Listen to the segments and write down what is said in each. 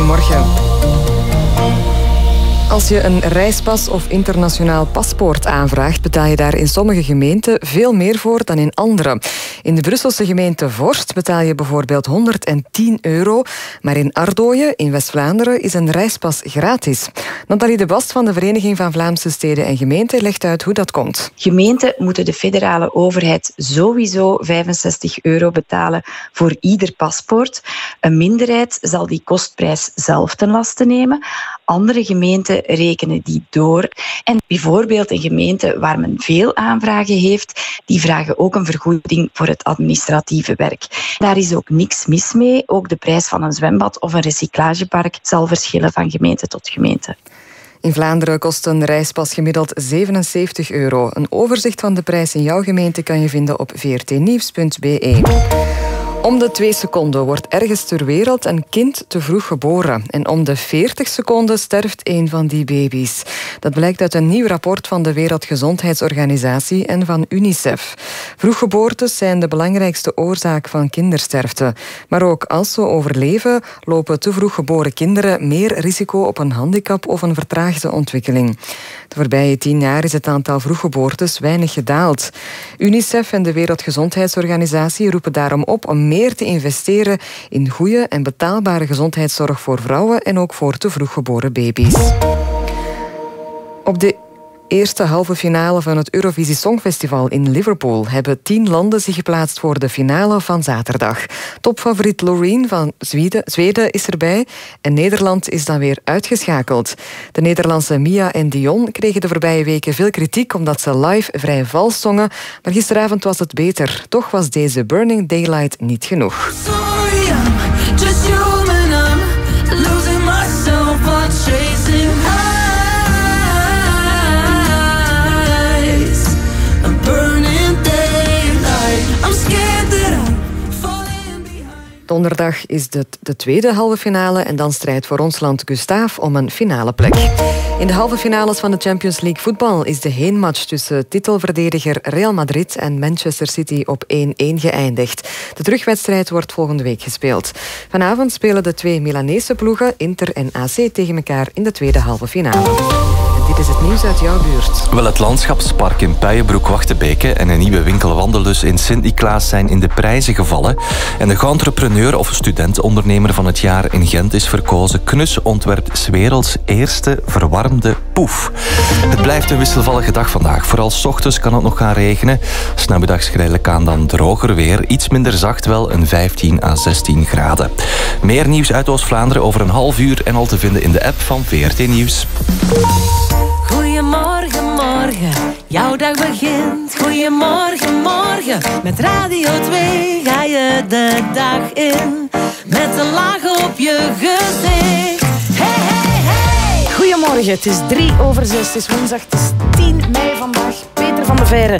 goedemorgen. Als je een reispas of internationaal paspoort aanvraagt, betaal je daar in sommige gemeenten veel meer voor dan in andere. In de Brusselse gemeente Vorst betaal je bijvoorbeeld 110 euro, maar in Ardooien, in West-Vlaanderen, is een reispas gratis. Nathalie de Bast van de Vereniging van Vlaamse Steden en Gemeenten legt uit hoe dat komt. Gemeenten moeten de federale overheid sowieso 65 euro betalen voor ieder paspoort. Een minderheid zal die kostprijs zelf ten laste nemen. Andere gemeenten rekenen die door. En bijvoorbeeld een gemeente waar men veel aanvragen heeft, die vragen ook een vergoeding voor het administratieve werk. Daar is ook niks mis mee. Ook de prijs van een zwembad of een recyclagepark zal verschillen van gemeente tot gemeente. In Vlaanderen kost een reispas gemiddeld 77 euro. Een overzicht van de prijs in jouw gemeente kan je vinden op vrtnieuws.be. Om de twee seconden wordt ergens ter wereld een kind te vroeg geboren. En om de 40 seconden sterft een van die baby's. Dat blijkt uit een nieuw rapport van de Wereldgezondheidsorganisatie en van UNICEF. Vroeggeboortes zijn de belangrijkste oorzaak van kindersterfte. Maar ook als ze overleven, lopen te vroeg geboren kinderen meer risico op een handicap of een vertraagde ontwikkeling. De voorbije tien jaar is het aantal vroeggeboortes weinig gedaald. UNICEF en de Wereldgezondheidsorganisatie roepen daarom op om meer te investeren in goede en betaalbare gezondheidszorg voor vrouwen en ook voor te vroeg geboren baby's. Op de eerste halve finale van het Eurovisie Songfestival in Liverpool hebben tien landen zich geplaatst voor de finale van zaterdag. Topfavoriet Loreen van Zweden, Zweden is erbij en Nederland is dan weer uitgeschakeld. De Nederlandse Mia en Dion kregen de voorbije weken veel kritiek omdat ze live vrij vals zongen, maar gisteravond was het beter. Toch was deze Burning Daylight niet genoeg. Donderdag is de, de tweede halve finale en dan strijdt voor ons land Gustaaf om een finale plek. In de halve finales van de Champions League voetbal is de heenmatch tussen titelverdediger Real Madrid en Manchester City op 1-1 geëindigd. De terugwedstrijd wordt volgende week gespeeld. Vanavond spelen de twee Milanese ploegen, Inter en AC, tegen elkaar in de tweede halve finale. Dit is het nieuws uit jouw buurt. Wel, het landschapspark in Puijenbroek-Wachtebeke en een nieuwe winkel Wandelus in Sint-Niklaas zijn in de prijzen gevallen. En de entrepreneur of student-ondernemer van het jaar in Gent is verkozen. Knus ontwerpt werelds eerste verwarmde poef. Het blijft een wisselvallige dag vandaag. Vooral s ochtends kan het nog gaan regenen. Snabbedags geleidelijk aan dan droger weer. Iets minder zacht wel, een 15 à 16 graden. Meer nieuws uit Oost-Vlaanderen over een half uur en al te vinden in de app van VRT Nieuws. Goedemorgen, morgen, jouw dag begint. Goedemorgen, morgen, met Radio 2 ga je de dag in. Met een laag op je gezicht. Hey, hey, hey! Goedemorgen, het is drie over zes, het is woensdag, het is 10 mei vandaag. Van der Veire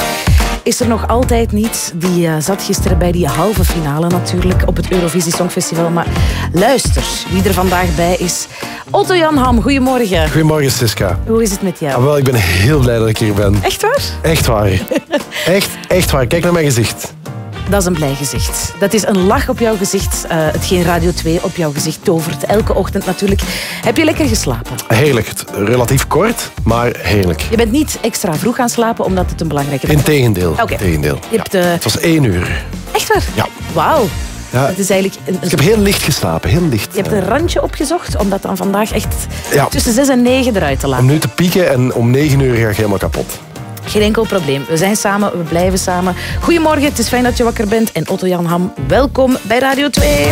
is er nog altijd niet. Die uh, zat gisteren bij die halve finale natuurlijk op het Eurovisie Songfestival. Maar luister, wie er vandaag bij is. Otto Jan Ham, goedemorgen. Goedemorgen, Siska. Hoe is het met jou? Ah, wel, ik ben heel blij dat ik hier ben. Echt waar? Echt waar. echt, echt waar. Kijk naar mijn gezicht. Dat is een blij gezicht. Dat is een lach op jouw gezicht. Uh, hetgeen Radio 2 op jouw gezicht tovert. Elke ochtend natuurlijk. Heb je lekker geslapen? Heerlijk. Relatief kort, maar heerlijk. Je bent niet extra vroeg gaan slapen omdat het een belangrijke? Integendeel. Okay. Integendeel. Je hebt, uh... Het was één uur. Echt waar? Ja. Wauw. Ja, dat is eigenlijk een, ik heb heel licht geslapen, heel licht. Je hebt een randje opgezocht om dat dan vandaag echt ja. tussen 6 en 9 eruit te laten. Om nu te pieken en om 9 uur ga ik helemaal kapot. Geen enkel probleem. We zijn samen, we blijven samen. Goedemorgen, het is fijn dat je wakker bent. En Otto Jan Ham, welkom bij Radio 2.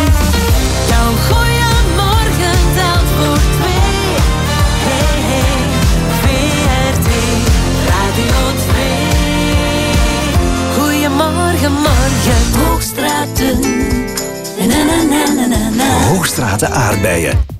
Jouw goeiemorgen telt voor twee. Hey, hey, VRT, Radio 2. Goedemorgen, morgen. Hoogstraten. Na, na, na, na, na. Hoogstraten aardbeien.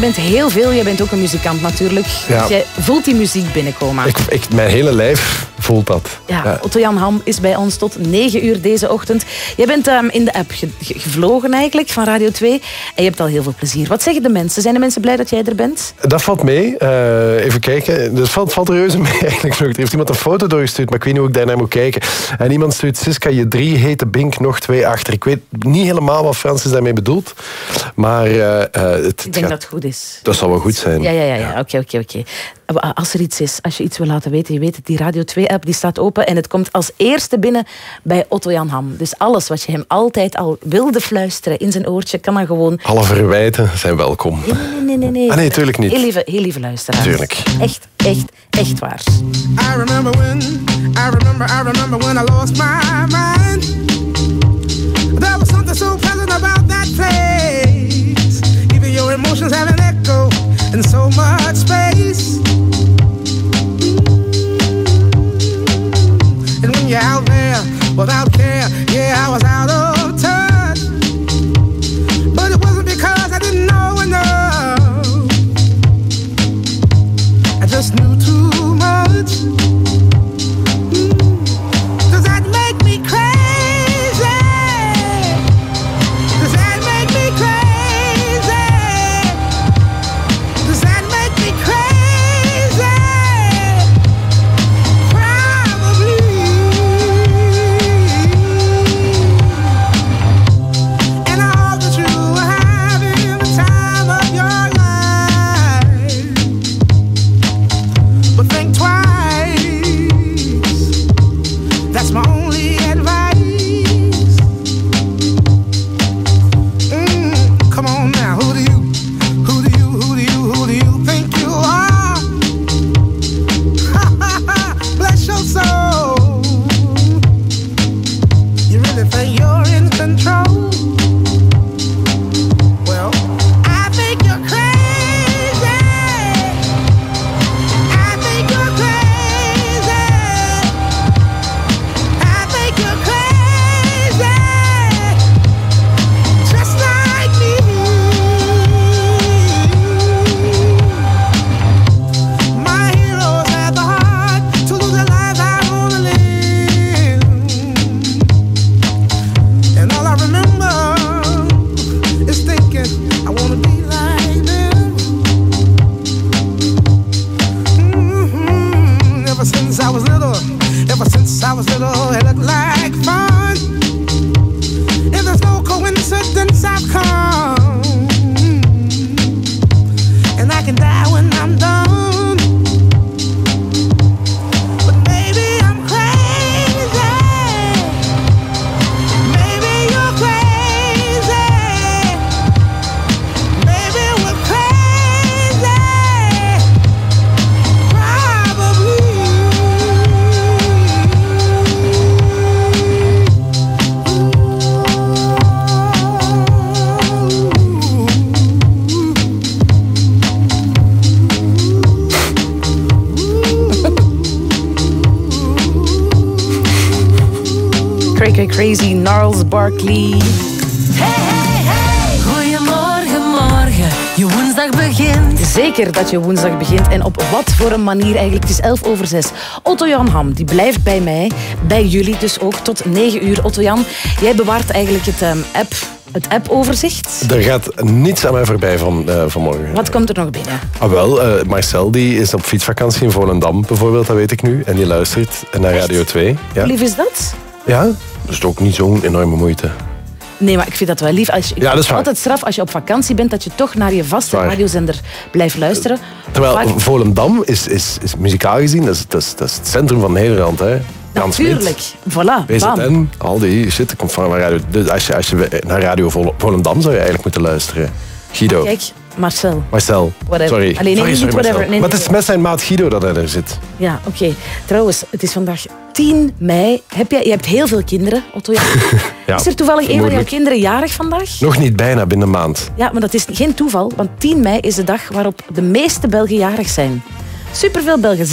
Jij bent heel veel. Jij bent ook een muzikant natuurlijk. Ja. Dus jij voelt die muziek binnenkomen. Ik, ik, mijn hele lijf voelt dat. Ja, Otto Jan Ham is bij ons tot 9 uur deze ochtend. Jij bent ehm, in de app ge- ge- gevlogen eigenlijk van Radio 2 en je hebt al heel veel plezier. Wat zeggen de mensen? Zijn de mensen blij dat jij er bent? Dat valt mee. Eh, even kijken. Dat valt, valt reuze mee eigenlijk nog. Er heeft iemand een foto doorgestuurd, maar ik weet niet hoe ik daarnaar moet kijken. En iemand stuurt, Siska, je drie hete Bink, nog twee achter. Ik weet niet helemaal wat Francis daarmee bedoelt. Maar eh, eh, het, Ik denk dat het goed is. dat zal wel goed zijn. Ja, ja, ja. ja. Oké, oké, oké. Als er iets is, als je iets wil laten weten, je weet het, die Radio 2-app die staat open en het komt als eerste binnen bij Otto Jan Ham. Dus alles wat je hem altijd al wilde fluisteren in zijn oortje, kan dan gewoon... Alle verwijten zijn welkom. Nee, nee, nee, nee. Ah, nee, tuurlijk niet. Heel lieve, heel lieve luisteraars. Tuurlijk. Echt, echt, echt waar. I remember when, I remember, I remember when I lost my mind. There was something so pleasant about that place. Even your emotions have an echo in so much space. And when you're out there without care, yeah, I was out of Gnarls Barkley. Hey, hey, hey. Goedemorgen, morgen. Je woensdag begint. Zeker dat je woensdag begint en op wat voor een manier eigenlijk. Het is 11 over 6. Otto Jan Ham, die blijft bij mij, bij jullie dus ook tot 9 uur. Otto Jan, jij bewaart eigenlijk het ehm, app, het app-overzicht. Er gaat niets aan mij voorbij van, eh, vanmorgen. Wat komt er nog binnen? Ah, wel, eh, Marcel die is op fietsvakantie in Volendam bijvoorbeeld, dat weet ik nu. En die luistert naar Radio 2. Ja, Hoe lief is dat? ja? Is ook niet zo'n enorme moeite. Nee, maar ik vind dat wel lief. Als je, Ja, dat is altijd straf als je op vakantie bent, dat je toch naar je vaste radiozender blijft luisteren. Terwijl Vaak- Volendam is, is, is muzikaal gezien, dat is, dat, is, dat is het centrum van Nederland. Hè. Jan Smit, Natuurlijk. Voilà. BZN, al die shit, dat komt van radio. Dus als je, als je naar Radio Vol- Volendam zou je eigenlijk moeten luisteren. Guido. Kijk, Marcel. Marcel. Whatever. Sorry. Allee, nee, sorry, niet sorry, whatever. Nee, maar het is met zijn maat Guido dat hij er zit. Ja, oké. Trouwens, het is vandaag 10 mei. Heb jij, je hebt heel veel kinderen, Otto. Ja. Is er toevallig een van jouw kinderen jarig vandaag? Nog niet bijna binnen een maand. Ja, maar dat is geen toeval, want 10 mei is de dag waarop de meeste Belgen jarig zijn. Superveel Belgen,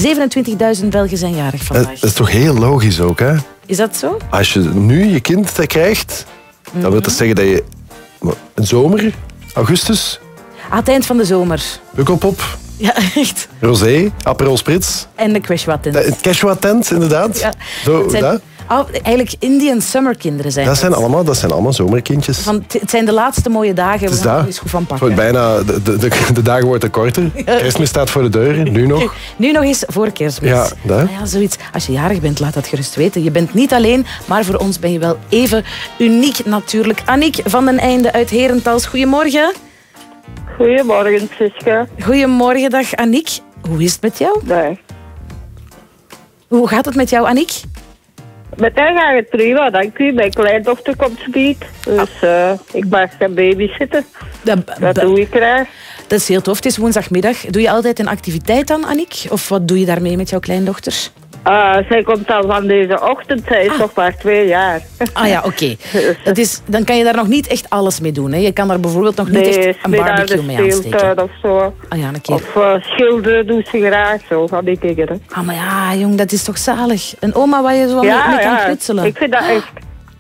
27.000 Belgen zijn jarig Dat, vandaag. dat is toch heel logisch ook, hè? Is dat zo? Als je nu je kind krijgt, dan wil dat zeggen dat je zomer, augustus, Aan het eind van de zomer. Pukkelpop, Ja, echt. rosé, Aperol Spritz, En de Quechua tent. eh, het Quechua tent inderdaad. Ja. Zo, Het zijn, dat. oh, eigenlijk Indian summer kinderen zijn Dat zijn allemaal, dat zijn allemaal zomerkindjes. Van, het zijn de laatste mooie dagen. Het is We gaan er eens goed van pakken. wordt bijna, de, de, de, de dagen worden korter. Kerstmis staat voor de deur, nu nog. Nu nog eens voor kerstmis. Ja, dat. Ah ja, zoiets. Als je jarig bent, laat dat gerust weten. Je bent niet alleen, maar voor ons ben je wel even uniek natuurlijk. Aniek van den Einde uit Herentals, goedemorgen. Goedemorgen, Siska. Goedemorgen, dag Aniek. Hoe is het met jou? Dag. Hoe gaat het met jou, Aniek? Met mij gaat het prima, dank u. Mijn kleindochter komt speed. Dus eh, ik mag gaan babysitten. Dat doe ik graag. dat is heel tof. Het is woensdagmiddag. Doe je altijd een activiteit dan, Aniek? Of wat doe je daarmee met jouw kleindochter? Ah, zij komt al van deze ochtend. Zij is nog maar twee jaar. Ah ja, oké. Dat is, Dan kan je daar nog niet echt alles mee doen. Hè? Je kan daar bijvoorbeeld nog niet Nee, echt een barbecue mee aansteken. of zo. Ah ja, een keer. Of eh, schilderen doet ze graag. Zo van die. Ah, maar ja, jong, dat is toch zalig. Een oma waar je zo mee, mee kan knutselen. ik vind dat echt,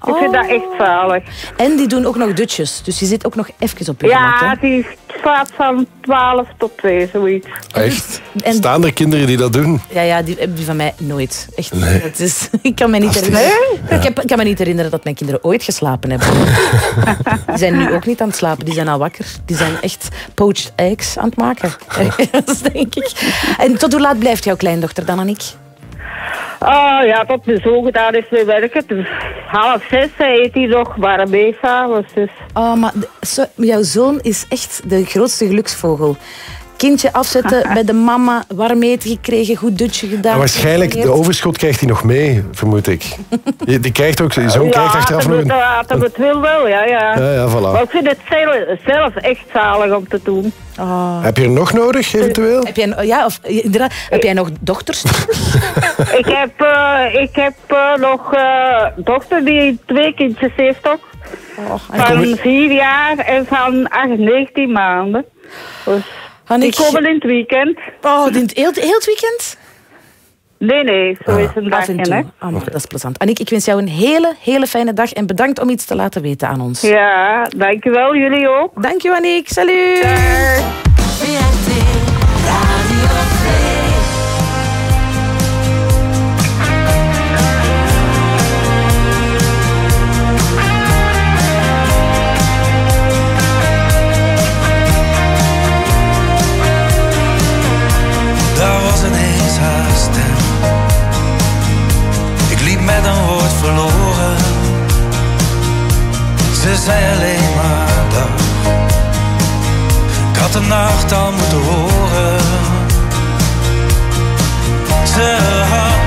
ik vind dat echt zalig. En die doen ook nog dutjes. Dus je zit ook nog even op je gemak. Ja, die slaat van 12 tot 2, zoiets. Echt. En- Staan er kinderen die dat doen? Ja, ja die, die van mij nooit. Echt. Nee. Dat is, ik kan me niet herinneren. Ik, heb, ik kan me niet herinneren dat mijn kinderen ooit geslapen hebben. die zijn nu ook niet aan het slapen. Die zijn al wakker. Die zijn echt poached eggs aan het maken. dat denk ik. En tot hoe laat blijft jouw kleindochter dan, Aniek? Oh ja, tot mijn zoon gedaan is weer werken. Half zes eet hij nog warm mee s'avonds. Dus. Oh, maar jouw zoon is echt de grootste geluksvogel. Kindje afzetten bij de mama, warm eten gekregen, goed dutje gedaan. Maar waarschijnlijk, de overschot krijgt hij nog mee, vermoed ik. Die, krijgt ook, die zoon krijgt ja, achteraf nog een... ja, het, het wil wel, ja, ja. Ja, ja, voilà. Maar ik vind het zelf, zelf echt zalig om te doen. Oh. Heb je er nog nodig, eventueel? Heb jij, ja, of, inderdaad, heb jij nog dochters? ik heb, eh, ik heb eh, nog eh dochter die twee kindjes heeft ook. en van vier jaar en van 8, 19 maanden. Dus Annick- die komen in het weekend. Oh, in het, heel, heel het weekend? Nee, nee, zo is een Af dagje, en hè. toe. Ah, maar Dat is plezant. Annick, ik wens jou een hele, hele fijne dag en bedankt om iets te laten weten aan ons. Ja, dankjewel. Jullie ook. Dank je, Annick. Salut. Ze zei alleen maar dag. Ik had de nacht al moeten horen. Ze had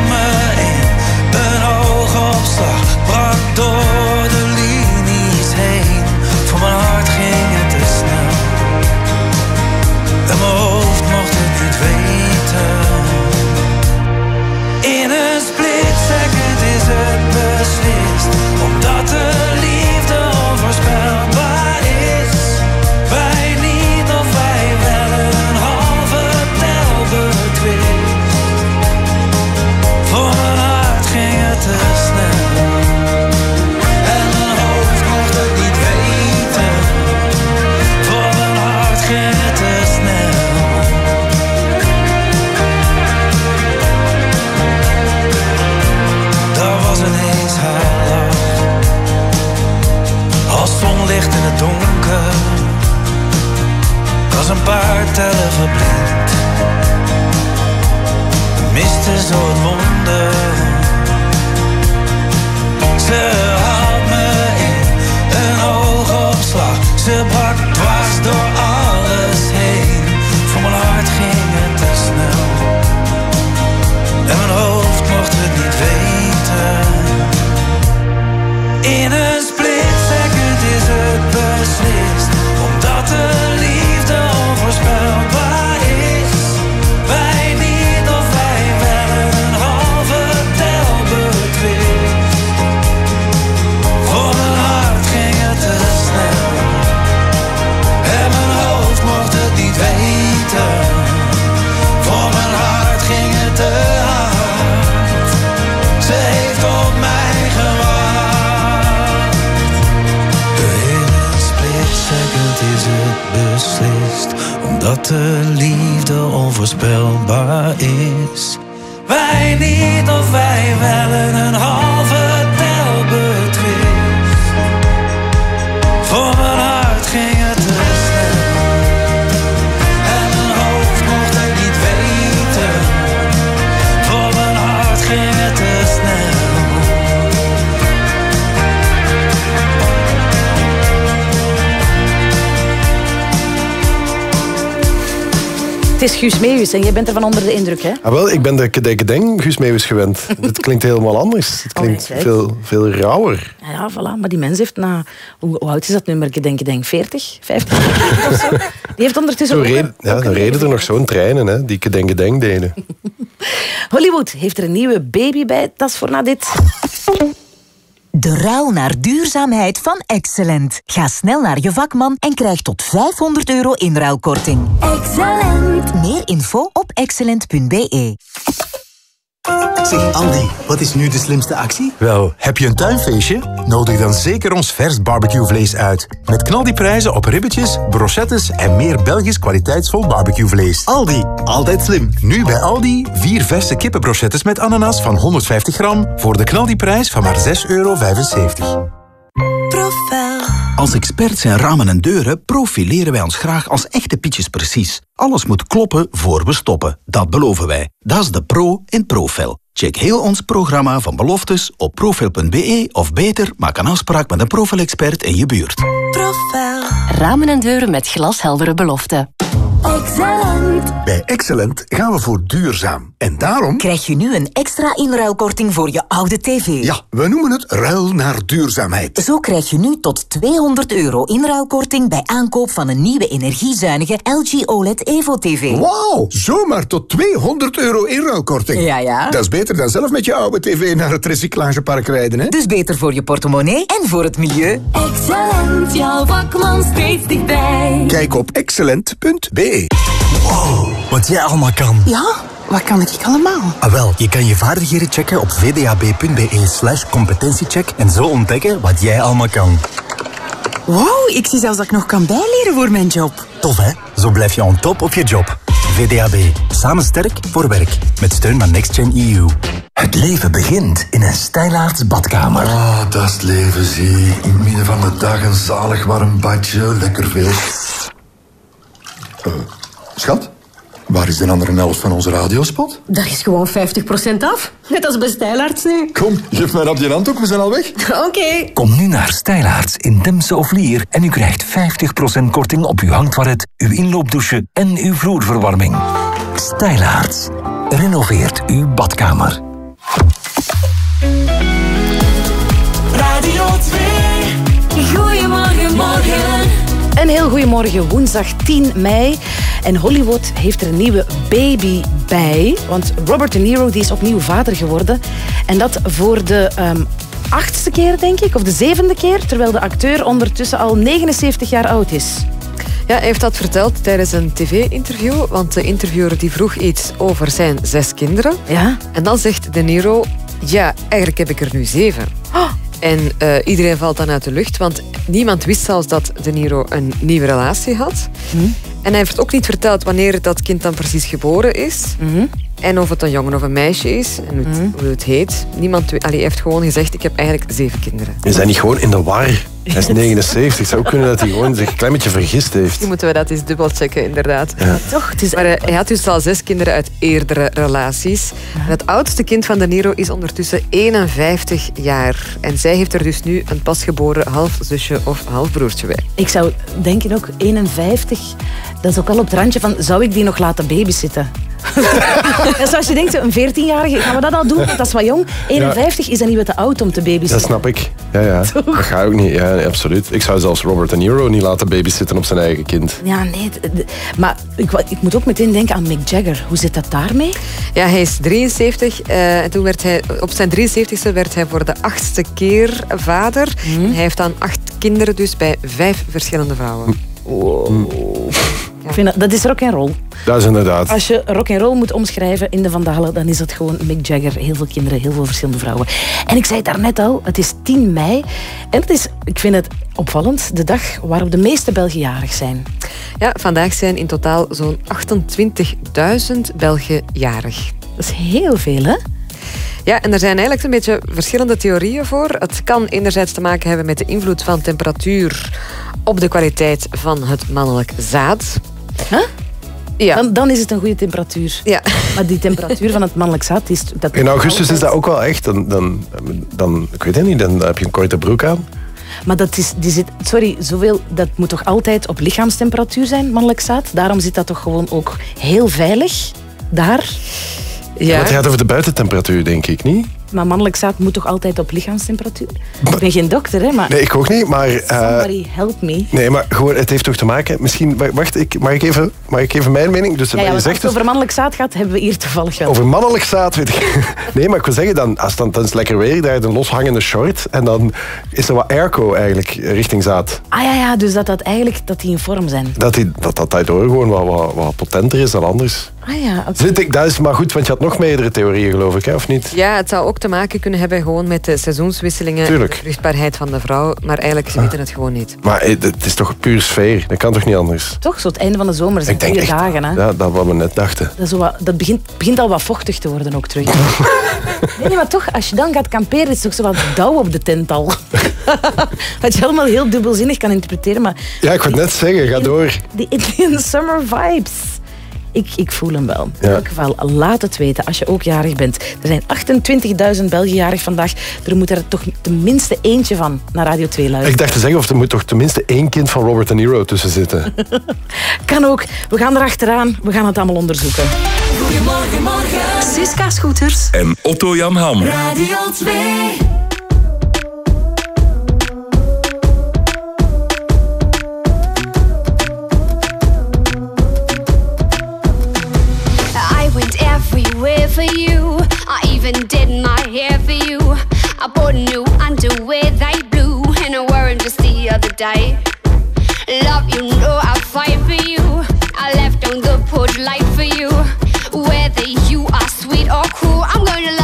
een paar tellen verblind. Miste zo het wonder. De liefde onvoorspelbaar is. Wij niet of wij wel in een halve is Guus Meeuwis en jij bent ervan onder de indruk, hè? Ah, wel, ik ben de Kedekkedeng Guus Meeuwis gewend. Het klinkt helemaal anders. Het klinkt veel, veel rauwer. Ja, ja, voilà. Maar die mens heeft na... Hoe, hoe oud is dat nummer? Denk, denk 40, 50 of zo. Die heeft ondertussen... Zo ook reden, ja, dan reden er nog zo'n treinen hè, die Kedekkedeng deden. Hollywood heeft er een nieuwe baby bij. Dat is voor na dit. De ruil naar duurzaamheid van Excellent. Ga snel naar je vakman en krijg tot 500 euro inruilkorting. Excellent. Meer info op excellent.be. Zeg Andy, wat is nu de slimste actie? Wel, heb je een tuinfeestje? Nodig dan zeker ons vers barbecuevlees uit. Met knaldiprijzen op ribbetjes, brochettes en meer Belgisch kwaliteitsvol barbecuevlees. Aldi, altijd slim. Nu bij Aldi vier verse kippenbrochettes met ananas van 150 gram voor de knaldiprijs van maar 6,75 euro. Als experts in ramen en deuren profileren wij ons graag als echte Pietjes Precies. Alles moet kloppen voor we stoppen. Dat beloven wij. Dat is de pro in Profil. Check heel ons programma van beloftes op profil.be of beter, maak een afspraak met een Profil-expert in je buurt. Ramen en deuren met glasheldere beloften. Excellent. Bij Excellent gaan we voor duurzaam. En daarom... Krijg je nu een extra inruilkorting voor je oude tv. Ja, we noemen het ruil naar duurzaamheid. Zo krijg je nu tot 200 euro inruilkorting bij aankoop van een nieuwe energiezuinige LG OLED Evo TV. Wauw, zomaar tot 200 euro inruilkorting. Ja, ja. Dat is beter dan zelf met je oude tv naar het recyclagepark rijden, hè? Dus beter voor je portemonnee en voor het milieu. Excellent, jouw vakman steeds dichtbij. Kijk op excellent.be. Wat jij allemaal kan. Ja, wat kan ik allemaal? Ah, wel, je kan je vaardigheden checken op vdab.be slash competentiecheck en zo ontdekken wat jij allemaal kan. Wow, ik zie zelfs dat ik nog kan bijleren voor mijn job. Tof hè? Zo blijf je on top op je job. VDAB. Samen sterk voor werk. Met steun van NextGen EU. Het leven begint in een stijlaarts badkamer. Ah, dat is het leven, zie. In het midden van de dag een zalig warm badje, lekker veel. Eh, schat, waar is de andere helft van onze radiospot? Daar is gewoon 50% af. Net als bij Stijlaarts nu. Kom, geef mij op je handdoek, we zijn al weg. Oké. Kom nu naar Stijlaarts in Demse of Lier en u krijgt 50% korting op uw hangtoilet, uw inloopdouche en uw vloerverwarming. Stijlaarts. Renoveert uw badkamer. Radio 2. Goedemorgen, morgen. Een heel goedemorgen, woensdag 10 mei. En Hollywood heeft er een nieuwe baby bij. Want Robert De Niro die is opnieuw vader geworden. En dat voor de ehm, achtste keer, denk ik, of de zevende keer. Terwijl de acteur ondertussen al 79 jaar oud is. Ja, hij heeft dat verteld tijdens een tv-interview. Want de interviewer die vroeg iets over zijn zes kinderen. Ja? En dan zegt De Niro... Ja, eigenlijk heb ik er nu zeven. En eh, iedereen valt dan uit de lucht. Want niemand wist zelfs dat De Niro een nieuwe relatie had. En hij heeft ook niet verteld wanneer dat kind dan precies geboren is. En of het een jongen of een meisje is. En hoe het, hoe het heet. Niemand weet- allee, hij heeft gewoon gezegd... Ik heb eigenlijk zeven kinderen. Is hij niet gewoon in de war? Hij is 79. Het zou ook kunnen dat hij gewoon zich een klein beetje vergist heeft. Misschien moeten we dat eens dubbelchecken, inderdaad. Ja. Toch? Het is... Maar eh, hij had dus al zes kinderen uit eerdere relaties. En het oudste kind van De Niro is ondertussen 51 jaar. En zij heeft er dus nu een pasgeboren halfzusje of halfbroertje bij. Ik zou denken ook 51. Dat is ook al op het randje van, zou ik die nog laten babysitten? en zoals je denkt, een 14-jarige, gaan we dat al doen? Want dat is wat jong. 51 is dan niet wat te oud om te Dat babysitten. snap ik. Ja, ja. Dat ga ook niet. Ja, nee, absoluut. Ik zou zelfs Robert De Niro niet laten babysitten op zijn eigen kind. Ja, nee. Maar ik, ik moet ook meteen denken aan Mick Jagger. Hoe zit dat daarmee? Ja, hij is 73. eh, en toen werd hij, op zijn 73ste werd hij voor de achtste keer vader. En hij heeft dan acht kinderen dus bij vijf verschillende vrouwen. Hm. Ik vind dat, dat is rock and roll. Dat is inderdaad. Als je rock and roll moet omschrijven in de Vandalen, dan is het gewoon Mick Jagger, heel veel kinderen, heel veel verschillende vrouwen. En ik zei het daarnet al, het is 10 mei. En het is, ik vind het opvallend, de dag waarop de meeste Belgen jarig zijn. Ja, vandaag zijn in totaal zo'n 28.000 Belgen jarig. Dat is heel veel, hè? Ja, en er zijn eigenlijk een beetje verschillende theorieën voor. Het kan enerzijds te maken hebben met de invloed van temperatuur op de kwaliteit van het mannelijk zaad. Huh? Ja. Dan, dan is het een goede temperatuur. Ja. Maar die temperatuur van het mannelijk zaad is... Dat In augustus is dat ook wel echt. Dan, dan, dan, ik weet het niet, dan heb je een korte broek aan. Maar dat is, die zit, sorry, zoveel, dat moet toch altijd op lichaamstemperatuur zijn, mannelijk zaad? Daarom zit dat toch gewoon ook heel veilig daar? Ja. Het gaat over de buitentemperatuur, denk ik, niet? Maar mannelijk zaad moet toch altijd op lichaamstemperatuur? Ik ben geen dokter, hè? Maar Nee, ik ook niet, maar... eh, somebody help me. nee, maar gewoon, het heeft toch te maken... Misschien, wa- wacht, ik, mag, ik even, mag ik even mijn mening? Dus Ja, je want als zegt het over mannelijk zaad gaat, hebben we hier toevallig wel. over mannelijk zaad, weet ik... Nee, maar ik wil zeggen, dan, als het dan, is lekker weer, daar een loshangende short, en dan is er wat airco eigenlijk richting zaad. Ah ja, ja, dus dat dat eigenlijk dat die in vorm zijn. Dat die, dat, dat daardoor gewoon wat, wat, wat potenter is dan anders. Ah ja, oké. Zit ik, dat is maar goed, want je had nog meerdere theorieën, geloof ik, hè, of niet? Ja, het zou ook te maken kunnen hebben gewoon met de seizoenswisselingen Tuurlijk. en de vruchtbaarheid van de vrouw. Maar eigenlijk, ze weten het gewoon niet. Maar eh, het is toch puur sfeer, dat kan toch niet anders? Toch, zo het einde van de zomer zijn Ik denk goede echt, dagen. Hè? ja, dat wat we net dachten. Dat, zo wat, dat begint, begint al wat vochtig te worden ook terug. nee, maar toch, als je dan gaat kamperen, is het toch zo wat dauw op de tent al. Wat je allemaal heel dubbelzinnig kan interpreteren, maar Ja, ik wou het net zeggen, ga door. die Indian Summer vibes. Ik, ik voel hem wel. In elk geval, laat het weten als je ook jarig bent. Er zijn 28.000 Belgen jarig vandaag. Er moet er toch tenminste eentje van naar Radio 2 luisteren. Ik dacht te zeggen, of er moet toch tenminste één kind van Robert De Niro tussen zitten. Kan ook. We gaan erachteraan. We gaan het allemaal onderzoeken. Goedemorgen, morgen. Siska Scooters. En Otto Jan Ham. Radio 2. Even did my hair for you. I bought new underwear, they blue, and I wore 'em just the other day. Love, you know I fight for you. I left on the porch light for you. Whether you are sweet or cool, I'm gonna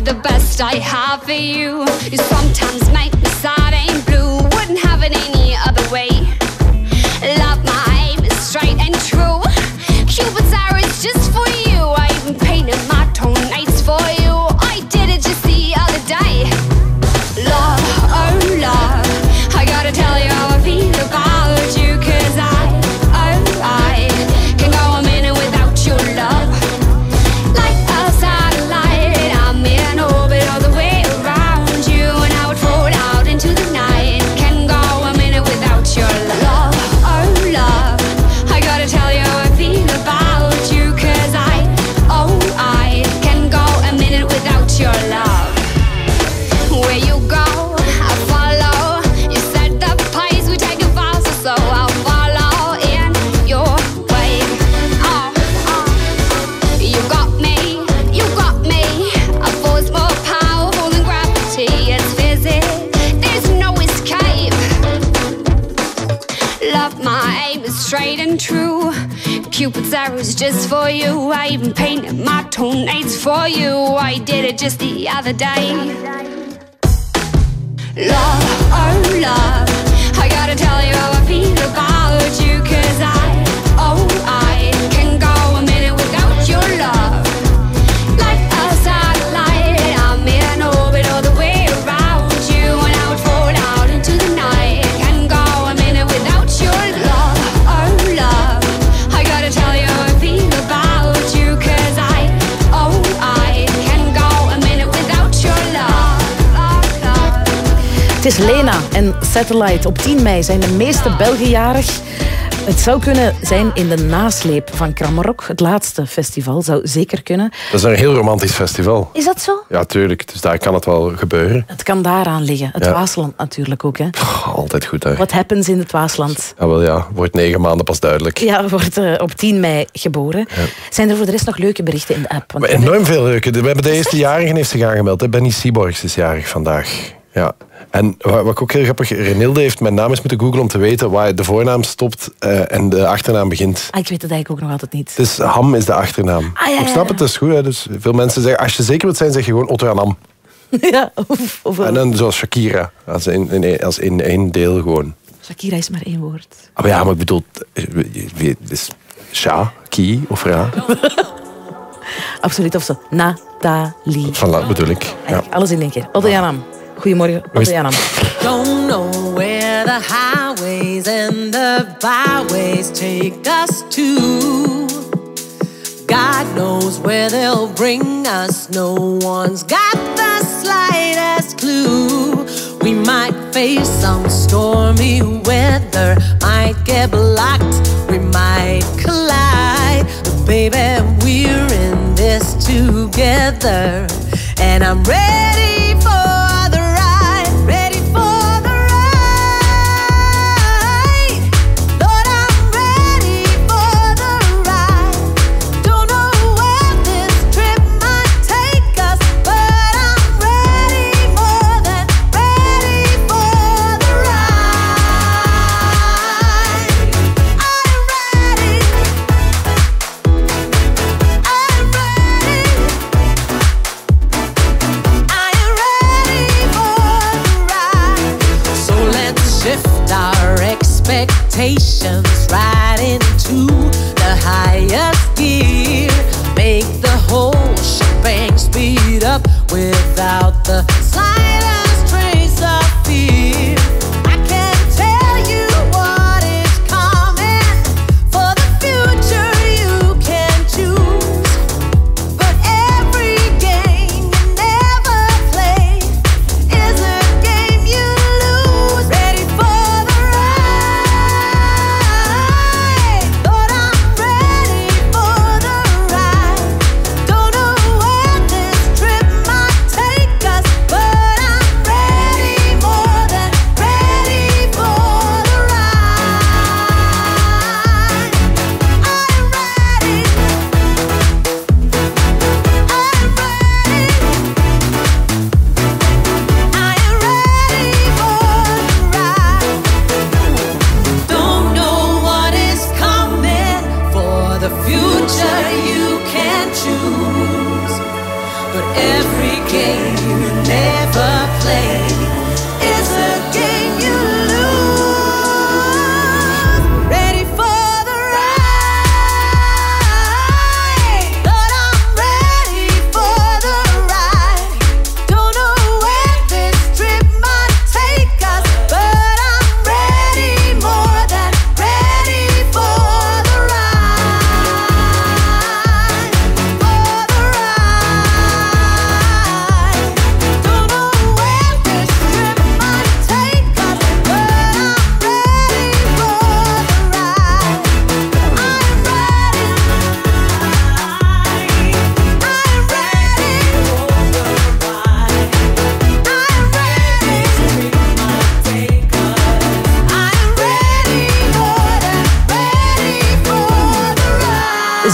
I the best I have for you. You sometimes make me sad and blue. Wouldn't have it any other way. Love, my aim is straight and true. Cupid's arrow is just for you. Cupid's arrows just for you. I even painted my toenails for you. I did it just the other day. Love, oh love, I gotta tell you how I feel about you. Cause I, is Lena en Satellite. Op 10 mei zijn de meeste Belgen jarig. Het zou kunnen zijn in de nasleep van Krammerok. Het laatste festival zou zeker kunnen. Dat is een heel romantisch festival. Is dat zo? Ja, tuurlijk. Dus daar kan het wel gebeuren. Het kan daaraan liggen. Het Ja. Waasland natuurlijk ook. Hè. Altijd goed daar. What happens in het Waasland? Ja, wel ja. Wordt negen maanden pas duidelijk. Ja, wordt eh, op 10 mei geboren. Zijn er voor de rest nog leuke berichten in de app? Want enorm veel leuke. We hebben de eerste jarige heeft zich aangemeld. hè. Benny Seaborgs is jarig vandaag. Ja. En wat, ik ook heel grappig... Renilde heeft mijn naam eens moeten googlen om te weten waar de voornaam stopt eh, en de achternaam begint. Ah, ik weet het eigenlijk ook nog altijd niet. Dus Ham is de achternaam. Ah, ja, ja, Ik snap het, dat is goed. Hè. Dus veel mensen zeggen, als je zeker wilt zijn, zeg je gewoon Otto en Ham. ja, of, of En dan zoals Shakira. Als in, in, als in één deel gewoon. Shakira is maar één woord. Ah, maar ja, maar ik bedoel... eh, wie- Dus Sha, Ki of Ra. Absoluut. Of zo. Nathalie. Van la bedoel ik. Ja. Alles in één keer. Otto Janam. Goedemorgen, Hoe is- Otto Janam. Don't know where the highways and the byways take us to. God knows where they'll bring us. No one's got the slightest clue. We might face some stormy weather, might get blocked, we might collide. But baby, we're in this together, and I'm ready for without the slightest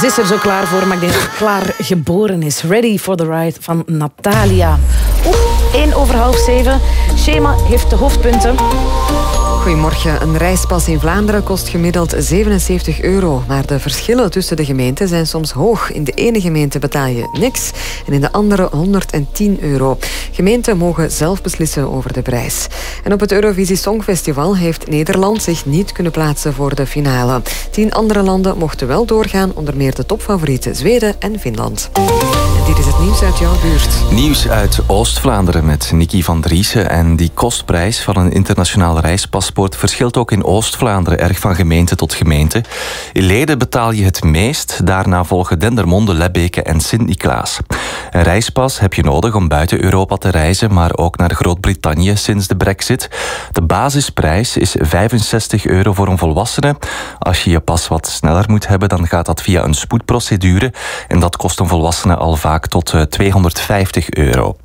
is er zo klaar voor, maar ik klaar geboren is. Ready for the ride van Natalia. Oeh, 1 over half 7. Schema heeft de hoofdpunten. Goedemorgen. Een reispas in Vlaanderen kost gemiddeld 77 euro. Maar de verschillen tussen de gemeenten zijn soms hoog. In de ene gemeente betaal je niks en in de andere 110 euro. Gemeenten mogen zelf beslissen over de prijs. En op het Eurovisie Songfestival heeft Nederland zich niet kunnen plaatsen voor de finale. Tien andere landen mochten wel doorgaan, onder meer de topfavorieten Zweden en Finland. Dit is het nieuws uit jouw buurt. Nieuws uit Oost-Vlaanderen met Nicky van Driessen. En die kostprijs van een internationaal reispaspoort verschilt ook in Oost-Vlaanderen erg van gemeente tot gemeente. In Leiden betaal je het meest, daarna volgen Dendermonde, Lebbeke en Sint-Niklaas. Een reispas heb je nodig om buiten Europa te reizen, maar ook naar Groot-Brittannië sinds de brexit. De basisprijs is 65 euro voor een volwassene. Als je je pas wat sneller moet hebben, dan gaat dat via een spoedprocedure. En dat kost een volwassene al vaak tot 250 euro.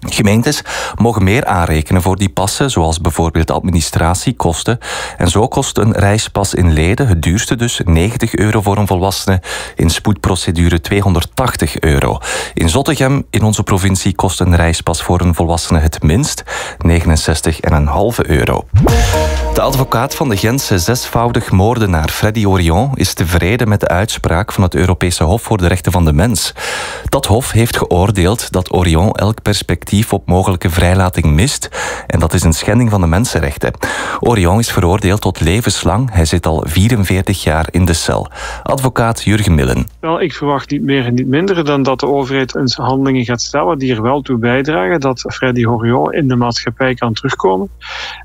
Gemeentes mogen meer aanrekenen voor die passen, zoals bijvoorbeeld administratiekosten. En zo kost een reispas in Leden, het duurste dus, 90 euro voor een volwassene. In spoedprocedure 280 euro. In Zottegem, in onze provincie, kost een reispas voor een volwassene het minst, 69,5 euro. De advocaat van de Gentse zesvoudig moordenaar Freddy Orion is tevreden met de uitspraak van het Europese Hof voor de Rechten van de Mens. Dat hof heeft geoordeeld dat Orion elk perspectief op mogelijke vrijlating mist en dat is een schending van de mensenrechten. Orion is veroordeeld tot levenslang. Hij zit al 44 jaar in de cel. Advocaat Jurgen Millen. Wel, ik verwacht niet meer en niet minder dan dat de overheid eens handelingen gaat stellen die er wel toe bijdragen dat Freddy Orion in de maatschappij kan terugkomen.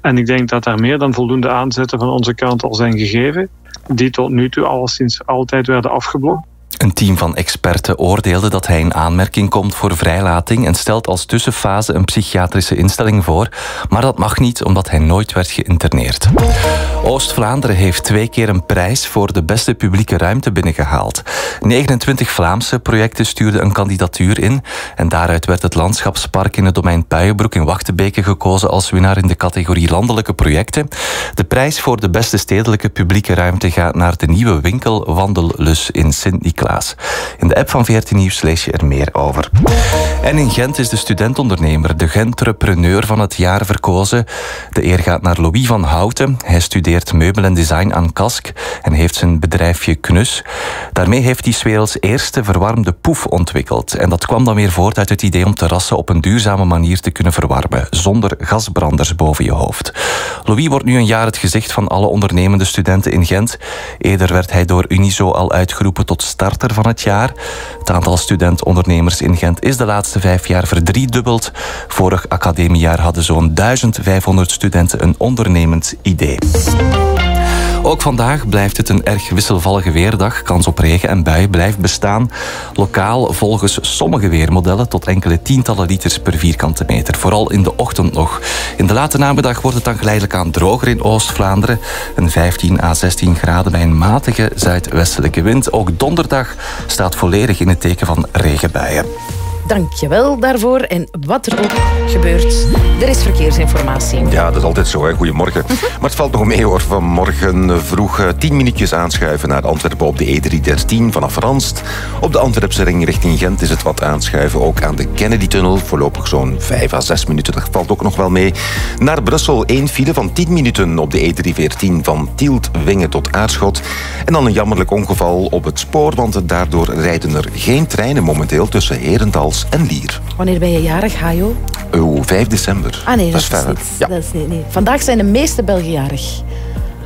En ik denk dat daar meer dan voldoende aanzetten van onze kant al zijn gegeven, die tot nu toe alleszins altijd werden afgeblokt. Een team van experten oordeelde dat hij in aanmerking komt voor vrijlating en stelt als tussenfase een psychiatrische instelling voor, maar dat mag niet omdat hij nooit werd geïnterneerd. Oost-Vlaanderen heeft twee keer een prijs voor de beste publieke ruimte binnengehaald. 29 Vlaamse projecten stuurden een kandidatuur in en daaruit werd het landschapspark in het domein Puienbroek in Wachtebeke gekozen als winnaar in de categorie landelijke projecten. De prijs voor de beste stedelijke publieke ruimte gaat naar de nieuwe winkel Wandellus in Sint-Niklaas. In de app van 14 Nieuws lees je er meer over. En in Gent is de studentondernemer, de Gentrepreneur van het jaar verkozen. De eer gaat naar Louis van Houten. Hij studeert meubel en design aan Kask en heeft zijn bedrijfje Knus. Daarmee heeft hij werelds eerste verwarmde poef ontwikkeld. En dat kwam dan weer voort uit het idee om terrassen op een duurzame manier te kunnen verwarmen, zonder gasbranders boven je hoofd. Louis wordt nu een jaar het gezicht van alle ondernemende studenten in Gent. Eerder werd hij door Unizo al uitgeroepen tot starter van het jaar. Het aantal studentondernemers in Gent is de laatste vijf jaar verdriedubbeld. Vorig academiejaar hadden zo'n 1500 studenten een ondernemend idee. Ook vandaag blijft het een erg wisselvallige weerdag. Kans op regen en bui blijft bestaan. Lokaal volgens sommige weermodellen tot enkele tientallen liters per vierkante meter. Vooral in de ochtend nog. In de late namiddag wordt het dan geleidelijk aan droger in Oost-Vlaanderen. Een 15 à 16 graden bij een matige zuidwestelijke wind. Ook donderdag staat volledig in het teken van regenbuien. Dankjewel daarvoor. En wat er ook gebeurt, er is verkeersinformatie. Ja, dat is altijd zo. Hè. Goedemorgen. Maar het valt nog mee hoor. Vanmorgen vroeg eh, 10 minuutjes aanschuiven naar Antwerpen op de E313 vanaf Ranst. Op de Antwerpse ring richting Gent is het wat aanschuiven. Ook aan de Kennedy-tunnel. Voorlopig zo'n 5 à 6 minuten. Dat valt ook nog wel mee. Naar Brussel één file van 10 minuten op de E314 van Tielt, Wingen tot Aarschot. En dan een jammerlijk ongeval op het spoor. Want daardoor rijden er geen treinen momenteel tussen En Lier. Wanneer ben je jarig, Hajo? Oh, 5 december. Ah nee, dat, is, verder. niet. Ja. Dat is niet, nee. Vandaag zijn de meeste Belgen jarig.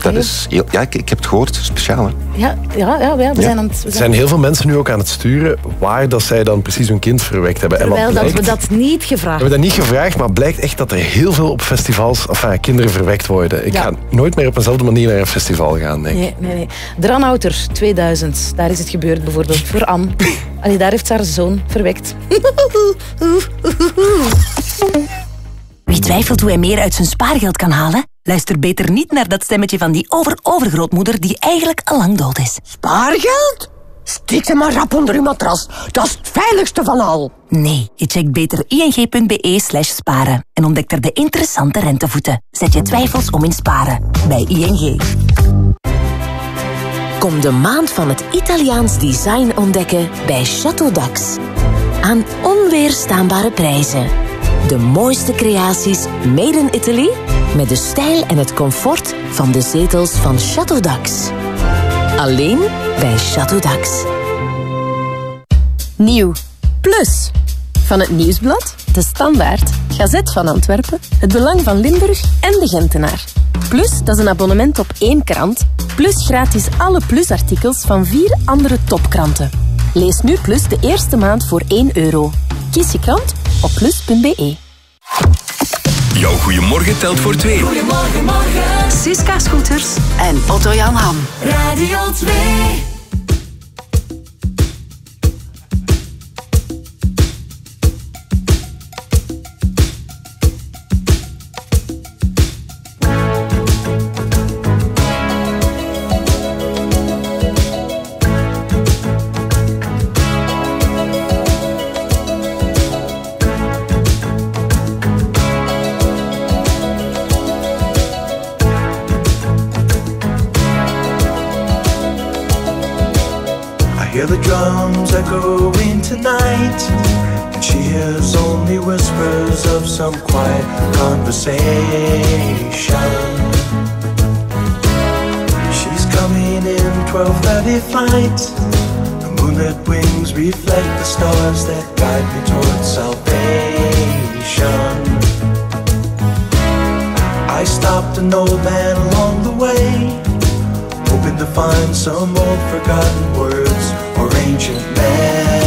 Dat is heel, ja, ik, ik heb het gehoord. Speciaal, hè? Ja, ja, ja, ja we zijn aan het... we Er zijn- heel veel mensen nu ook aan het sturen waar dat zij dan precies hun kind verwekt hebben. En Terwijl dat we dat niet we gevraagd hebben dat niet gevraagd, maar blijkt echt dat er heel veel op festivals enfin, kinderen verwekt worden. Ik Ja. ga nooit meer op eenzelfde manier naar een festival gaan, denk ik. Nee, nee, nee. Dranouter 2000, daar is het gebeurd bijvoorbeeld voor Anne. Allee, daar heeft ze haar zoon verwekt. Wie twijfelt hoe hij meer uit zijn spaargeld kan halen? Luister beter niet naar dat stemmetje van die over-overgrootmoeder die eigenlijk al lang dood is. Spaargeld? Steek ze maar rap onder uw matras. Dat is het veiligste van al. Nee, je checkt beter ing.be slash sparen en ontdekt er de interessante rentevoeten. Zet je twijfels om in sparen bij ING. Kom de maand van het Italiaans design ontdekken bij Chateau Dax. Aan onweerstaanbare prijzen. De mooiste creaties made in Italy met de stijl en het comfort van de zetels van Chateau Dax. Alleen bij Chateau Dax. Nieuw. Plus. Van het Nieuwsblad, De Standaard, Gazet van Antwerpen, Het Belang van Limburg en De Gentenaar. Plus, dat is een abonnement op één krant. Plus gratis alle Plus-artikels van vier andere topkranten. Lees nu Plus de eerste maand voor 1 euro. Kies je krant op plus.be. Jouw goeiemorgen telt voor twee. Goedemorgen, morgen. Siska Scooters en Otto Jan Ham. Radio 2. Tonight. And she hears only whispers of some quiet conversation. She's coming in 12:30 flight. The moonlit wings reflect the stars that guide me towards salvation. I stopped an old man along the way, hoping to find some old forgotten words or ancient melodies.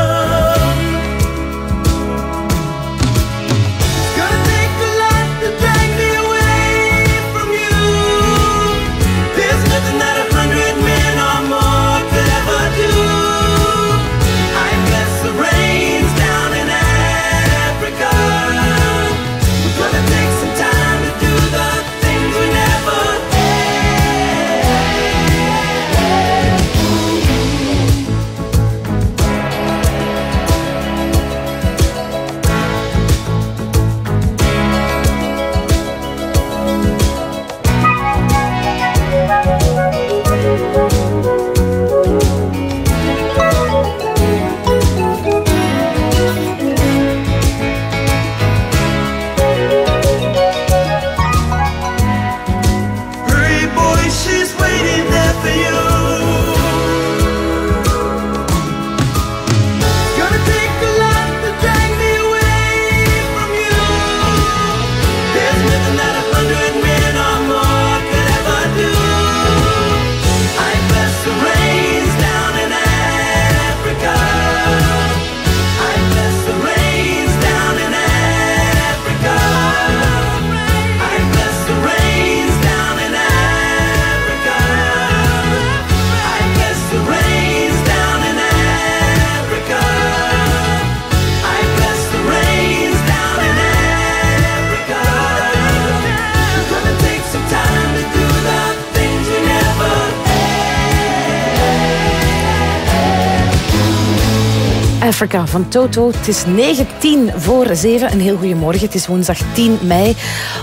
Africa van Toto. Het is 19 voor 7. Een heel goede morgen. Het is woensdag 10 mei.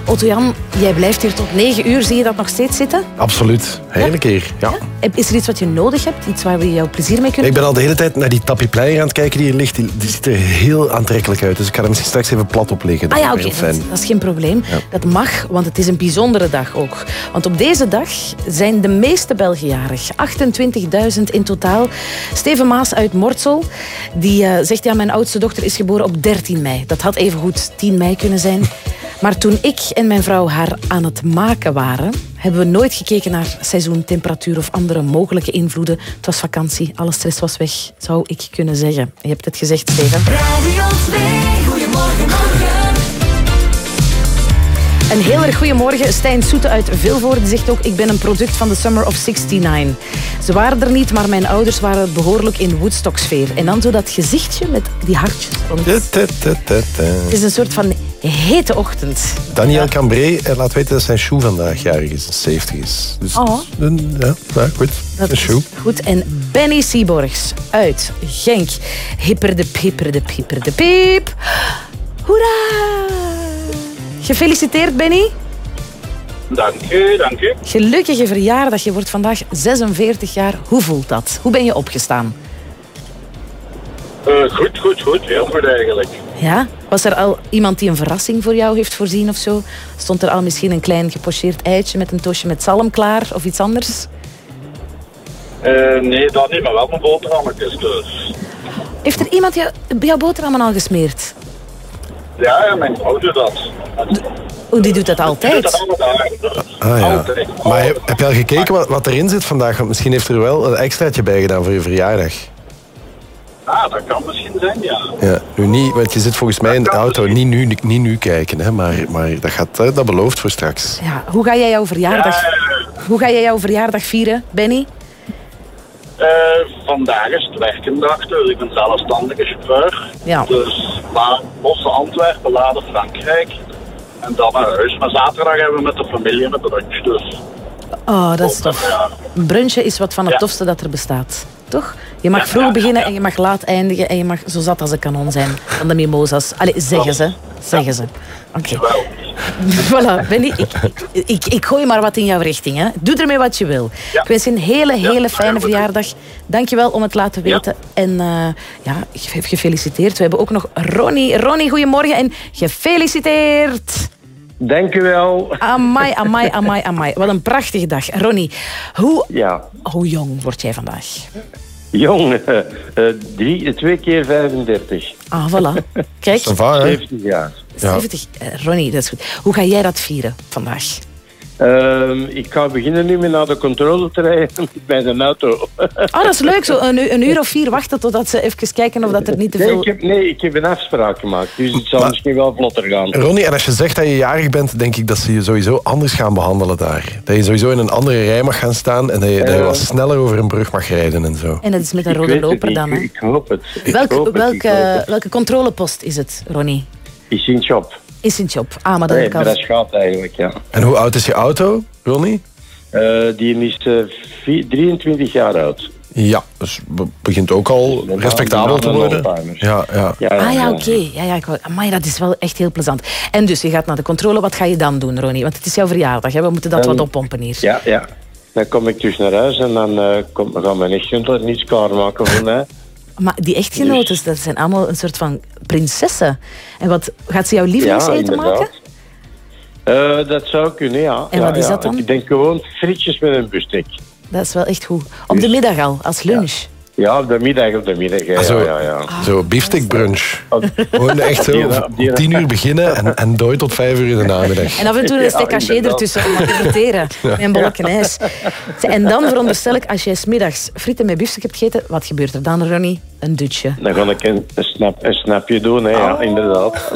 Otto Jan, jij blijft hier tot 9 uur. Zie je dat nog steeds zitten? Absoluut. Heerlijk hier. Ja. Is er iets wat je nodig hebt? Iets waar we jou plezier mee kunnen Ik ben al de hele tijd naar die tapipleier aan het kijken die hier ligt. Die, die ziet er heel aantrekkelijk uit. Dus ik ga hem misschien straks even plat opleggen. Ah ja, Dat oké, is heel dat, fijn. dat is geen probleem. Dat mag, want het is een bijzondere dag ook. Want op deze dag zijn de meeste Belgen jarig. 28.000 in totaal. Steven Maas uit Mortsel, die eh, zegt ja, mijn oudste dochter is geboren op 13 mei. Dat had even goed 10 mei kunnen zijn. Maar toen ik en mijn vrouw haar aan het maken waren, hebben we nooit gekeken naar seizoen, temperatuur of andere mogelijke invloeden. Het was vakantie, alle stress was weg, zou ik kunnen zeggen. Je hebt het gezegd, Steven. Radio 2, goedemorgen, morgen. Een heel erg goedemorgen. Stijn Soete uit Vilvoorde zegt ook... ik ben een product van de Summer of 69. Ze waren er niet, maar mijn ouders waren behoorlijk in Woodstock-sfeer. En dan zo dat gezichtje met die hartjes. rond. Het is een soort van hete ochtend. Daniel Cambré eh, laat weten dat zijn shoe vandaag jarig is, 70 is. Dus Oh. een- ja, ja, goed. Dat een shoe. goed. En Benny Sieborgs uit Genk. Hipper de pipper de de piep. Hoera! Gefeliciteerd, Benny. Dank u, dank u. Gelukkige verjaardag. Je wordt vandaag 46 jaar. Hoe voelt dat? Hoe ben je opgestaan? Eh, goed, goed, goed. Heel goed eigenlijk. Ja? Was er al iemand die een verrassing voor jou heeft voorzien of zo? Stond er al misschien een klein gepocheerd eitje met een toosje met zalm klaar of iets anders? Eh, nee, dat niet, maar wel mijn boterhammetjes dus. Heeft er iemand jou, jouw boterhammen al gesmeerd? Ja, mijn vrouw doet dat. Oh, die doet dat Die doet altijd. dat. Ah, ja. Altijd. Maar heb, heb je al gekeken wat, wat erin zit vandaag? Want misschien heeft er wel een extraatje bij gedaan voor je verjaardag. Ah, dat kan misschien zijn, ja. Ja, nu niet, want je zit volgens mij in de auto. Niet nu, niet nu kijken, hè, maar, maar dat, gaat, eh, dat belooft voor straks. Ja, hoe ga jij jouw verjaardag, hoe ga jij jouw verjaardag vieren, Benny? Eh, vandaag is het werkendag, dus ik ben zelfstandige chauffeur. Ja. Dus losse Antwerpen, laden Frankrijk. En dan naar huis. Maar zaterdag hebben we met de familie een brunch, dus... Oh, dat is tof. Brunchen is wat van het tofste dat er bestaat. Toch? Je mag vroeg beginnen en je mag laat eindigen en je mag zo zat als een kanon zijn van de mimosas. Allee, zeggen ze. Zeggen ze. Oké. voilà, Benny, ik, ik, ik, ik gooi maar wat in jouw richting. Hè. Doe ermee wat je wil. Ik wens je een hele, hele fijne verjaardag. Dankjewel om het te laten weten. En eh, ja, ge- gefeliciteerd. We hebben ook nog Ronnie. Ronnie, goedemorgen en gefeliciteerd. Dank u wel. Amai, amai, amai, amai. Wat een prachtige dag. Ronnie, hoe, Ja, hoe jong word jij vandaag? jong. eh, eh, drie, twee keer 35. Ah, voilà. Kijk. 70 jaar. 70. Eh, Ronnie, dat is goed. Hoe ga jij dat vieren vandaag? Ehm, ik ga beginnen nu met naar de controle te rijden bij de auto. Ah, dat is leuk. Zo een, een uur of vier wachten totdat ze even kijken of dat er niet te Nee veel... ik, heb, nee, ik heb een afspraak gemaakt, dus het zal misschien wel vlotter gaan. Ronnie, en als je zegt dat je jarig bent, denk ik dat ze je sowieso anders gaan behandelen daar. Dat je sowieso in een andere rij mag gaan staan en dat je, dat je Eh. wat sneller over een brug mag rijden en zo. En dat is met een rode loper dan, hè? Ik hoop het. Ik Welke, hoop het, ik welke, hoop het. welke controlepost is het, Ronnie? Is in shop. Is Sint-Job. Ah, maar dat Nee, maar dat gaat eigenlijk, ja. En hoe oud is je auto, Ronnie? Eh, die is eh, vi- 23 jaar oud. Ja, dus be- begint ook al respectabel te worden. Ja, ja. Ah ja, oké. Ja, ja, ik wou- amai, dat is wel echt heel plezant. En dus, je gaat naar de controle. Wat ga je dan doen, Ronnie? Want het is jouw verjaardag. Hè? We moeten dat Dan- wat oppompen hier. Ja, ja. Dan kom ik dus naar huis en dan eh kom, gaan mijn echtgenoot niets klaarmaken voor mij. Maar die echtgenoten, dat zijn allemaal een soort van prinsessen. En wat, gaat ze jouw lievelingseten maken? Eh, dat zou kunnen, ja. En Ja, wat is ja. dat dan? Ik denk gewoon frietjes met een bustek. Dat is wel echt goed. Op de middag al, als lunch. Ja, op de middag, op de middag. Ja, Ah, zo, ja, ja. zo biefstekbrunch. Gewoon echt zo, om tien uur beginnen en, en dooi tot vijf uur in de namiddag. En af en toe een haché inderdaad. ertussen om te verteren. Ja. Met een bolletje ijs. En dan veronderstel ik, als jij smiddags frieten met biefstuk hebt gegeten, wat gebeurt er dan, Ronnie? Een dutje. Dan ga ik een, een, snap, een snapje doen, hè, Oh. ja, inderdaad.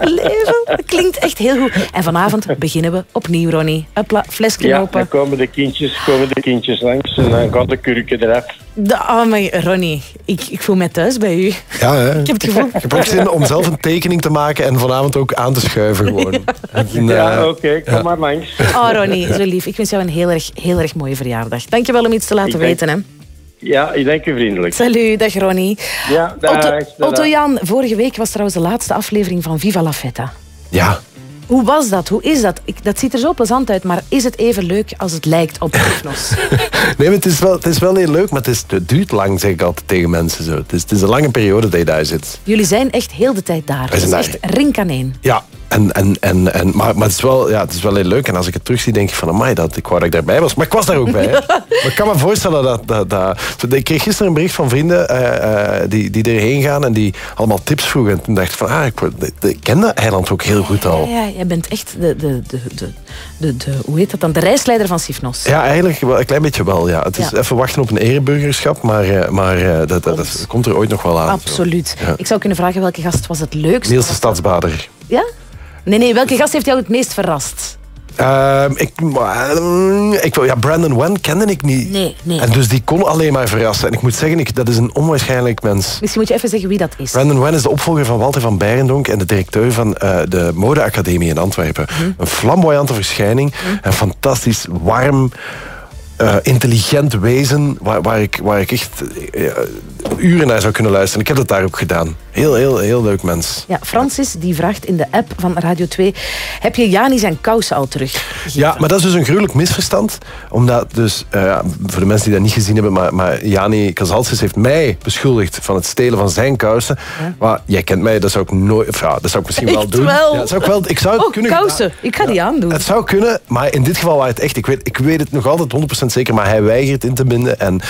Leven, dat klinkt echt heel goed. En vanavond beginnen we opnieuw, Ronnie. Hopla, flesje Ja, open. dan komen de kindjes, komen de kindjes langs en dan gaat de kurken eraf. De, oh, maar Ronnie, ik, ik voel mij thuis bij u. Ja, hè? Ik heb het gevoel. Ik heb ook zin om zelf een tekening te maken en vanavond ook aan te schuiven gewoon. En, Ja, eh, oké, kom ja. maar langs. Oh, Ronnie, zo lief. Ik wens jou een heel erg, heel erg mooie verjaardag. Dankjewel om iets te laten Ik denk- weten. Hè. Ja, ik dank u vriendelijk. Salut, dag Ronnie. Ja, dag. Otto, dag. Otto Jan, vorige week was trouwens de laatste aflevering van Viva la Feta. Ja. Hoe was dat? Hoe is dat? Ik, dat ziet er zo plezant uit, maar is het even leuk als het lijkt op Hypnos? Nee, maar het is, wel, het is wel heel leuk, maar het, is, het duurt lang, zeg ik altijd tegen mensen. Zo. Het, is, het is een lange periode dat je daar zit. Jullie zijn echt heel de tijd daar. Het is echt rink aan één. Ja, en, en, en, en, maar, maar het, is wel, ja, het is wel heel leuk. En als ik het terugzie, denk ik van, amai, dat, ik wou dat ik daarbij was. Maar ik was daar ook bij. hè. Maar ik kan me voorstellen dat... dat, dat ik kreeg gisteren een bericht van vrienden eh, eh, die, die erheen gaan en die allemaal tips vroegen. En toen dacht ik van, ah, ik, ik ken dat eiland ook heel goed al. Ja, ja, jij bent echt de, de, de, de, de, hoe heet dat dan? De reisleider van Sifnos. Ja, eigenlijk wel, een klein beetje wel. Ja. Het is Ja. even wachten op een ereburgerschap, maar, eh, maar dat, dat, dat komt er ooit nog wel aan. Absoluut. Ik zou kunnen vragen welke gast was het leukst? Niels de Stadsbader. Ja? Nee, nee, welke gast heeft jou het meest verrast? Ehm, ik, ja, Brandon Wen kende ik niet. Nee, nee. En dus die kon alleen maar verrassen. En ik moet zeggen, ik, dat is een onwaarschijnlijk mens. Misschien moet je even zeggen wie dat is. Brandon Wen is de opvolger van Walter van Beirendonk en de directeur van eh, de Modeacademie in Antwerpen. Mhm. Een flamboyante verschijning en fantastisch warm. eh, intelligent wezen waar, waar, ik, waar ik echt eh, uren naar zou kunnen luisteren. Ik heb dat daar ook gedaan. Heel, heel, heel leuk mens. Ja, Francis die vraagt in de app van Radio 2... Heb je Jani zijn kousen al terug? Ja, maar dat is dus een gruwelijk misverstand. Omdat dus, eh, ja, voor de mensen die dat niet gezien hebben... maar, maar Jani Casalsis heeft mij beschuldigd van het stelen van zijn kousen. Maar jij kent mij, dat zou ik nooit... Ja, dat zou ik misschien wel Echt doen. wel? Ja, dat zou ik, wel, ik zou het Oh, kunnen kousen. Ik ga die aandoen. het zou kunnen, maar in dit geval was het echt... Ik weet, ik weet het nog altijd 100% zeker, maar hij weigert in te binden. En,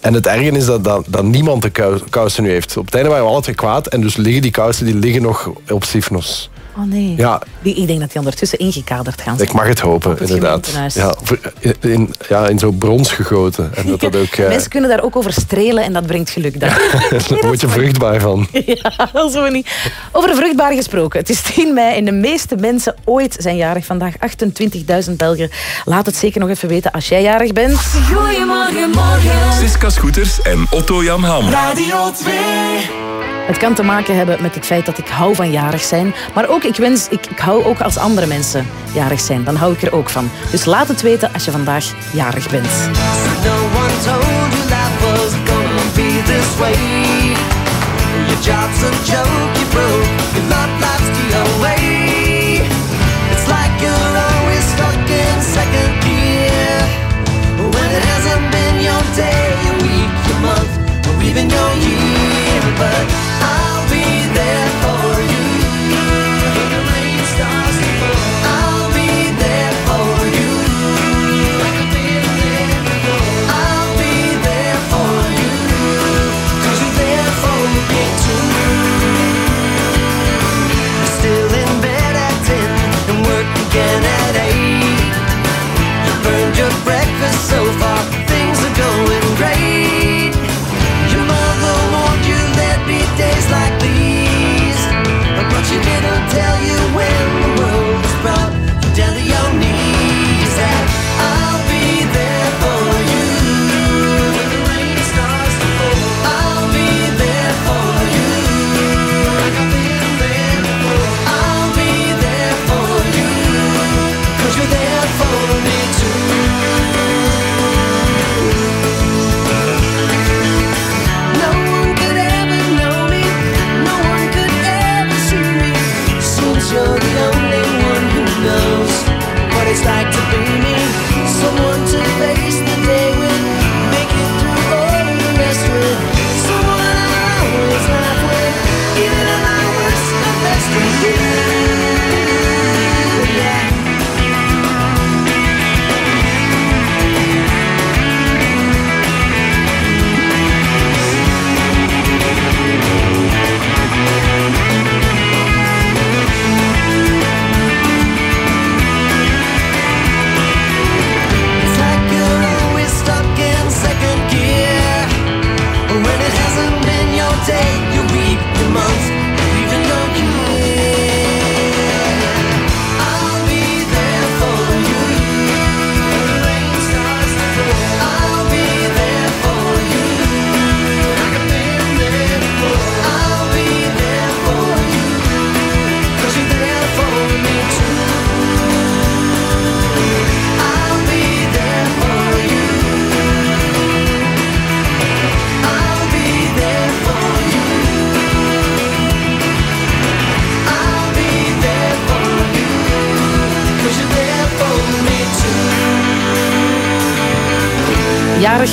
en het erge is dat, dat, dat niemand de kou- kousen nu heeft. Op het einde waren we alle twee kwaad. En dus liggen die kousen die liggen nog op Sifnos. Oh nee. Ja. Die, ik denk dat die ondertussen ingekaderd gaan Ik mag het hopen, het inderdaad. Ja, in, ja, in zo'n brons gegoten. En dat dat ook... eh, Mensen kunnen daar ook over strelen en dat brengt geluk. Dan. daar word je vruchtbaar van. Ja, dat zo niet. Over vruchtbaar gesproken. Het is 10 mei en de meeste mensen ooit zijn jarig vandaag. 28.000 Belgen. Laat het zeker nog even weten als jij jarig bent. Goedemorgen, morgen. Siska Scooters en Otto Jan Ham. Radio 2. Het kan te maken hebben met het feit dat ik hou van jarig zijn. Maar ook, ik, wens, ik, ik hou ook als andere mensen jarig zijn. Dan hou ik er ook van. Dus laat het weten als je vandaag jarig bent.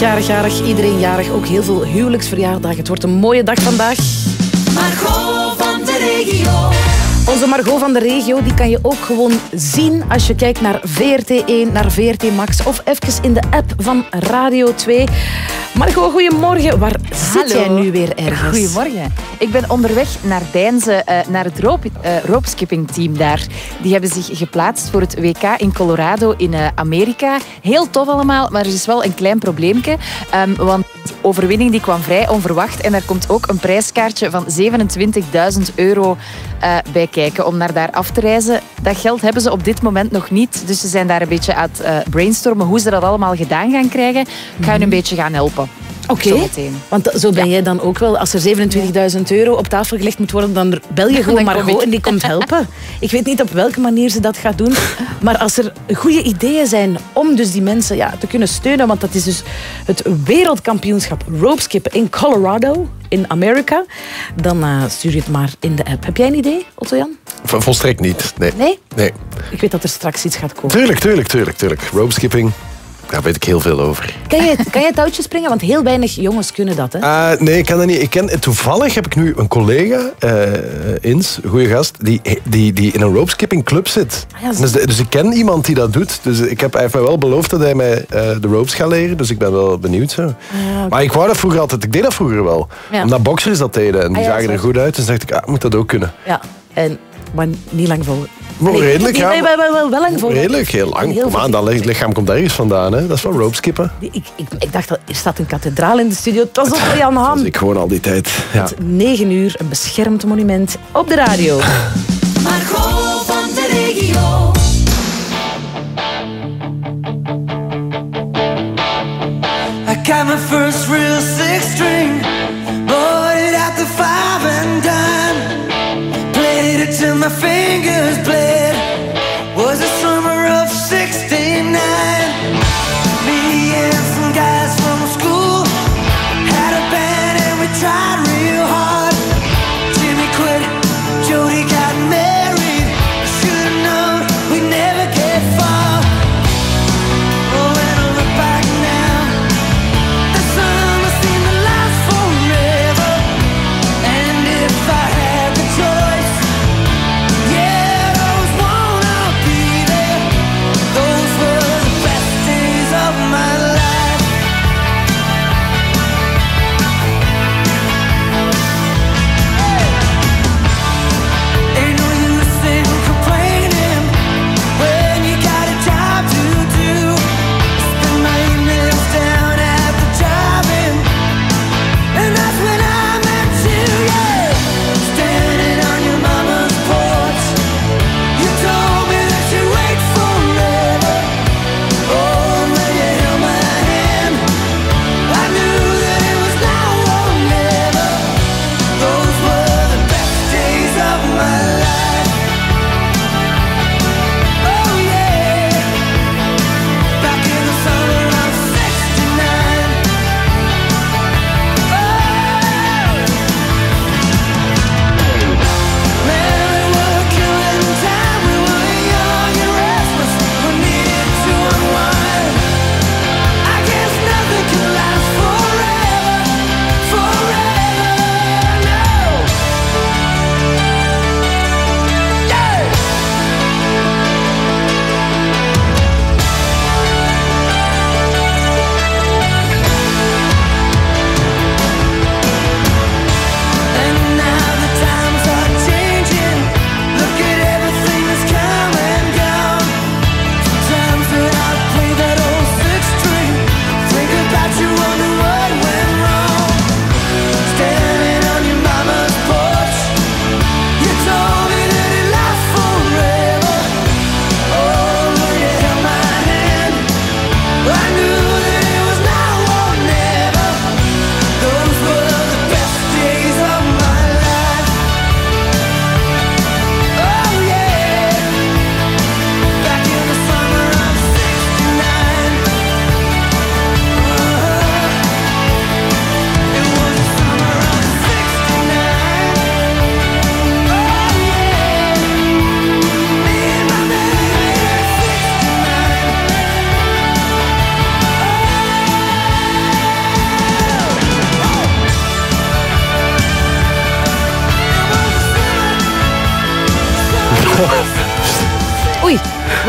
Jarig. Iedereen jarig. Ook heel veel huwelijksverjaardagen. Het wordt een mooie dag vandaag. Margot van de regio. Onze Margot van de regio die kan je ook gewoon zien als je kijkt naar VRT1, naar VRT Max of even in de app van Radio 2. Margot, goedemorgen. Waar zit jij nu weer ergens? Goedemorgen. Ik ben onderweg naar Deinze, eh, naar het rope, eh, ropeskippingteam daar. Die hebben zich geplaatst voor het WK in Colorado in eh, Amerika. Heel tof allemaal, maar er is wel een klein probleempje. Ehm, want de overwinning die kwam vrij onverwacht. En er komt ook een prijskaartje van 27.000 euro bij kijken om naar daar af te reizen. Dat geld hebben ze op dit moment nog niet. Dus ze zijn daar een beetje aan het brainstormen hoe ze dat allemaal gedaan gaan krijgen. Ik ga hun een beetje gaan helpen. Oké, want zo ben jij dan ook wel. Als er 27.000 euro op tafel gelegd moet worden, dan bel je gewoon Margot en die komt helpen. Ik weet niet op welke manier ze dat gaat doen. Maar als er goede ideeën zijn om dus die mensen ja, te kunnen steunen, want dat is dus het wereldkampioenschap ropeskippen in Colorado, in Amerika, dan eh, stuur je het maar in de app. Heb jij een idee, Otto-Jan? Volstrekt niet. Nee. Nee? Nee. Ik weet dat er straks iets gaat komen. Tuurlijk, tuurlijk, tuurlijk, tuurlijk. Ropeskipping, daar weet ik heel veel over. Kan je, kan je touwtjes springen? Want heel weinig jongens kunnen dat, hè? Eh, nee, ik kan dat niet. Ik ken, toevallig heb ik nu een collega, eh Ins, een goede gast, die, die, die in een ropeskipping club zit. Ah, ja, zo. dus, dus ik ken iemand die dat doet. Dus ik heb, hij heeft mij wel beloofd dat hij mij eh, de ropes gaat leren. Dus ik ben wel benieuwd. Zo. oké. Maar ik wou dat vroeger altijd. Ik deed dat vroeger wel. Ja. Omdat boxers dat deden. En die Ah, ja, zagen er goed uit. Dus dacht ik, ah, moet dat ook kunnen. Ja, en, maar niet lang vol. Maar Allee, redelijk, ja. nee, wel, wel, wel, wel lang vol. Redelijk, heel lang. Heel Kom aan, dat li- lichaam komt ergens vandaan. Hè. Dat is wel ropeskippen. Ik, ik, ik dacht, dat er staat een kathedraal in de studio. Het was op Jan Ham. Dus ik gewoon al die tijd. Ja. 9 uur, een beschermd monument op de radio. Margot van de regio. I got my first real six string, my fingers bled.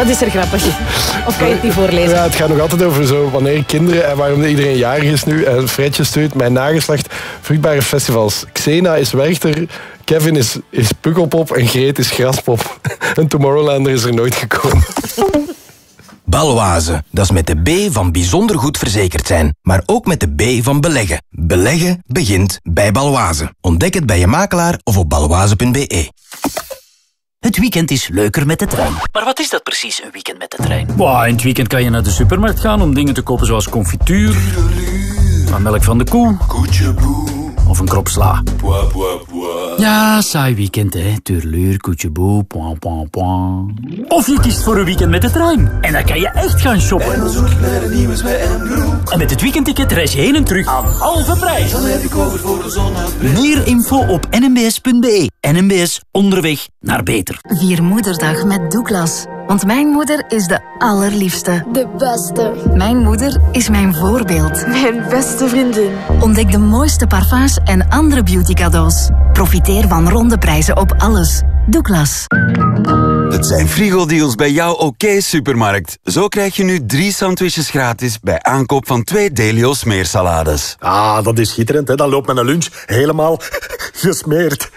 Wat is er grappig? Of kan je het niet voorlezen? Ja, het gaat nog altijd over zo wanneer kinderen en waarom iedereen jarig is nu. En Fredje stuurt mijn nageslacht vruchtbare festivals. Xena is Werchter, Kevin is, is Pukkelpop en Greet is Graspop. En Tomorrowlander is er nooit gekomen. Baloise, dat is met de B van bijzonder goed verzekerd zijn, maar ook met de B van beleggen. Beleggen begint bij Baloise. Ontdek het bij je makelaar of op baloise.be. Het weekend is leuker met de trein. Maar wat is dat precies, een weekend met de trein? Wow, in het weekend kan je naar de supermarkt gaan om dingen te kopen zoals confituur, melk van de koe. Of een krop sla. Ja, saai weekend, hè. Turluur, koetjeboe, point, point, point. Of je kiest voor een weekend met de trein. En dan kan je echt gaan shoppen. En dan zoek ik naar een nieuwe en En met het weekendticket reis je heen en terug aan halve prijs. Dan heb ik over voor de zon Meer info op nmbs.be. NMBS, onderweg naar beter. Vier moederdag met Douglas. Want mijn moeder is de allerliefste. De beste. Mijn moeder is mijn voorbeeld. Mijn beste vriendin. Ontdek de mooiste parfums en andere beauty cadeaus. Profiteer van ronde prijzen op alles. Douglas. Het zijn frigo-deals bij jouw OK supermarkt. Zo krijg je nu drie sandwiches gratis bij aankoop van twee Delio smeersalades. Ah, dat is schitterend, hè? Dan loopt mijn lunch helemaal gesmeerd.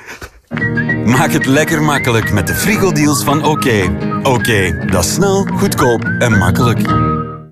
Maak het lekker makkelijk met de frigo-deals van OK. OK, dat is snel, goedkoop en makkelijk.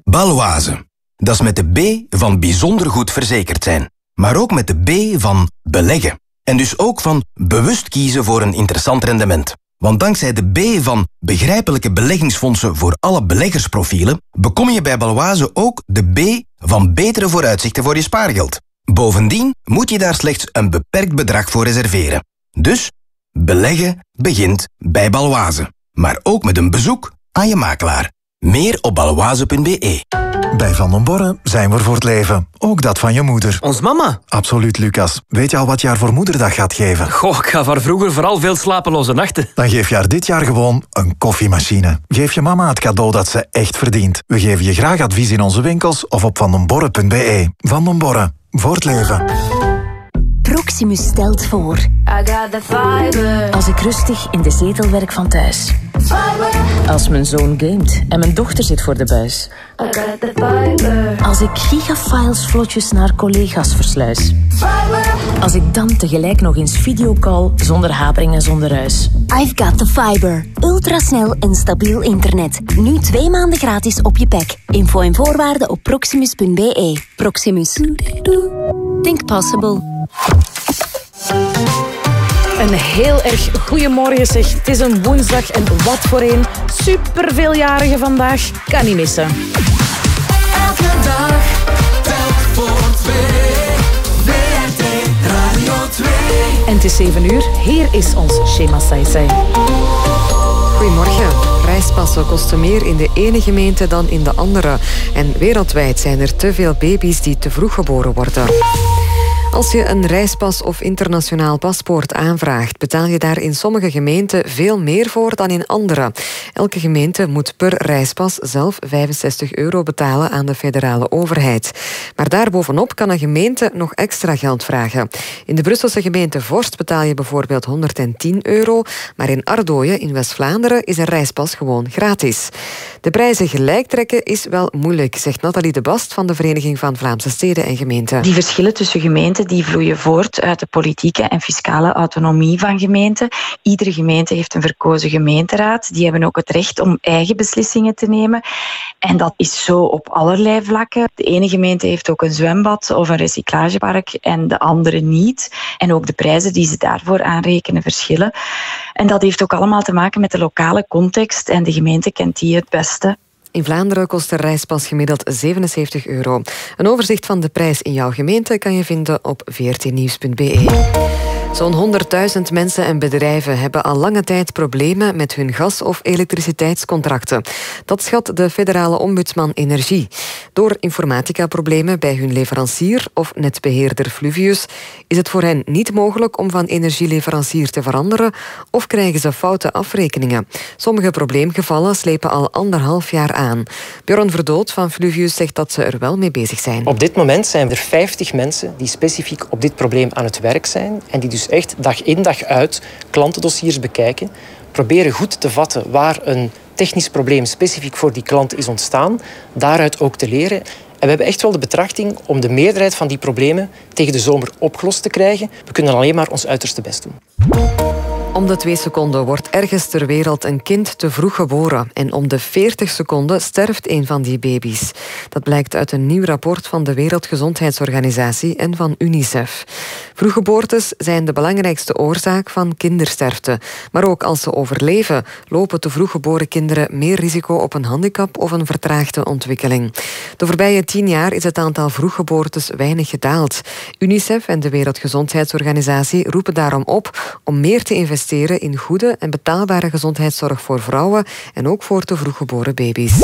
Baloise. Dat is met de B van bijzonder goed verzekerd zijn. Maar ook met de B van beleggen. En dus ook van bewust kiezen voor een interessant rendement. Want dankzij de B van begrijpelijke beleggingsfondsen voor alle beleggersprofielen, bekom je bij Baloise ook de B van betere vooruitzichten voor je spaargeld. Bovendien moet je daar slechts een beperkt bedrag voor reserveren. Dus beleggen begint bij Baloise. Maar ook met een bezoek aan je makelaar. Meer op baloise.be. Bij Van den Borren zijn we voor het leven. Ook dat van je moeder. Ons mama? Absoluut, Lucas. Weet je al wat je haar voor moederdag gaat geven? Goh, ik ga voor vroeger vooral veel slapeloze nachten. Dan geef je haar dit jaar gewoon een koffiemachine. Geef je mama het cadeau dat ze echt verdient. We geven je graag advies in onze winkels of op vandenborren.be. Van den Borren. Voor het leven. Proximus stelt voor. Als ik rustig in de zetel werk van thuis. Als mijn zoon gamet en mijn dochter zit voor de buis. Als ik gigafiles vlotjes naar collega's versluis. Als ik dan tegelijk nog eens videocall zonder hapering en zonder ruis. I've got the fiber. Ultrasnel en stabiel internet. Nu twee maanden gratis op je pack. Info en voorwaarden op proximus.be. Proximus. Think possible. Een heel erg goeiemorgen zeg. Het is een woensdag en wat voor een. Superveeljarige vandaag. Kan niet missen. Elke dag, telk voor twee. WRT Radio 2. En het is 7 uur. Hier is ons Shema Saisai. Goedemorgen. Reispassen kosten meer in de ene gemeente dan in de andere. En wereldwijd zijn er te veel baby's die te vroeg geboren worden. Als je een reispas of internationaal paspoort aanvraagt, betaal je daar in sommige gemeenten veel meer voor dan in andere. Elke gemeente moet per reispas zelf 65 euro betalen aan de federale overheid. Maar daarbovenop kan een gemeente nog extra geld vragen. In de Brusselse gemeente Vorst betaal je bijvoorbeeld 110 euro, maar in Ardooien in West-Vlaanderen is een reispas gewoon gratis. De prijzen gelijk trekken is wel moeilijk, zegt Nathalie de Bast van de Vereniging van Vlaamse Steden en Gemeenten. Die verschillen tussen gemeenten die vloeien voort uit de politieke en fiscale autonomie van gemeenten. Iedere gemeente heeft een verkozen gemeenteraad. Die hebben ook het recht om eigen beslissingen te nemen. En dat is zo op allerlei vlakken. De ene gemeente heeft ook een zwembad of een recyclagepark en de andere niet. En ook de prijzen die ze daarvoor aanrekenen verschillen. En dat heeft ook allemaal te maken met de lokale context en de gemeente kent die het beste. In Vlaanderen kost een reispas gemiddeld 77 euro. Een overzicht van de prijs in jouw gemeente kan je vinden op vrtnieuws.be. Zo'n 100.000 mensen en bedrijven hebben al lange tijd problemen met hun gas- of elektriciteitscontracten. Dat schat de federale ombudsman Energie. Door informatica-problemen bij hun leverancier of netbeheerder Fluvius is het voor hen niet mogelijk om van energieleverancier te veranderen of krijgen ze foute afrekeningen. Sommige probleemgevallen slepen al anderhalf jaar aan. Bjorn Verdood van Fluvius zegt dat ze er wel mee bezig zijn. Op dit moment zijn er 50 mensen die specifiek op dit probleem aan het werk zijn en die dus echt dag in dag uit klantendossiers bekijken, proberen goed te vatten waar een technisch probleem specifiek voor die klant is ontstaan, daaruit ook te leren. En we hebben echt wel de betrachting om de meerderheid van die problemen tegen de zomer opgelost te krijgen. We kunnen alleen maar ons uiterste best doen. Om de twee seconden wordt ergens ter wereld een kind te vroeg geboren. En om de 40 seconden sterft een van die baby's. Dat blijkt uit een nieuw rapport van de Wereldgezondheidsorganisatie en van UNICEF. Vroeggeboortes zijn de belangrijkste oorzaak van kindersterfte. Maar ook als ze overleven, lopen te vroeg geboren kinderen meer risico op een handicap of een vertraagde ontwikkeling. De voorbije tien jaar is het aantal vroeggeboortes weinig gedaald. UNICEF en de Wereldgezondheidsorganisatie roepen daarom op om meer te investeren in goede en betaalbare gezondheidszorg voor vrouwen en ook voor te vroeggeboren baby's.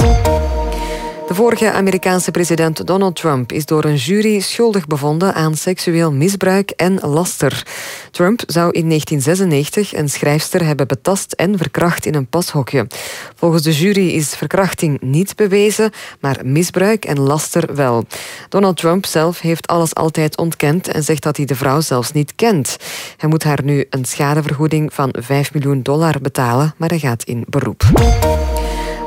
De vorige Amerikaanse president Donald Trump is door een jury schuldig bevonden aan seksueel misbruik en laster. Trump zou in 1996 een schrijfster hebben betast en verkracht in een pashokje. Volgens de jury is verkrachting niet bewezen, maar misbruik en laster wel. Donald Trump zelf heeft alles altijd ontkend en zegt dat hij de vrouw zelfs niet kent. Hij moet haar nu een schadevergoeding van 5 miljoen dollar betalen, maar hij gaat in beroep.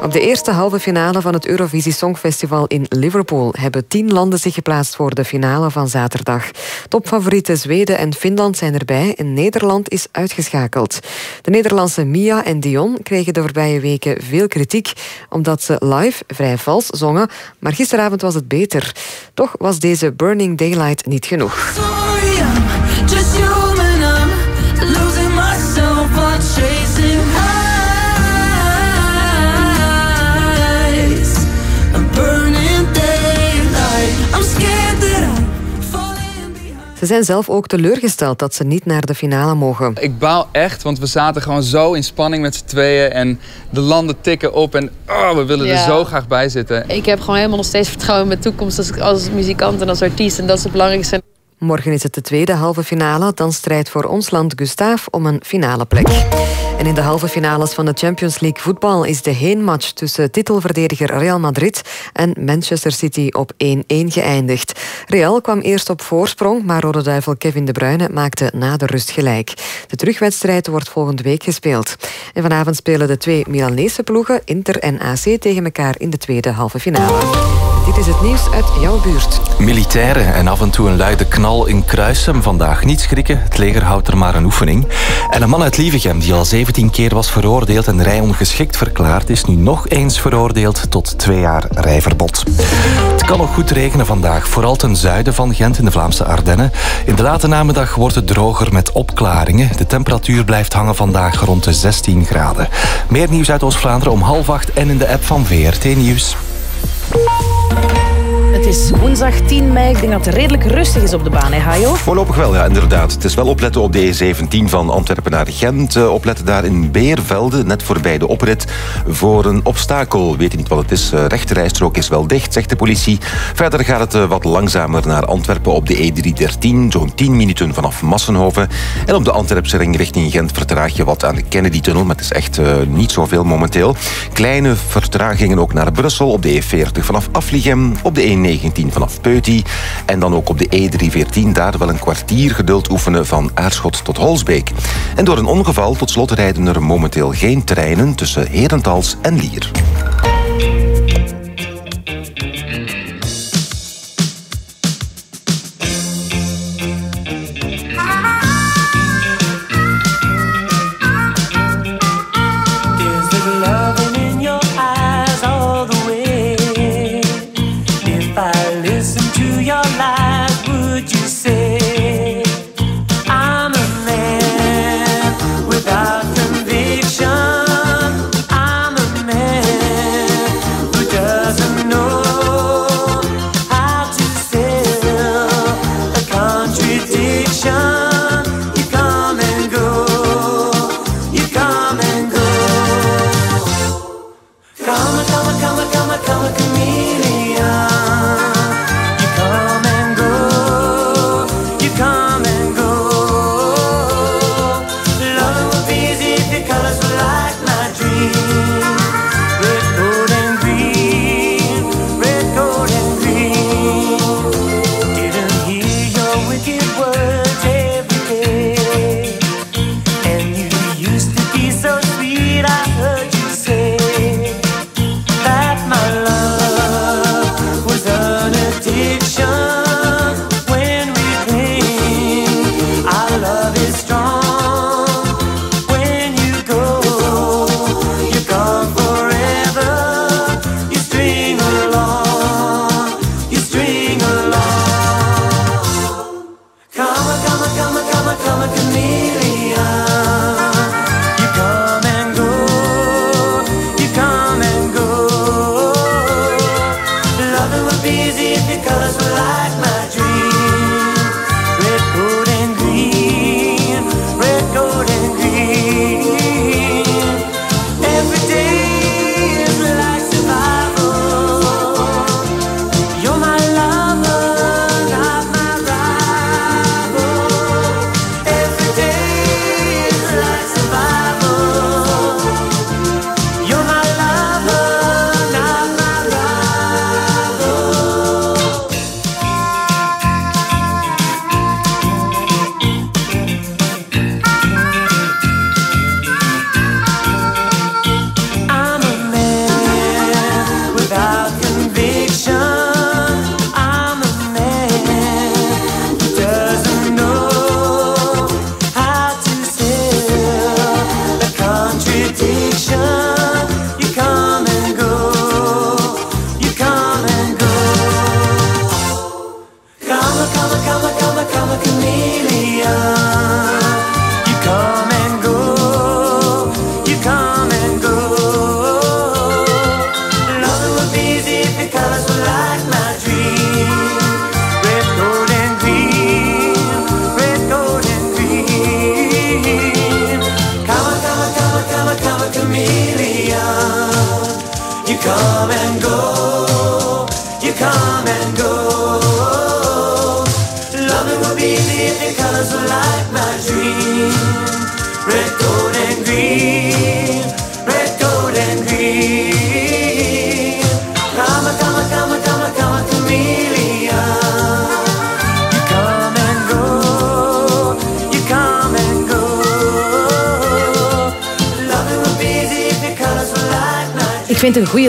Op de eerste halve finale van het Eurovisie Songfestival in Liverpool hebben tien landen zich geplaatst voor de finale van zaterdag. Topfavorieten Zweden en Finland zijn erbij en Nederland is uitgeschakeld. De Nederlandse Mia en Dion kregen de voorbije weken veel kritiek omdat ze live vrij vals zongen, maar gisteravond was het beter. Toch was deze Burning Daylight niet genoeg. Ze zijn zelf ook teleurgesteld dat ze niet naar de finale mogen. Ik baal echt, want we zaten gewoon zo in spanning met z'n tweeën. En de landen tikken op en oh, we willen er zo graag bij zitten. Ik heb gewoon helemaal nog steeds vertrouwen in mijn toekomst als, als muzikant en als artiest. En dat is het belangrijkste. Morgen is het de tweede halve finale. Dan strijdt voor ons land Gustaaf om een finale plek. En in de halve finales van de Champions League voetbal is de heenmatch tussen titelverdediger Real Madrid en Manchester City op 1-1 geëindigd. Real kwam eerst op voorsprong, maar Rode Duivel Kevin De Bruyne maakte na de rust gelijk. De terugwedstrijd wordt volgende week gespeeld. En vanavond spelen de twee Milanese ploegen, Inter en AC, tegen elkaar in de tweede halve finale. Dit is het nieuws uit jouw buurt. Militairen en af en toe een luide knal in Kruisem. Vandaag niet schrikken, het leger houdt er maar een oefening. En een man uit Lievegem die al 17 keer was veroordeeld en rijongeschikt verklaard... is nu nog eens veroordeeld tot twee jaar rijverbod. Het kan nog goed regenen vandaag, vooral ten zuiden van Gent in de Vlaamse Ardennen. In de late namiddag wordt het droger met opklaringen. De temperatuur blijft hangen vandaag rond de 16 graden. Meer nieuws uit Oost-Vlaanderen om half acht en in de app van VRT Nieuws. Thank you. Het is woensdag 10 mei. Ik denk dat het redelijk rustig is op de baan, hè, Hajo? Voorlopig wel, ja, inderdaad. Het is wel opletten op de E17 van Antwerpen naar Gent. Eh, opletten daar in Beervelde, net voorbij de oprit, voor een obstakel. Weet je niet wat het is? Uh, rechterrijstrook is wel dicht, zegt de politie. Verder gaat het eh, wat langzamer naar Antwerpen op de E313, zo'n 10 minuten vanaf Massenhoven. En op de Antwerpse ring richting Gent vertraag je wat aan de Kennedy-tunnel, maar het is echt niet zoveel momenteel. Kleine vertragingen ook naar Brussel op de E40 vanaf Afligem, op de E19 vanaf Peuty en dan ook op de E314 daar wel een kwartier geduld oefenen van Aarschot tot Holsbeek. En door een ongeval tot slot rijden er momenteel geen treinen tussen Herentals en Lier.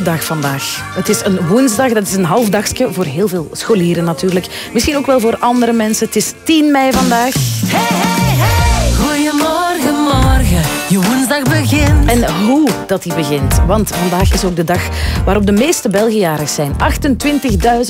Dag vandaag. Het is een woensdag, dat is een half dagje voor heel veel scholieren natuurlijk. Misschien ook wel voor andere mensen. Het is 10 mei vandaag. Goedemorgen, morgen, je woensdag begint. En hoe dat die begint. Want vandaag is ook de dag waarop de meeste Belgen jarig zijn.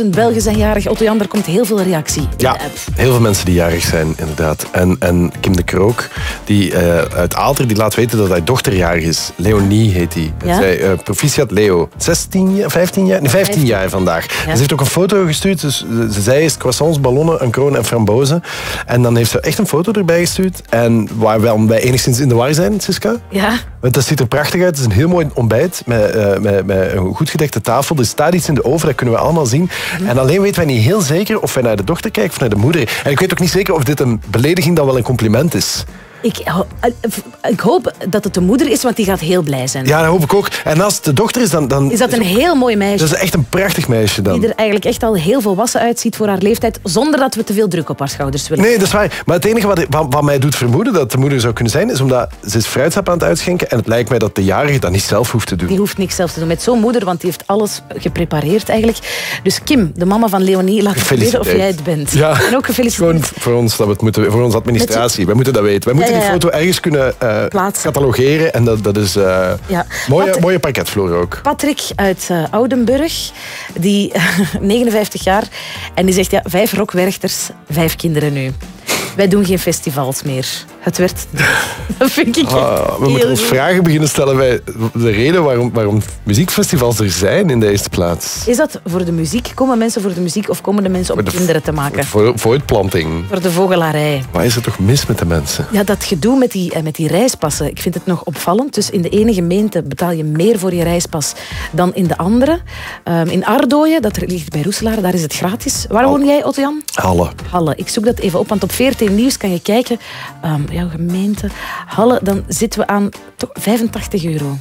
28.000 Belgen zijn jarig. Otto Jan, er komt heel veel reactie in Ja, de app. heel veel mensen die jarig zijn, inderdaad. En, en Kim de Krook, die eh, uit Aalter, die laat weten dat hij dochterjarig is. Leonie heet die. Ja? Zij, eh, proficiat Leo. 16 jaar, 15 jaar? Nee, 15 jaar vandaag. En Ze heeft ook een foto gestuurd. Dus eh, ze zei eerst croissants, ballonnen, een kroon en frambozen. En dan heeft ze echt een foto erbij gestuurd. En waar wij enigszins in de war zijn, Siska. Ja? Want dat ziet er prachtig uit. Het is een heel mooi ontbijt met, met, met een goed gedekte tafel. Er staat iets in de oven, dat kunnen we allemaal zien. En alleen weten wij niet heel zeker of wij naar de dochter kijken of naar de moeder. En ik weet ook niet zeker of dit een belediging dan wel een compliment is. Ik, eh, ik hoop dat het de moeder is, want die gaat heel blij zijn. Ja, dat hoop ik ook. En als het de dochter is, dan... dan Is dat een heel mooi meisje? Dat is echt een prachtig meisje dan. Die er eigenlijk echt al heel volwassen uitziet voor haar leeftijd, zonder dat we te veel druk op haar schouders willen. Nee, dat is waar. Maar het enige wat, wat, wat mij doet vermoeden dat de moeder zou kunnen zijn, is omdat ze is fruitsap aan het uitschenken en het lijkt mij dat de jarige dat niet zelf hoeft te doen. Die hoeft niks zelf te doen met zo'n moeder, want die heeft alles geprepareerd eigenlijk. Dus Kim, de mama van Leonie, laat weten of jij het bent. Ja. En ook gefeliciteerd. Gewoon voor ons, dat we het moeten, voor onze administratie. Wij moeten dat weten. Wij moeten Die foto ergens kunnen eh, catalogeren. En dat, dat is Ja. mooie, Wat- mooie parketvloer ook. Patrick uit eh, Oudenburg, die 59 jaar, en die zegt ja, vijf rockwerchters, vijf kinderen nu. Wij doen geen festivals meer. Het werd... Dat vind ik Ah, we moeten ons vragen beginnen stellen bij de reden waarom, waarom muziekfestivals er zijn in de eerste plaats. Is dat voor de muziek? Komen mensen voor de muziek of komen de mensen om Voor de- kinderen te maken? Voor, voortplanting. Voor de vogelarij. Wat is er toch mis met de mensen? Ja, dat gedoe met die, eh, met die reispassen, ik vind het nog opvallend. Dus in de ene gemeente betaal je meer voor je reispas dan in de andere. Ehm, in Ardooien, dat ligt bij Roeselaar, daar is het gratis. Waar woon jij, Otto-Jan? Halle. Halle. Ik zoek dat even op, want op 14 Nieuws kan je kijken. ehm, jouw gemeente, Halle, dan zitten we aan toch 85 euro.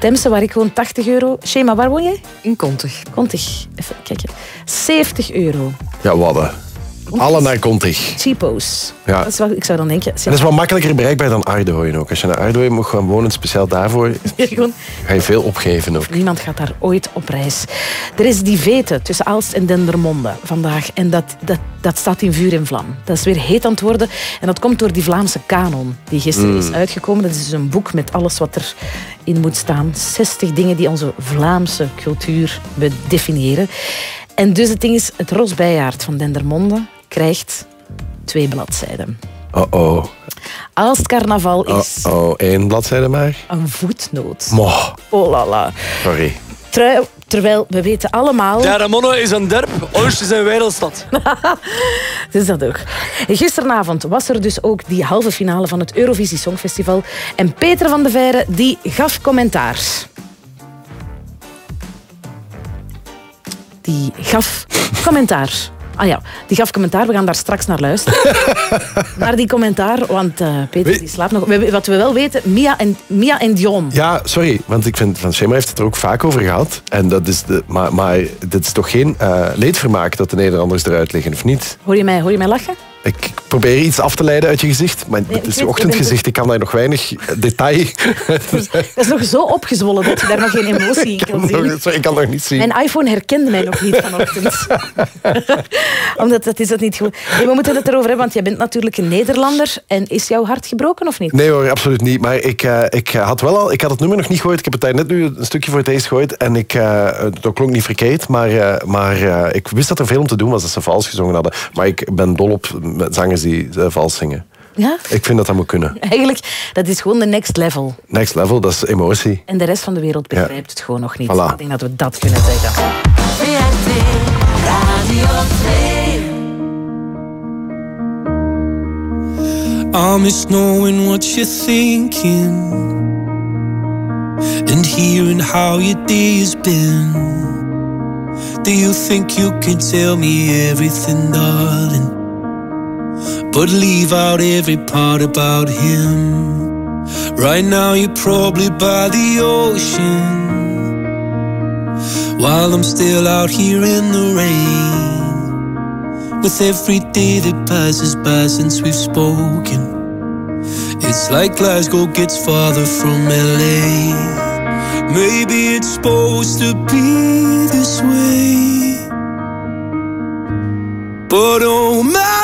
Temse, waar ik woon, 80 euro. Shema, waar woon jij? In Kontig. Kontig. Even kijken. 70 euro. Ja, wadden. Alle naar. Cheapo's. Ja. Dat is wat ik zou dan denken. En dat is wel makkelijker bereikbaar dan Ardooien ook. Als je naar Ardooien moet gaan wonen, speciaal daarvoor, Gewoon ga je veel opgeven ook. Niemand gaat daar ooit op reis. Er is die vete tussen Aalst en Dendermonde vandaag. En dat, dat, dat staat in vuur en vlam. Dat is weer heet aan het worden. En dat komt door die Vlaamse kanon die gisteren Mm. is uitgekomen. Dat is dus een boek met alles wat erin moet staan. 60 dingen die onze Vlaamse cultuur definiëren. En dus het ding is, het Ros Bijaard van Dendermonde krijgt twee bladzijden. Oh-oh. Aalst carnaval is Oh-oh. Eén bladzijde maar. een voetnoot. Moh. Oh la la. Sorry. Trui- terwijl we weten allemaal... Derremonde is een derp, Oost is een wereldstad. Het is dat ook. Gisteravond was er dus ook die halve finale van het Eurovisie Songfestival. En Peter van de Veire die gaf commentaar. Die gaf commentaar. Ah ja, die gaf commentaar. We gaan daar straks naar luisteren. naar die commentaar, want eh, Peter die slaapt nog. Wat we wel weten, Mia en, Mia en Dion. Ja, sorry, want ik vind, Van Schema heeft het er ook vaak over gehad. En dat is de, maar, maar dit is toch geen eh, leedvermaak dat de Nederlanders eruit liggen, of niet? Hoor je mij, hoor je mij lachen? Ik probeer iets af te leiden uit je gezicht, maar het is je ochtendgezicht. Ik kan daar nog weinig eh, detail... Dat is nog zo opgezwollen dat je daar nog geen emotie in kan zien. nog- sorry, ik kan nog niet zien. Mijn iPhone herkende mij nog niet vanochtend. Omdat dat is dat niet goed. Nee, we moeten het erover hebben, want jij bent natuurlijk een Nederlander. En is jouw hart gebroken of niet? Nee hoor, absoluut niet. Maar ik, eh, ik, had wel al, ik had het nummer nog niet gehoord. Ik heb het daar net nu een stukje voor het eerst gehoord. En ik, eh, het klonk niet verkeerd. Maar, eh, maar eh, ik wist dat er veel om te doen was dat ze vals gezongen hadden. Maar ik ben dol op met zangers die eh, vals zingen. Ja? Ik vind dat dat moet kunnen. Eigenlijk, dat is gewoon de next level. Next level, dat is emotie. En de rest van de wereld begrijpt het gewoon nog niet. Voilà. Ik denk dat we dat kunnen zeggen. Radio 2. I miss knowing what you're thinking. and hearing how your day has been. Do you think you can tell me everything, darling? But leave out every part about him. Right now, you're probably by the ocean. While I'm still out here in the rain. With every day that passes by since we've spoken. It's like Glasgow gets farther from LA. Maybe it's supposed to be this way. But oh my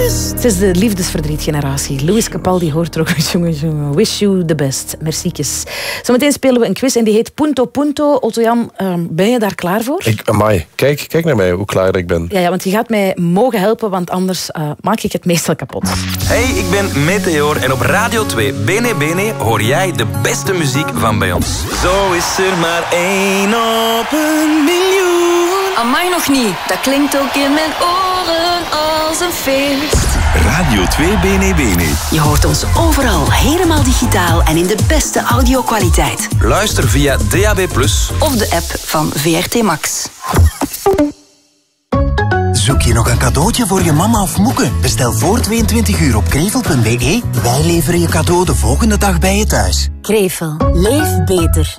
Het is de liefdesverdrietgeneratie. Louis Capaldi hoort er ook jongen, jongen. Wish you the best. Merciekes. Zometeen spelen we een quiz en die heet Punto Punto. Otto-Jan, ehm, ben je daar klaar voor? Ik, amai, kijk, kijk naar mij, hoe klaar ik ben. Ja, ja, want je gaat mij mogen helpen, want anders eh, maak ik het meestal kapot. Hey, ik ben Meteor en op Radio 2 Bene Bene hoor jij de beste muziek van bij ons. Zo is er maar één op een miljoen. Amai nog niet, dat klinkt ook in mijn oren als een feest. Radio 2 Bene Bene. Je hoort ons overal, helemaal digitaal en in de beste audio-kwaliteit. Luister via DAB+. Of de app van VRT Max. Zoek je nog een cadeautje voor je mama of moeke? Bestel voor 22 uur op krevel.be. Wij leveren je cadeau de volgende dag bij je thuis. Krevel. Leef beter.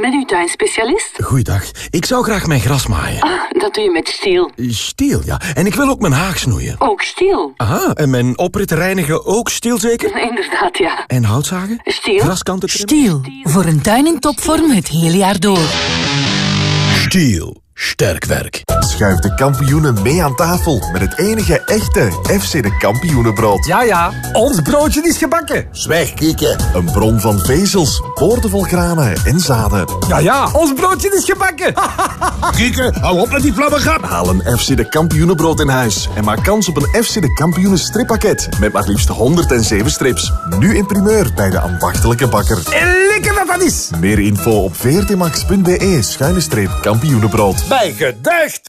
Met uw tuinspecialist? Goeiedag. Ik zou graag mijn gras maaien. Ah, dat doe je met stiel. Stiel, ja. En ik wil ook mijn haag snoeien. Ook stiel? Aha, en mijn oprit reinigen ook stiel zeker? Inderdaad, ja. En houtzagen? Stiel? Graskanten trimmen? Stiel. Voor een tuin in topvorm het hele jaar door. Stiel. Sterk werk. Schuif de kampioenen mee aan tafel met het enige echte FC de kampioenenbrood. Ja, ja, ons broodje is gebakken. Zwijg, kieken. Een bron van vezels, boordevol granen en zaden. Ja, ja, ons broodje is gebakken. Kieken, hou op met die flabbergap. Haal een FC de kampioenenbrood in huis en maak kans op een FC de kampioenen strippakket met maar liefst 107 strips. Nu in primeur bij de ambachtelijke bakker. En lekker dat dat is. Meer info op vrtmax.be schuine streep kampioenenbrood. Bij gedacht.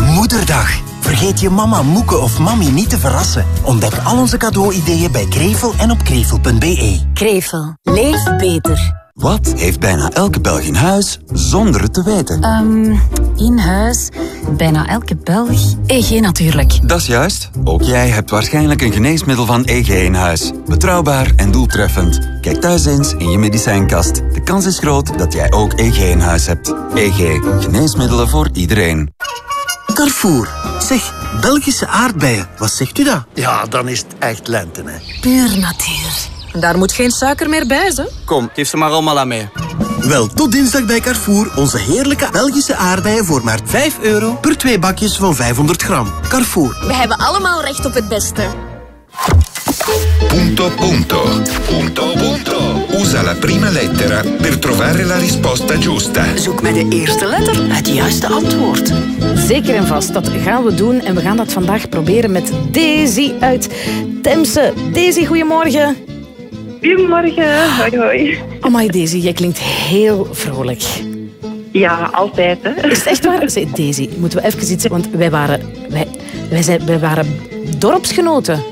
Moederdag. Vergeet je mama, moeke of mammy niet te verrassen. Ontdek al onze cadeau-ideeën bij Krevel en op krevel.be. Krevel. Leef beter. Wat heeft bijna elke Belg in huis zonder het te weten? Ehm, in huis, bijna elke Belg. EG natuurlijk. Dat is juist. Ook jij hebt waarschijnlijk een geneesmiddel van EG in huis. Betrouwbaar en doeltreffend. Kijk thuis eens in je medicijnkast. De kans is groot dat jij ook EG in huis hebt. EG. Geneesmiddelen voor iedereen. Carrefour. Zeg, Belgische aardbeien. Wat zegt u dat? Ja, dan is het echt lente, hè. Puur natuur. Daar moet geen suiker meer bij, ze. Kom, geef ze maar allemaal aan mee. Wel, tot dinsdag bij Carrefour onze heerlijke Belgische aardbeien voor maar 5 euro per twee bakjes van 500 gram. Carrefour. We hebben allemaal recht op het beste. Punto punto. Punto punto. Usa la prima lettera per trovare la risposta giusta. Zoek met de eerste letter het juiste antwoord. Zeker en vast, dat gaan we doen. En we gaan dat vandaag proberen met Daisy uit Temse. Daisy, goedemorgen. Goedemorgen, hoi hoi. Amai Daisy, jij klinkt heel vrolijk. Ja, altijd hè. Is het echt waar? Zeg, Daisy, moeten we even iets... Want wij waren, wij, wij zijn, wij waren dorpsgenoten.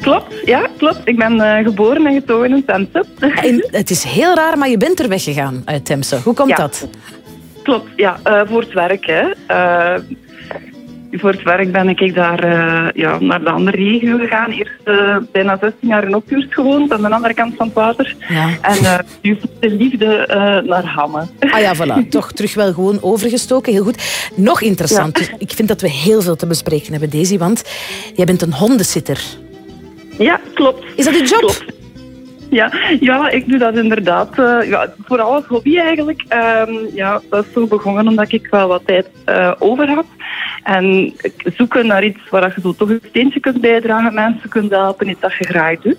Klopt, ja, klopt. Ik ben eh, geboren en getogen in Temse. En het is heel raar, maar je bent er weggegaan uit Temse. Hoe komt Ja. dat? Klopt, ja, eh, voor het werk hè. Eh, voor het werk ben ik daar eh, ja, naar de andere regio gegaan. Eerst eh, bijna 16 jaar in Opjuurst gewoond, aan de andere kant van het water. Ja. En nu voor de liefde naar Hamme. Ah ja, voilà. Toch terug wel gewoon overgestoken. Heel goed. Nog interessant. Ik vind dat we heel veel te bespreken hebben, Daisy. Want jij bent een hondensitter. Ja, klopt. Is dat je job? Klopt. Ja, ja, ik doe dat inderdaad. eh, ja, vooral als hobby eigenlijk. Ehm, ja, dat is zo begonnen omdat ik wel wat tijd eh, over had. En ik zoeken naar iets waar je zo toch een steentje kunt bijdragen, mensen kunt helpen, iets dat je graag doet.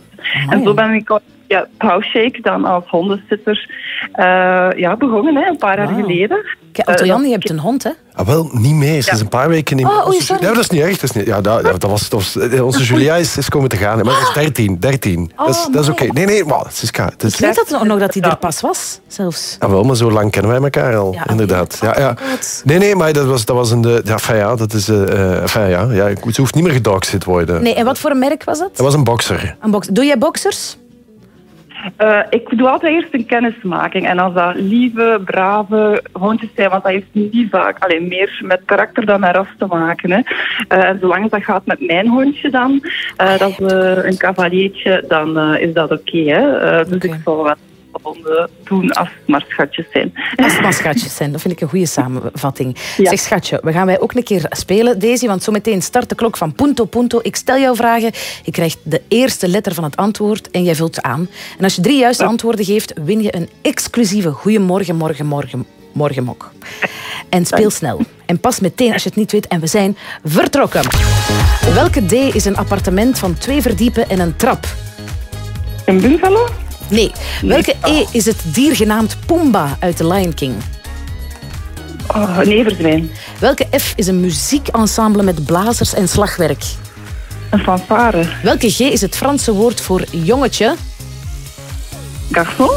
en zo ben ik al- ja, Powshake dan als hondensitter eh, ja, begonnen, hè, een paar jaar geleden. Kijk, Otto Jan, je hebt een hond, hè? Ah, wel, niet meer. Ze is een paar weken niet meer. Oh, oei, Onze- sorry. Ja, dat is niet erg. Dat is niet, ja, dat, was, dat was, eh, onze Julia is, is komen te gaan. hè, Maar dat is 13. 13. dat is, Oh, dat is oké. Nee, nee, maar het is, het is, Ik weet dat nog dat hij er pas was, zelfs. Ah, wel, maar zo lang kennen wij elkaar al, Ja, inderdaad. Ja, ja. God. Nee, nee, maar dat was, dat was een... De, ja, enfin, ja, dat is... eh eh, enfin, ja, ja, ik- ze hoeft niet meer gedoxed te worden. Nee, en wat voor een merk was dat? Dat was een bokser. Een box. Doe jij boxers? Eh, ik doe altijd eerst een kennismaking. En als dat lieve, brave hondjes zijn, want dat heeft niet vaak alleen meer met karakter dan met ras te maken. Hè. Eh, en zolang dat gaat met mijn hondje dan, eh, dat is een cavaliertje, dan is dat oké. Eh, dus ik zal wat honden doen als het maar schatjes zijn. Als het maar schatjes zijn, dat vind ik een goede samenvatting. Zeg schatje, we gaan wij ook een keer spelen, Daisy, want zometeen start de klok van Punto Punto. Ik stel jou vragen, je krijgt de eerste letter van het antwoord en jij vult ze aan. En als je drie juiste antwoorden geeft, win je een exclusieve Goeiemorgen, Morgen, Morgen, Morgenmok. En speel snel. En pas meteen als je het niet weet en we zijn vertrokken. Welke D is een appartement van twee verdiepen en een trap? Een bungalow? Nee. Welke E is het dier genaamd Pumba uit The Lion King? Oh, een everzwijn. Welke F is een muziekensemble met blazers en slagwerk? Een fanfare. Welke G is het Franse woord voor jongetje? Garçon?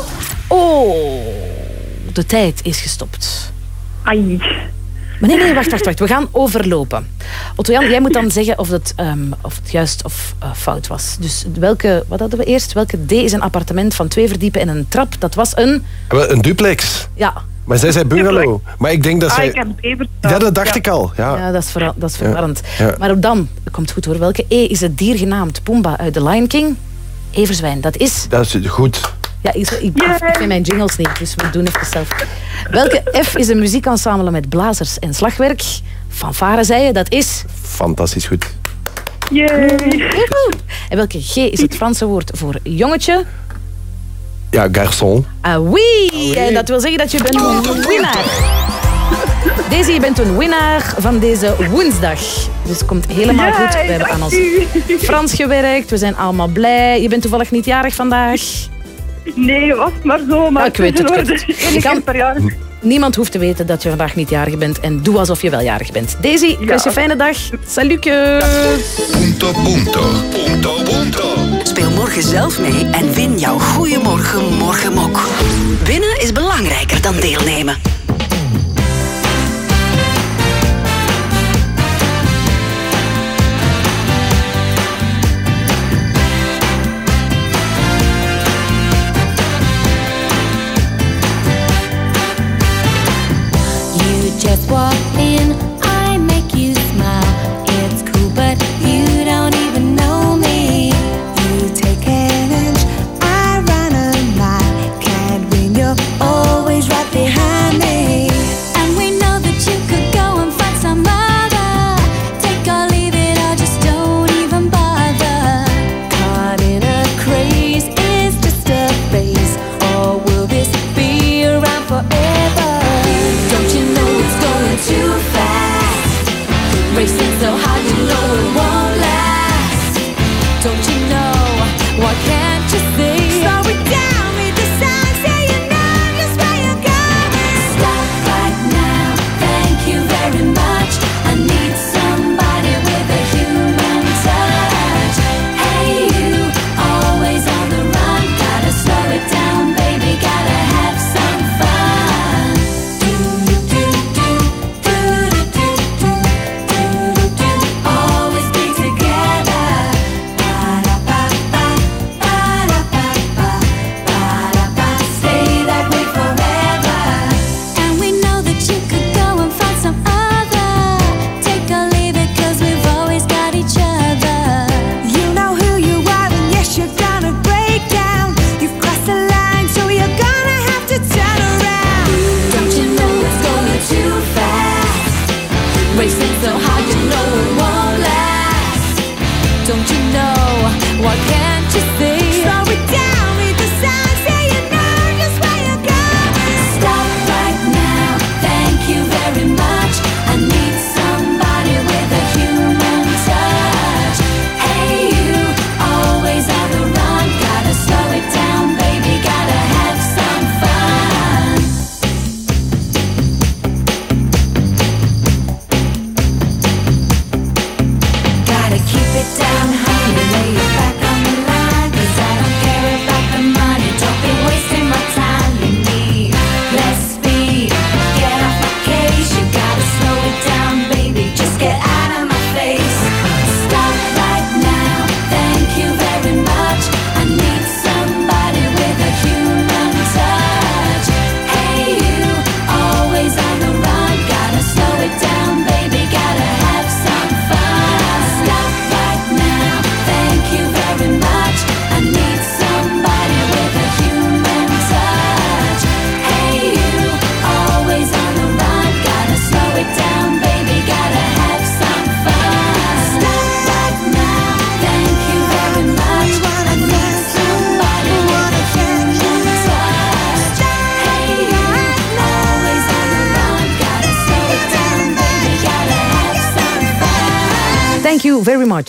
Oh, de tijd is gestopt. Ai. Maar nee, nee, wacht, wacht, wacht. We gaan overlopen. Otto Jan, jij moet dan zeggen of het, ehm, of het juist of eh, fout was. Dus welke, wat hadden we eerst? Welke D is een appartement van twee verdiepen en een trap? Dat was een... Ah, Een duplex. Ja, Maar zij zei bungalow. Maar ik denk dat Ah, zij... ik heb bever. Ja, dat dacht ik al. Ja. ja dat is, dat is verwarrend. Ja. Maar ook dan, dat komt goed hoor. Welke E is het dier genaamd Pumba uit The Lion King? Everzwijn, dat is... Dat is goed. Ja, ik, ik, ik vind mijn jingles niet, dus we doen even zelf. Welke F is een muziekensemble met blazers en slagwerk? Fanfare, zei je, dat is... Fantastisch goed. Woehoe. En welke G is het Franse woord voor jongetje? Ja, garçon. Ah oui! En dat wil zeggen dat je bent een winnaar. Daisy, je bent een winnaar van deze woensdag. Dus het komt helemaal Yay, goed. We hebben aan ons Frans gewerkt. We zijn allemaal blij. Je bent toevallig niet jarig vandaag. Nee, was het maar zo. Maar Ja, ik weet het, ik weet het. Eén Je keer kan- per jaar. Niemand hoeft te weten dat je vandaag niet jarig bent. En doe alsof je wel jarig bent. Daisy, ik wens je een fijne dag. Salutje. Punto, punto. Punto, punto. Speel morgen zelf mee en win jouw Goeiemorgen Morgenmok. Winnen is belangrijker dan deelnemen.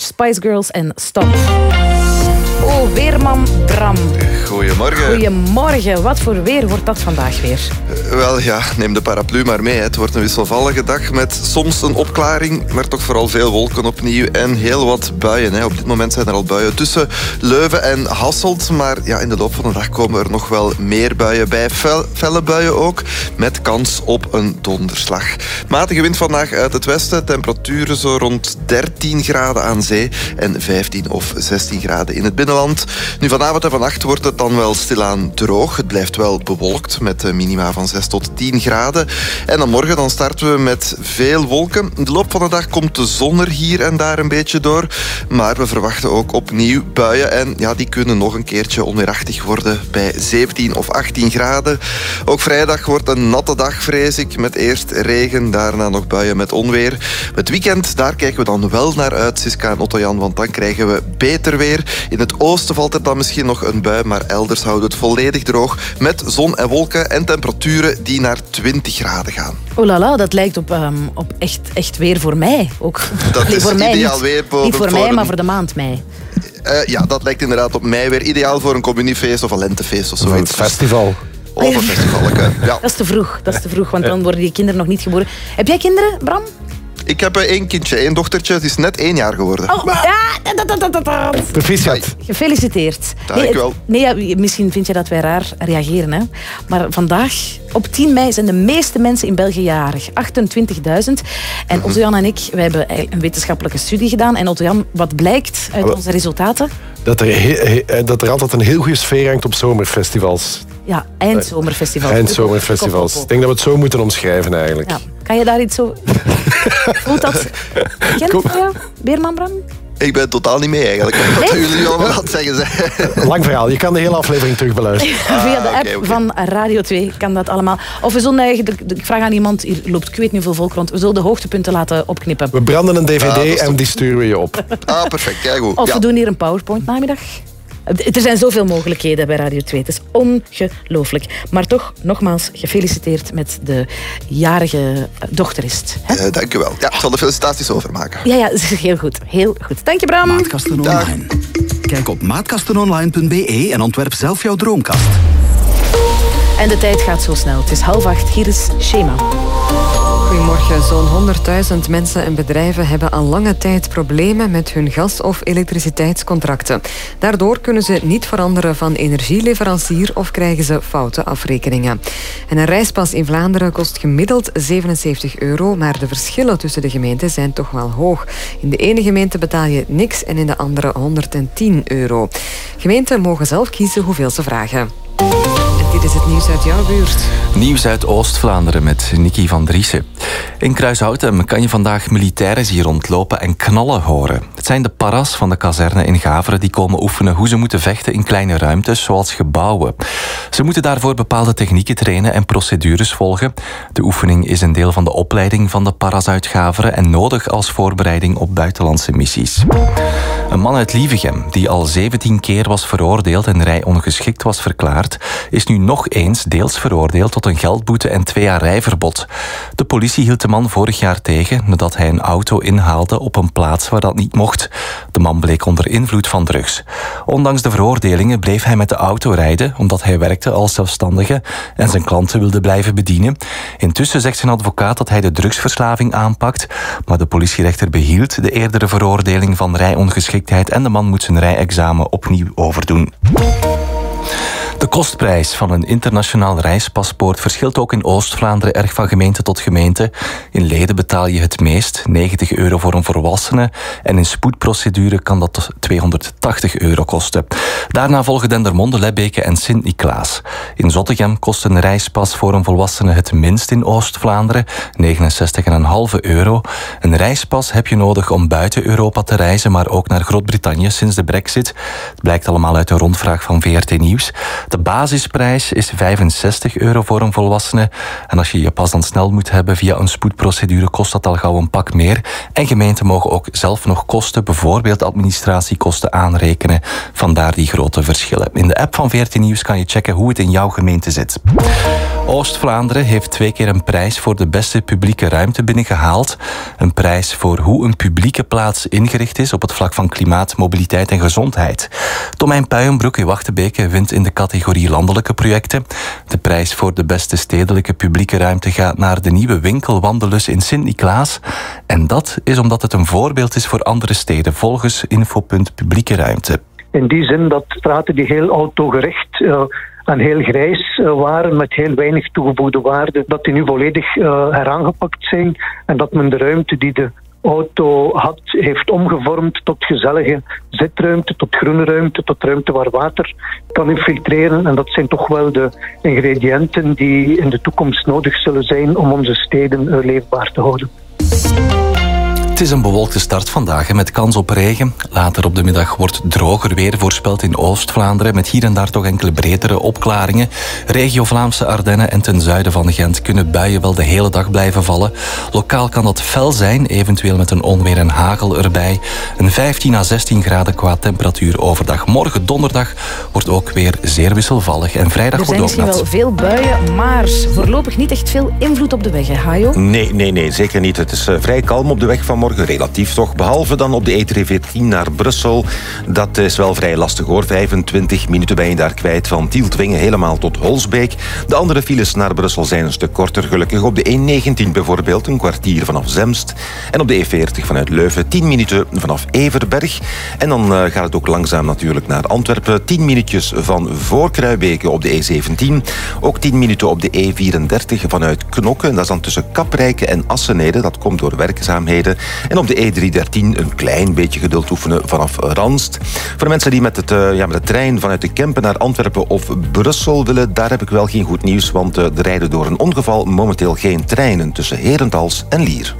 Spice Girls en Stop. Oh, Weerman Bram. Goedemorgen. Goedemorgen. Wat voor weer wordt dat vandaag weer? Wel ja, neem de paraplu maar mee. Het wordt een wisselvallige dag met soms een opklaring, maar toch vooral veel wolken opnieuw en heel wat buien. Hè. Op dit moment zijn er al buien tussen Leuven en Hasselt, maar ja, in de loop van de dag komen er nog wel meer buien bij. Fel, felle buien ook, met kans op een donderslag. Matige wind vandaag uit het westen, temperaturen zo rond 13 graden aan zee en 15 of 16 graden in het binnenland. Nu vanavond en vannacht wordt het dan wel stilaan droog. Het blijft wel bewolkt met minima van 6 tot 10 graden. En dan morgen dan starten we met veel wolken. In de loop van de dag komt de zon er hier en daar een beetje door. Maar we verwachten ook opnieuw buien. En ja, die kunnen nog een keertje onweerachtig worden bij 17 of 18 graden. Ook vrijdag wordt een natte dag, vrees ik. Met eerst regen, daarna nog buien met onweer. Het weekend, daar kijken we dan wel naar uit, Siska en Otto Jan. Want dan krijgen we beter weer. In het oosten valt er dan misschien nog een bui, maar elders houden we het volledig droog. Met zon en wolken en temperaturen die naar 20 graden gaan. Oh la la, dat lijkt op, ehm, op echt, echt weer voor mij ook. Dat Nee, is voor mij ideaal niet, weer voor- Niet voor, voor mij, een- maar voor de maand mei. Eh, ja, dat lijkt inderdaad op mei weer ideaal voor een communiefeest of een lentefeest of Of zoiets. een festival. Of een festival. Ja. Dat is te vroeg, dat is te vroeg, want dan worden die kinderen nog niet geboren. Heb jij kinderen, Bram? Ik heb eh, één kindje, één dochtertje. Het is net één jaar geworden. Oh, ja, dat, dat, dat, dat, dat. Proficiat. Gefeliciteerd. Dank nee, u wel. Nee, ja, misschien vind je dat wij raar reageren. Hè? Maar vandaag, op 10 mei, zijn de meeste mensen in België jarig. 28.000. En Mhm. Otto Jan en ik wij hebben een wetenschappelijke studie gedaan. En Otto Jan, wat blijkt uit onze resultaten? Dat er, he- he- dat er altijd een heel goede sfeer hangt op zomerfestivals. Ja, eindzomerfestival. Eindzomerfestivals. Ik denk dat we het zo moeten omschrijven eigenlijk. Ja. Kan je daar iets zo... Voelt dat bekend voor jou, Beerman Bram? Ik ben totaal niet mee eigenlijk. Wat Nee? jullie allemaal aan het zeggen zijn. Lang verhaal, je kan de hele aflevering terug beluisteren. Via de Ah, app van Radio 2 kan dat allemaal. Of we zullen eigenlijk, ik vraag aan iemand, hier loopt ik weet niet hoeveel volk rond, we zullen de hoogtepunten laten opknippen. We branden een dvd Ah, en die sturen we je op. Ah, perfect. Kijk goed. Of Ja. we doen hier een PowerPoint namiddag. Er zijn zoveel mogelijkheden bij Radio 2. Het is ongelooflijk. Maar toch, nogmaals, gefeliciteerd met de jarige dochterist. Eh, dank u wel. Ja, ik zal er felicitaties over maken. Ja, ja, heel goed. Heel goed. Dank je, Bram. Maatkasten Online. Kijk op maatkastenonline.be en ontwerp zelf jouw droomkast. En de tijd gaat zo snel. Het is half acht. Hier is Schema. Goedemorgen. Zo'n 100.000 mensen en bedrijven hebben al lange tijd problemen met hun gas- of elektriciteitscontracten. Daardoor kunnen ze niet veranderen van energieleverancier of krijgen ze foute afrekeningen. En een reispas in Vlaanderen kost gemiddeld 77 euro, maar de verschillen tussen de gemeenten zijn toch wel hoog. In de ene gemeente betaal je niks en in de andere 110 euro. Gemeenten mogen zelf kiezen hoeveel ze vragen. Is het nieuws uit jouw buurt. Nieuws uit Oost-Vlaanderen met Nicky van Driessen. In Kruishoutem kan je vandaag militairen zien rondlopen en knallen horen. Het zijn de paras van de kazerne in Gaveren die komen oefenen hoe ze moeten vechten in kleine ruimtes, zoals gebouwen. Ze moeten daarvoor bepaalde technieken trainen en procedures volgen. De oefening is een deel van de opleiding van de paras uit Gaveren en nodig als voorbereiding op buitenlandse missies. Een man uit Lievegem, die al 17 keer was veroordeeld en rijongeschikt was verklaard, is nu nog eens deels veroordeeld tot een geldboete en twee jaar rijverbod. De politie hield de man vorig jaar tegen nadat hij een auto inhaalde op een plaats waar dat niet mocht. De man bleek onder invloed van drugs. Ondanks de veroordelingen bleef hij met de auto rijden omdat hij werkte als zelfstandige en zijn klanten wilde blijven bedienen. Intussen zegt zijn advocaat dat hij de drugsverslaving aanpakt, maar de politierechter behield de eerdere veroordeling van rijongeschiktheid en de man moet zijn rijexamen opnieuw overdoen. De kostprijs van een internationaal reispaspoort verschilt ook in Oost-Vlaanderen erg van gemeente tot gemeente. In Leden betaal je het meest, 90 euro voor een volwassene. En in spoedprocedure kan dat tot 280 euro kosten. Daarna volgen Dendermonde, Lebbeke en Sint-Niklaas. In Zottegem kost een reispas voor een volwassene het minst in Oost-Vlaanderen, 69,5 euro. Een reispas heb je nodig om buiten Europa te reizen, maar ook naar Groot-Brittannië sinds de brexit. Het blijkt allemaal uit een rondvraag van VRT Nieuws. De basisprijs is 65 euro voor een volwassene. En als je je pas dan snel moet hebben via een spoedprocedure, kost dat al gauw een pak meer. En gemeenten mogen ook zelf nog kosten, bijvoorbeeld administratiekosten, aanrekenen. Vandaar die grote verschillen. In de app van VRT Nieuws kan je checken hoe het in jouw gemeente zit. Oost-Vlaanderen heeft twee keer een prijs voor de beste publieke ruimte binnengehaald. Een prijs voor hoe een publieke plaats ingericht is op het vlak van klimaat, mobiliteit en gezondheid. Tomijn Puijenbroek in Wachtebeke wint in de categorie landelijke projecten. De prijs voor de beste stedelijke publieke ruimte gaat naar de nieuwe winkel Wandelus in Sint-Niklaas. En dat is omdat het een voorbeeld is voor andere steden, volgens Infopunt Publieke Ruimte. In die zin dat straten die heel autogericht eh, en heel grijs eh, waren met heel weinig toegevoegde waarde, dat die nu volledig eh, heraangepakt zijn en dat men de ruimte die de auto had, heeft omgevormd tot gezellige zitruimte, tot groene ruimte, tot ruimte waar water kan infiltreren. En dat zijn toch wel de ingrediënten die in de toekomst nodig zullen zijn om onze steden leefbaar te houden. Het is een bewolkte start vandaag en met kans op regen. Later op de middag wordt droger weer voorspeld in Oost-Vlaanderen... met hier en daar toch enkele bredere opklaringen. Regio Vlaamse Ardennen en ten zuiden van Gent... kunnen buien wel de hele dag blijven vallen. Lokaal kan dat fel zijn, eventueel met een onweer en hagel erbij. Een 15 à 16 graden qua temperatuur overdag. Morgen donderdag wordt ook weer zeer wisselvallig. En vrijdag Er wordt zijn ook misschien nat. wel veel buien, maar voorlopig niet echt veel invloed op de weg, hè, Hajo? Nee, nee, nee, zeker niet. Het is eh, vrij kalm op de weg van relatief toch. Behalve dan op de E314 naar Brussel. Dat is wel vrij lastig hoor. 25 minuten ben je daar kwijt van Tieltwingen helemaal tot Holsbeek. De andere files naar Brussel zijn een stuk korter. Gelukkig op de E19 bijvoorbeeld, een kwartier vanaf Zemst. En op de E40 vanuit Leuven 10 minuten vanaf Everberg. En dan eh, gaat het ook langzaam natuurlijk naar Antwerpen. 10 minuutjes van voor Kruibeke op de E17. Ook 10 minuten op de E34 vanuit Knokken. Dat is dan tussen Kaprijke en Assenede. Dat komt door werkzaamheden. En op de E313 een klein beetje geduld oefenen vanaf Ranst. Voor mensen die met, het, eh, ja, met de trein vanuit de Kempen naar Antwerpen of Brussel willen, daar heb ik wel geen goed nieuws. Want eh, er rijden door een ongeval momenteel geen treinen tussen Herentals en Lier.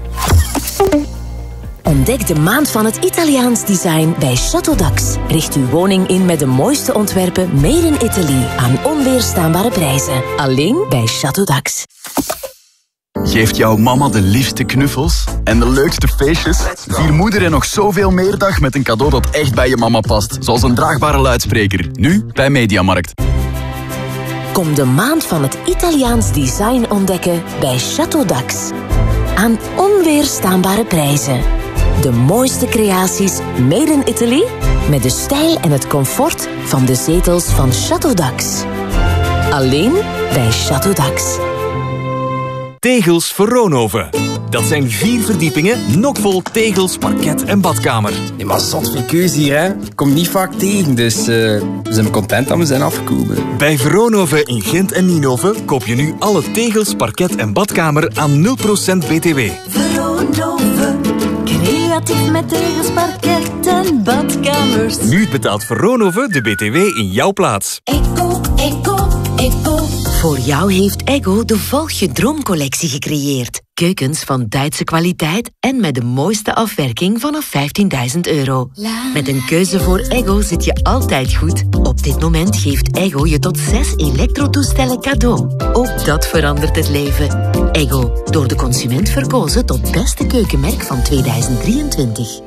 Ontdek de maand van het Italiaans design bij Chateau Dax. Richt uw woning in met de mooiste ontwerpen made in Italy aan onweerstaanbare prijzen. Alleen bij Chateau Dax. Geeft jouw mama de liefste knuffels en de leukste feestjes? Vier moeder en nog zoveel meer dag met een cadeau dat echt bij je mama past. Zoals een draagbare luidspreker. Nu bij Mediamarkt. Kom de maand van het Italiaans design ontdekken bij Chateau Dax. Aan onweerstaanbare prijzen. De mooiste creaties made in Italy met de stijl en het comfort van de zetels van Chateau Dax. Alleen bij Chateau Dax. Tegels voor Roonhoven. Dat zijn vier verdiepingen, nokvol tegels, parket en badkamer. Nee, maar zot figuurs hier, hè. Kom niet vaak tegen, dus eh, we zijn content dat we zijn afgekomen. Bij Veronoven in Gent en Nienhoven koop je nu alle tegels, parket en badkamer aan 0% BTW. Veronoven, creatief met tegels, parket en badkamers. Nu betaalt Veronoven de BTW in jouw plaats. Eco, eco, Voor jou heeft Ego de Volg je Droomcollectie gecreëerd. Keukens van Duitse kwaliteit en met de mooiste afwerking vanaf 15.000 euro. Met een keuze voor Ego zit je altijd goed. Op dit moment geeft Ego je tot 6 elektrotoestellen cadeau. Ook dat verandert het leven. Ego, door de consument verkozen tot beste keukenmerk van 2023.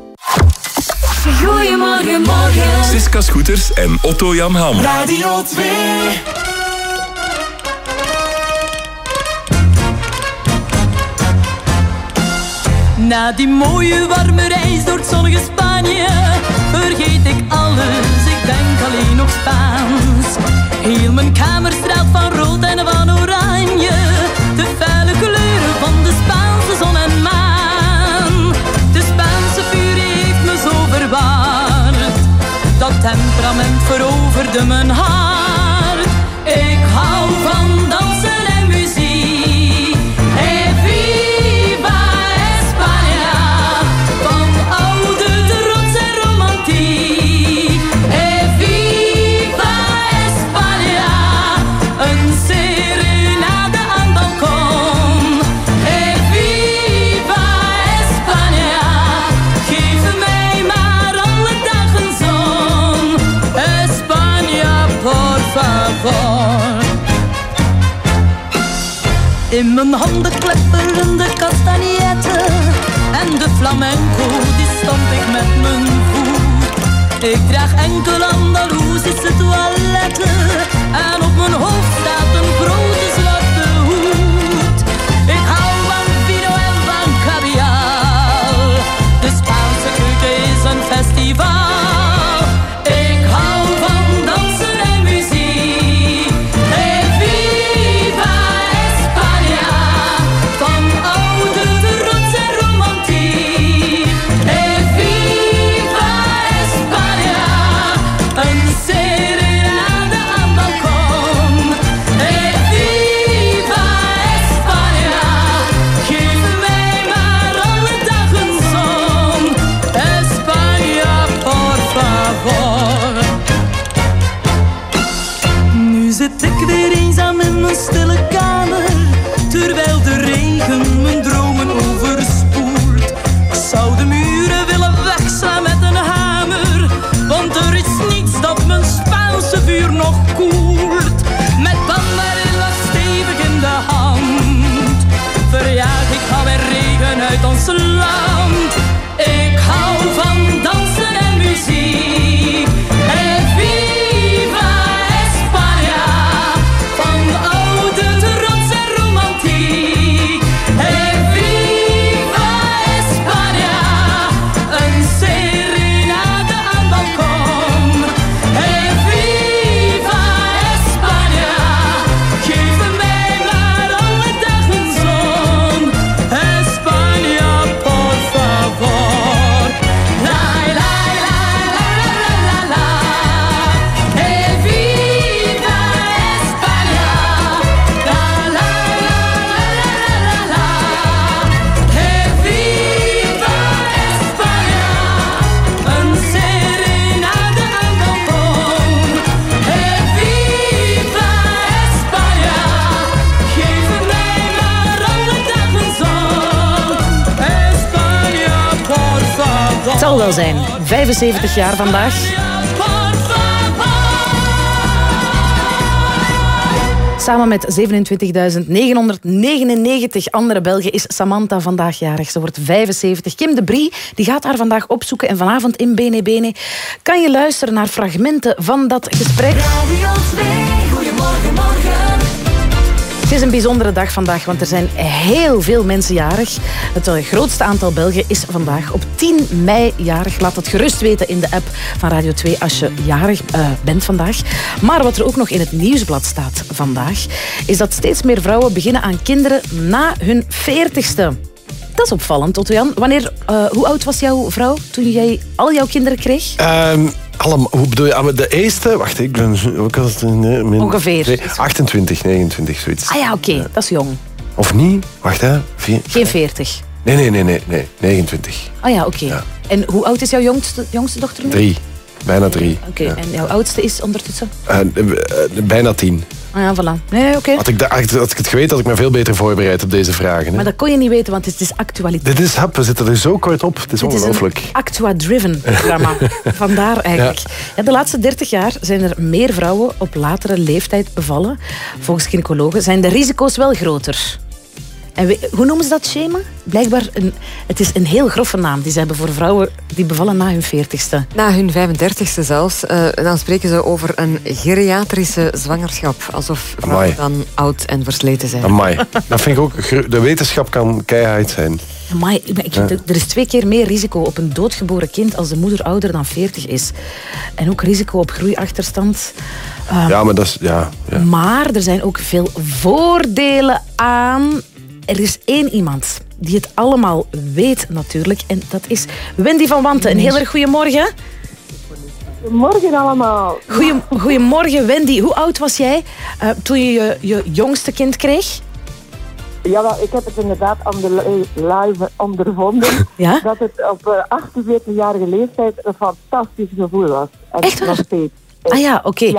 Goedemorgen, morgen. Siska Scooters en Otto Jan Ham. Radio 2. Na die mooie warme reis door het zonnige Spanje vergeet ik alles, ik denk alleen nog Spaans. Heel mijn kamer straalt van rood en van oranje, de felle kleuren van de Spaanse zon en maan. De Spaanse furie heeft me zo verwaard, dat temperament veroverde mijn hart. Ik hou van In mijn handen klepperende castagnetten En de flamenco, die stamp ik met mijn voet. Ik draag enkel Andalusische toiletten. En op mijn hoofd staat een grote zijn. 75 jaar vandaag. Samen met 27.999 andere Belgen is Samantha vandaag jarig. Ze wordt 75. Kim de Brie die gaat haar vandaag opzoeken. En vanavond in Bene Bene kan je luisteren naar fragmenten van dat gesprek. Het is een bijzondere dag vandaag, want er zijn heel veel mensen jarig. Het eh, grootste aantal Belgen is vandaag op 10 mei jarig. Laat dat gerust weten in de app van Radio 2 als je jarig eh, bent vandaag. Maar wat er ook nog in het nieuwsblad staat vandaag, is dat steeds meer vrouwen beginnen aan kinderen na hun 40ste. Dat is opvallend, Otto Jan. Wanneer, eh, hoe oud was jouw vrouw toen jij al jouw kinderen kreeg? Ehm, allemaal, hoe bedoel je? Ah, De eerste, wacht, ik ben ook als het, nee, min- Ongeveer. nee, 28, 29, zoiets. Ah ja, oké, dat is jong. Of niet? Wacht, hè? Vier- Geen 40. Nee, nee, nee, nee, nee, 29. Ah ja, oké. En hoe oud is jouw jongste, jongste dochter nu? Drie. Bijna drie. Oké, en jouw oudste is ondertussen? Eh, eh, eh, bijna tien. Ah ja, voilà. Nee, oké. Had ik, had ik het geweten, had ik me veel beter voorbereid op deze vragen. Hè? Maar dat kon je niet weten, want het is actualiteit. Dit is hap, we zitten er zo kort op. Het is ongelooflijk. Actua-driven programma. Vandaar eigenlijk. Ja. de laatste 30 jaar zijn er meer vrouwen op latere leeftijd bevallen. Volgens gynaecologen zijn de risico's wel groter. En we- hoe noemen ze dat schema? Blijkbaar, een, het is een heel grove naam die ze hebben voor vrouwen die bevallen na hun 40ste. Na hun 35ste zelfs. eh, dan spreken ze over een geriatrische zwangerschap. Alsof vrouwen Amai. dan oud en versleten zijn. Amai. Dat vind ik ook... De wetenschap kan keihard zijn. Amai, ik- ik- Ja. Er is twee keer meer risico op een doodgeboren kind als de moeder ouder dan 40 is. En ook risico op groeiachterstand. Eh, Ja, maar dat is... Ja, ja. Maar er zijn ook veel voordelen aan. Er is één iemand die het allemaal weet natuurlijk. En dat is Wendy van Wanten. Een heel erg goedemorgen. Goedemorgen allemaal. Goeie, goedemorgen Wendy. Hoe oud was jij eh, toen je, je je jongste kind kreeg? Ja, wel, ik heb het inderdaad aan de li- live ondervonden. Ja? Dat het op eh, 48-jarige leeftijd een fantastisch gevoel was. En Echt waar? nog steeds. Ah ja, oké.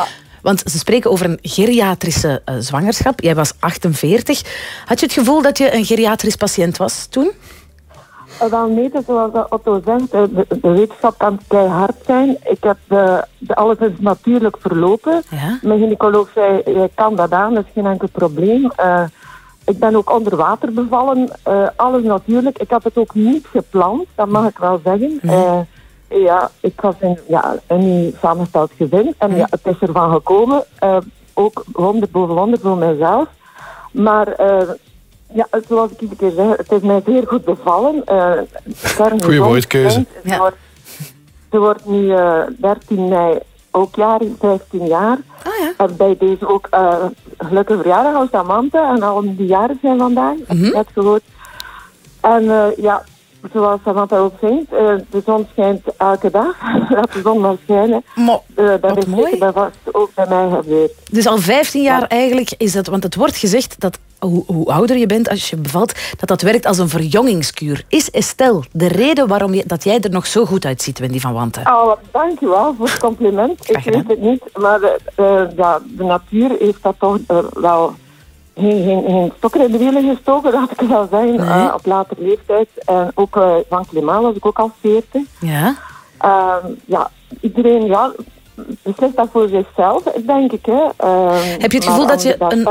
Want ze spreken over een geriatrische eh, zwangerschap. Jij was 48. Had je het gevoel dat je een geriatrisch patiënt was toen? En dan weet het, zoals Otto zegt, eh, de, de wetenschap kan keihard zijn. Ik heb de, de, alles is natuurlijk verlopen. Mijn gynaecoloog zei, je kan dat aan, dat is geen enkel probleem. Eh, ik ben ook onder water bevallen, eh, alles natuurlijk. Ik had het ook niet gepland, dat mag ik wel zeggen. Eh, ja, ik was in ja, een nieuw samengesteld gezin en ja, het is ervan gekomen. eh, ook 100 boven 100 voor mezelf. Maar eh, ja, zoals ik iedere keer zeg, het is mij zeer goed bevallen. Eh, kern Goeie woordkeuze. zijn. Ze, wordt, ze wordt nu eh 13 mei ook jaar, 15 jaar. En bij deze ook eh gelukkige verjaardag aan Samantha en al die jaren zijn vandaag. Ik net gehoord. En ja, zoals Samantha ook zegt, eh, de zon schijnt elke dag. Laat de zon maar schijnen. Eh, dat is zeker bij vast ook bij mij gebeurd. Dus al 15 jaar eigenlijk is dat... Want het wordt gezegd dat hoe, hoe ouder je bent als je bevalt, dat dat werkt als een verjongingskuur. Is Estelle de reden waarom je, dat jij er nog zo goed uitziet, Wendy van Wanten? Oh, dankjewel voor het compliment. Ik weet het niet, maar de, eh, de natuur heeft dat toch eh, wel geen, geen, geen stokker in de wielen gestoken, laat ik wel zeggen, eh, op latere leeftijd. En ook eh, van klimaat was ik ook al 40. Ja? Ehm, ja, iedereen ja, beslist dat voor zichzelf, denk ik. Hè. Ehm, Heb je het gevoel dat je een-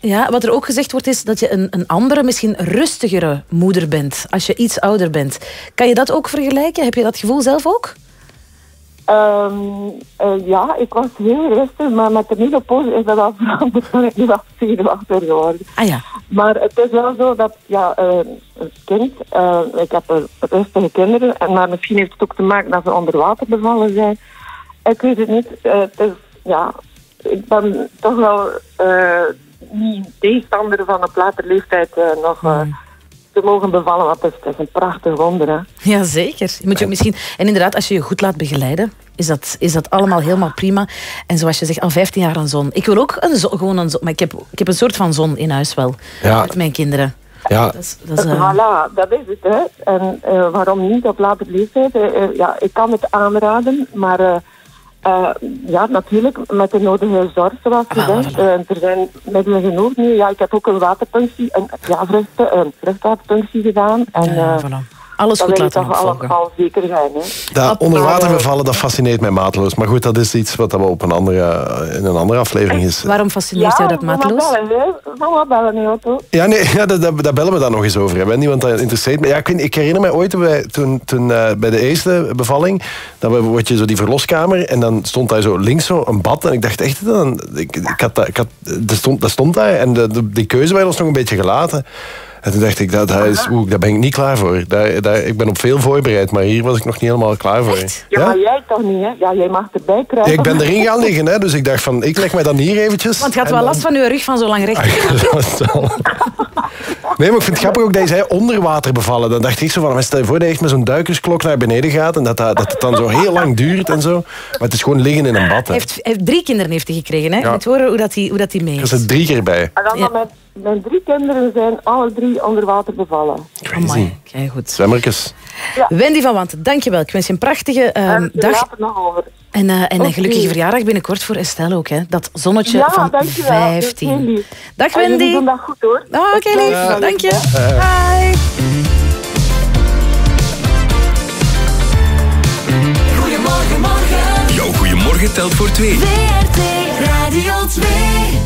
Ja, wat er ook gezegd wordt is dat je een, een andere, misschien rustigere moeder bent als je iets ouder bent. Kan je dat ook vergelijken? Heb je dat gevoel zelf ook? Ehm, eh, ja, ik was heel rustig, maar met de nieuwe pose is dat wel veranderd. Ben ik nu zenuwachtig geworden. Ah ja. Maar het is wel zo dat, ja, eh, een kind, eh, ik heb een rustige kinderen, en, maar misschien heeft het ook te maken dat ze onder water bevallen zijn. Ik weet het niet. Eh, het is, ja, ik ben toch wel eh, niet tegenstander van op later leeftijd nog te mogen bevallen, want het is, een prachtig wonder. Hè. Ja, zeker. Je moet je ook misschien... En inderdaad, als je je goed laat begeleiden, is dat, is dat allemaal helemaal prima. En zoals je zegt, al 15 jaar een zon. Ik wil ook een zon, gewoon een zon, maar ik heb, ik heb een soort van zon in huis wel. Ja. Met mijn kinderen. Ja. Dat is, dat is, eh, Voilà, dat is het. Hè. En eh, waarom niet op later leeftijd? Eh, eh, ja, ik kan het aanraden, maar eh, ja, natuurlijk met de nodige zorg, zoals gezegd. Eh, er zijn middelen genoeg nu. Ja, ik heb ook een waterpunctie, een, ja, vruchten, een vruchtwaterpunctie gedaan. En, Ja, voilà. Alles dat goed laten toch allemaal zeker zijn. Hè? Dat onder water bevallen, dat fascineert mij mateloos. Maar goed, dat is iets wat dat wel op een andere, in een andere aflevering is. Waarom fascineert jou dat mateloos? Mama bellen, hè? Ja, nee, ja, daar, bellen we dan nog eens over. hè, want dat interesseert me. Ja, ik, ik herinner me ooit bij, toen, toen eh, bij de eerste bevalling, dan word je zo die verloskamer en dan stond daar zo links zo een bad. En ik dacht echt, dan, ik, ik had, dat- ik had, dat, stond, dat stond daar en de, de- die keuze werd ons nog een beetje gelaten. En toen dacht ik, dat, dat is, oeh, daar ben ik niet klaar voor. Daar, daar, ik ben op veel voorbereid, maar hier was ik nog niet helemaal klaar voor. Ja, maar jij toch niet, hè? Ja, jij mag erbij krijgen. Ja, ik ben erin gaan liggen, hè, dus ik dacht van, ik leg mij dan hier eventjes. Want je had En wel dan- last van je rug van zo lang recht te gaan. Nee, maar ik vind het grappig ook dat je zei onder water bevallen. Dan dacht ik zo van, stel je voor dat je echt met zo'n duikersklok naar beneden gaat en dat, dat, dat het dan zo heel lang duurt en zo. Maar het is gewoon liggen in een bad. Hè. Hij heeft, hij heeft drie kinderen heeft hij gekregen. Hè? Ja. Moet horen hoe dat hij, hoe dat hij mee Er is. zit drie keer bij. En dan mijn, mijn drie kinderen zijn alle drie onder water bevallen. Crazy. Kijk goed. Zwemmertjes. Wendy van Wanten, dankjewel. Ik wens je een prachtige ehm, dag. Het nog over. En, eh, en een gelukkige verjaardag binnenkort voor Estelle ook. Hè? Dat zonnetje Ja, van dankjewel. Dat is heel 15. lief. Dag Wendy. doen dat goed hoor. Oh, Oké, lief. Ja. Dank je. Bye. Goedemorgen, morgen. Jouw goeiemorgen telt voor twee. WRT Radio 2.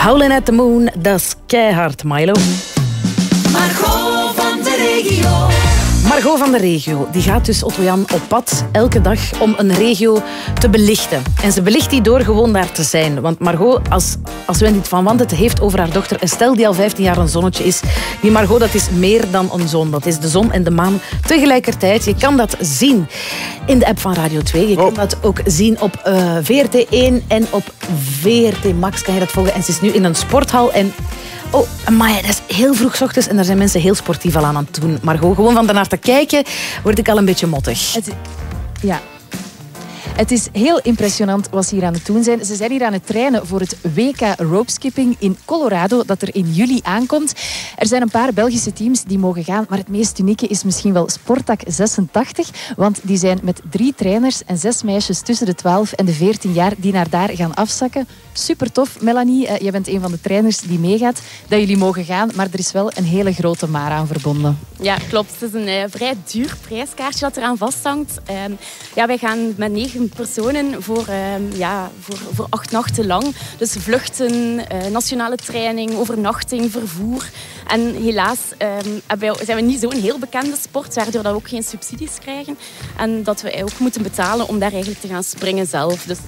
Howlin' at the Moon, dat is keihard, Milo. Margot van de regio. Margot van de regio die gaat dus Otto Jan op pad elke dag om een regio te belichten. En ze belicht die door gewoon daar te zijn. Want Margot, als, als Wendy van Want het heeft over haar dochter Estelle, die al 15 jaar een zonnetje is. Die Margot, dat is meer dan een zon. Dat is de zon en de maan tegelijkertijd. Je kan dat zien in de app van Radio 2. Je kan dat ook zien op eh, VRT1 en op VRT Max kan je dat volgen. En ze is nu in een sporthal en Oh, maar dat is heel vroeg ochtends en daar zijn mensen heel sportief al aan aan het doen. Maar gewoon, gewoon van daarnaar te kijken, word ik al een beetje mottig. Het, ja. Het is heel impressionant wat ze hier aan het doen zijn. Ze zijn hier aan het trainen voor het WK Ropeskipping in Colorado, dat er in juli aankomt. Er zijn een paar Belgische teams die mogen gaan, maar het meest unieke is misschien wel Sportak 86, want die zijn met drie trainers en zes meisjes tussen de 12 en de 14 jaar die naar daar gaan afzakken. Super tof. Melanie, eh, jij bent een van de trainers die meegaat, dat jullie mogen gaan, maar er is wel een hele grote maar aan verbonden. Ja, klopt. Het is een eh, vrij duur prijskaartje dat eraan vasthangt. Ehm, ja, wij gaan met negen personen voor, ehm, ja, voor, voor acht nachten lang. Dus vluchten, eh, nationale training, overnachting, vervoer. En helaas ehm, wij- zijn we niet zo'n heel bekende sport, waardoor dat we ook geen subsidies krijgen. En dat we ook moeten betalen om daar eigenlijk te gaan springen zelf. Dus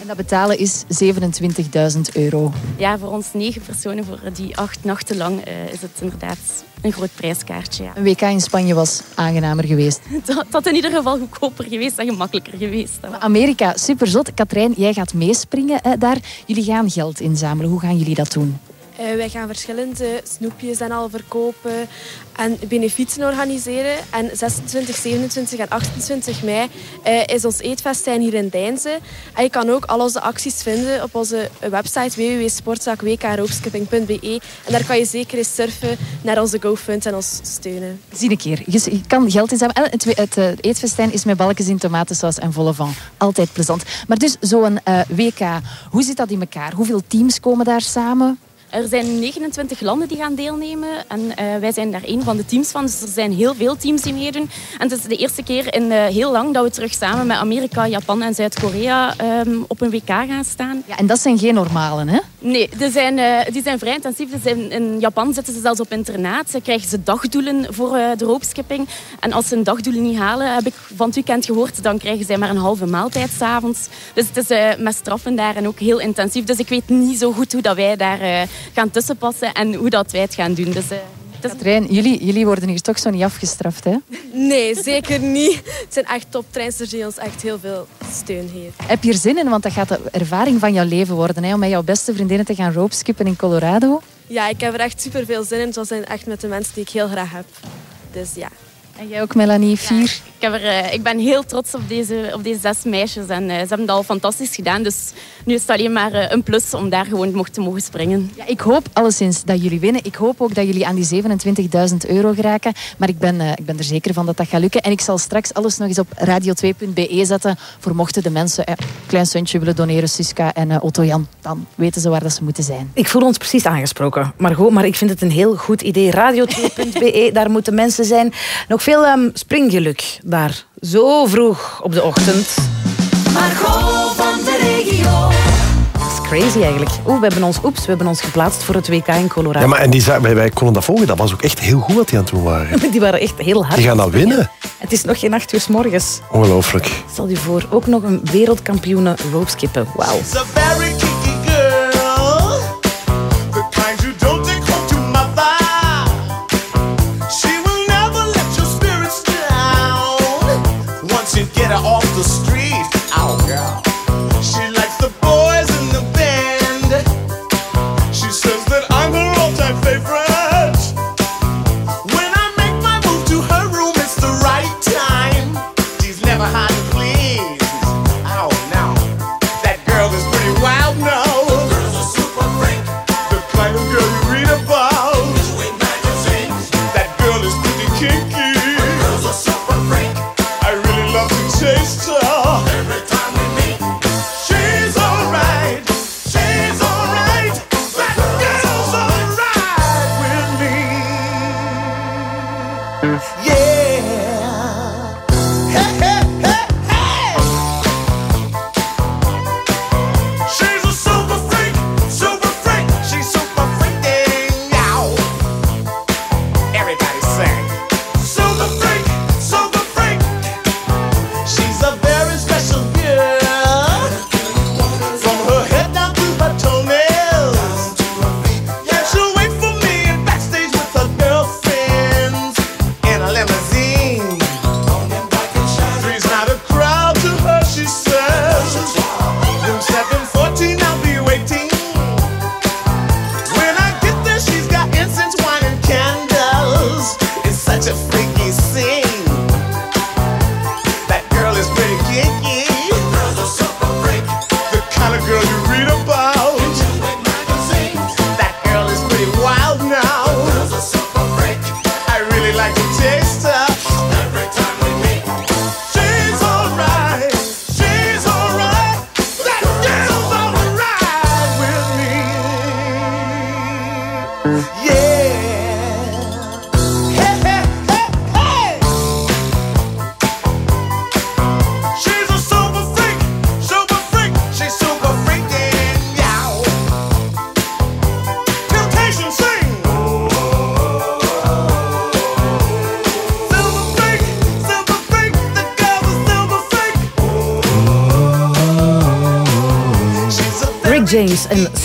En dat betalen is 27.000 euro. ja, voor ons negen personen voor die acht nachten lang eh, is het inderdaad een groot prijskaartje. Ja. Een WK in Spanje was aangenamer geweest. Dat dat in ieder geval goedkoper geweest en gemakkelijker geweest. Amerika, super zot. Katrijn, jij gaat meespringen eh, daar. Jullie gaan geld inzamelen. Hoe gaan jullie dat doen? Eh, wij gaan verschillende snoepjes en al verkopen en benefieten organiseren. En 26, 27 en 28 mei eh, is ons eetfestijn hier in Deinze. En je kan ook al onze acties vinden op onze website www.sportzakweekroopskipping.be. En daar kan je zeker eens surfen naar onze GoFund en ons steunen. Zie een keer. Je, kan geld inzamelen. En het, eh, eetfestijn is met balkjes in tomatensaus en volle van. Altijd plezant. Maar dus zo'n eh, WK, hoe zit dat in elkaar? Hoeveel teams komen daar samen? Er zijn 29 landen die gaan deelnemen en eh, wij zijn daar één van de teams van. Dus er zijn heel veel teams die meedoen. En het is de eerste keer in eh, heel lang dat we terug samen met Amerika, Japan en Zuid-Korea ehm, op een WK gaan staan. Ja, en dat zijn geen normalen, hè? Nee, die zijn, eh, die zijn vrij intensief. Zijn, in Japan zitten ze zelfs op internaat. Ze krijgen ze dagdoelen voor de roopskipping. En als ze een dagdoel niet halen, heb ik van het weekend gehoord, dan krijgen zij maar een halve maaltijd s'avonds. Dus het is met straffen daar en ook heel intensief. Dus ik weet niet zo goed hoe dat wij daar gaan tussenpassen en hoe dat wij het gaan doen. Dus, eh, het is- Katrijn, jullie, jullie worden hier toch zo niet afgestraft, hè? Nee, zeker niet. Het zijn echt toptrainsters die ons echt heel veel steun geven. Heb je er zin in? Want dat gaat de ervaring van jouw leven worden, hè? Om met jouw beste vriendinnen te gaan ropeskippen in Colorado. Ja, ik heb er echt super veel zin in. Zoals zijn echt met de mensen die ik heel graag heb. Dus ja. En jij ook, Melanie, vier? Ik, heb er, eh, ik ben heel trots op deze, op deze zes meisjes en eh, ze hebben dat al fantastisch gedaan. Dus nu is het alleen maar eh, een plus om daar gewoon mocht te mogen springen. Ja, ik hoop alleszins dat jullie winnen. Ik hoop ook dat jullie aan die 27.000 euro geraken. Maar ik ben, ik ben er zeker van dat dat gaat lukken. En ik zal straks alles nog eens op radio2.be zetten. Voor mochten de mensen eh, een klein centje willen doneren, Suska en eh, Otto Jan. Dan weten ze waar dat ze moeten zijn. Ik voel ons precies aangesproken. Margot, maar ik vind het een heel goed idee. Radio2.be, daar moeten mensen zijn. Nog veel ehm, springgeluk daar. Zo vroeg op de ochtend. Margot van de regio. Dat is crazy eigenlijk. Oeh, we hebben ons, oeps, we hebben ons geplaatst voor het WK in Colorado. Ja, maar en die, wij, wij konden dat volgen. Dat was ook echt heel goed wat die aan het doen waren. Die waren echt heel hard. Die gaan dat winnen. Het is nog geen acht uur 's morgens. Ongelooflijk. Stel je voor, ook nog een wereldkampioene ropeskippen. Wauw.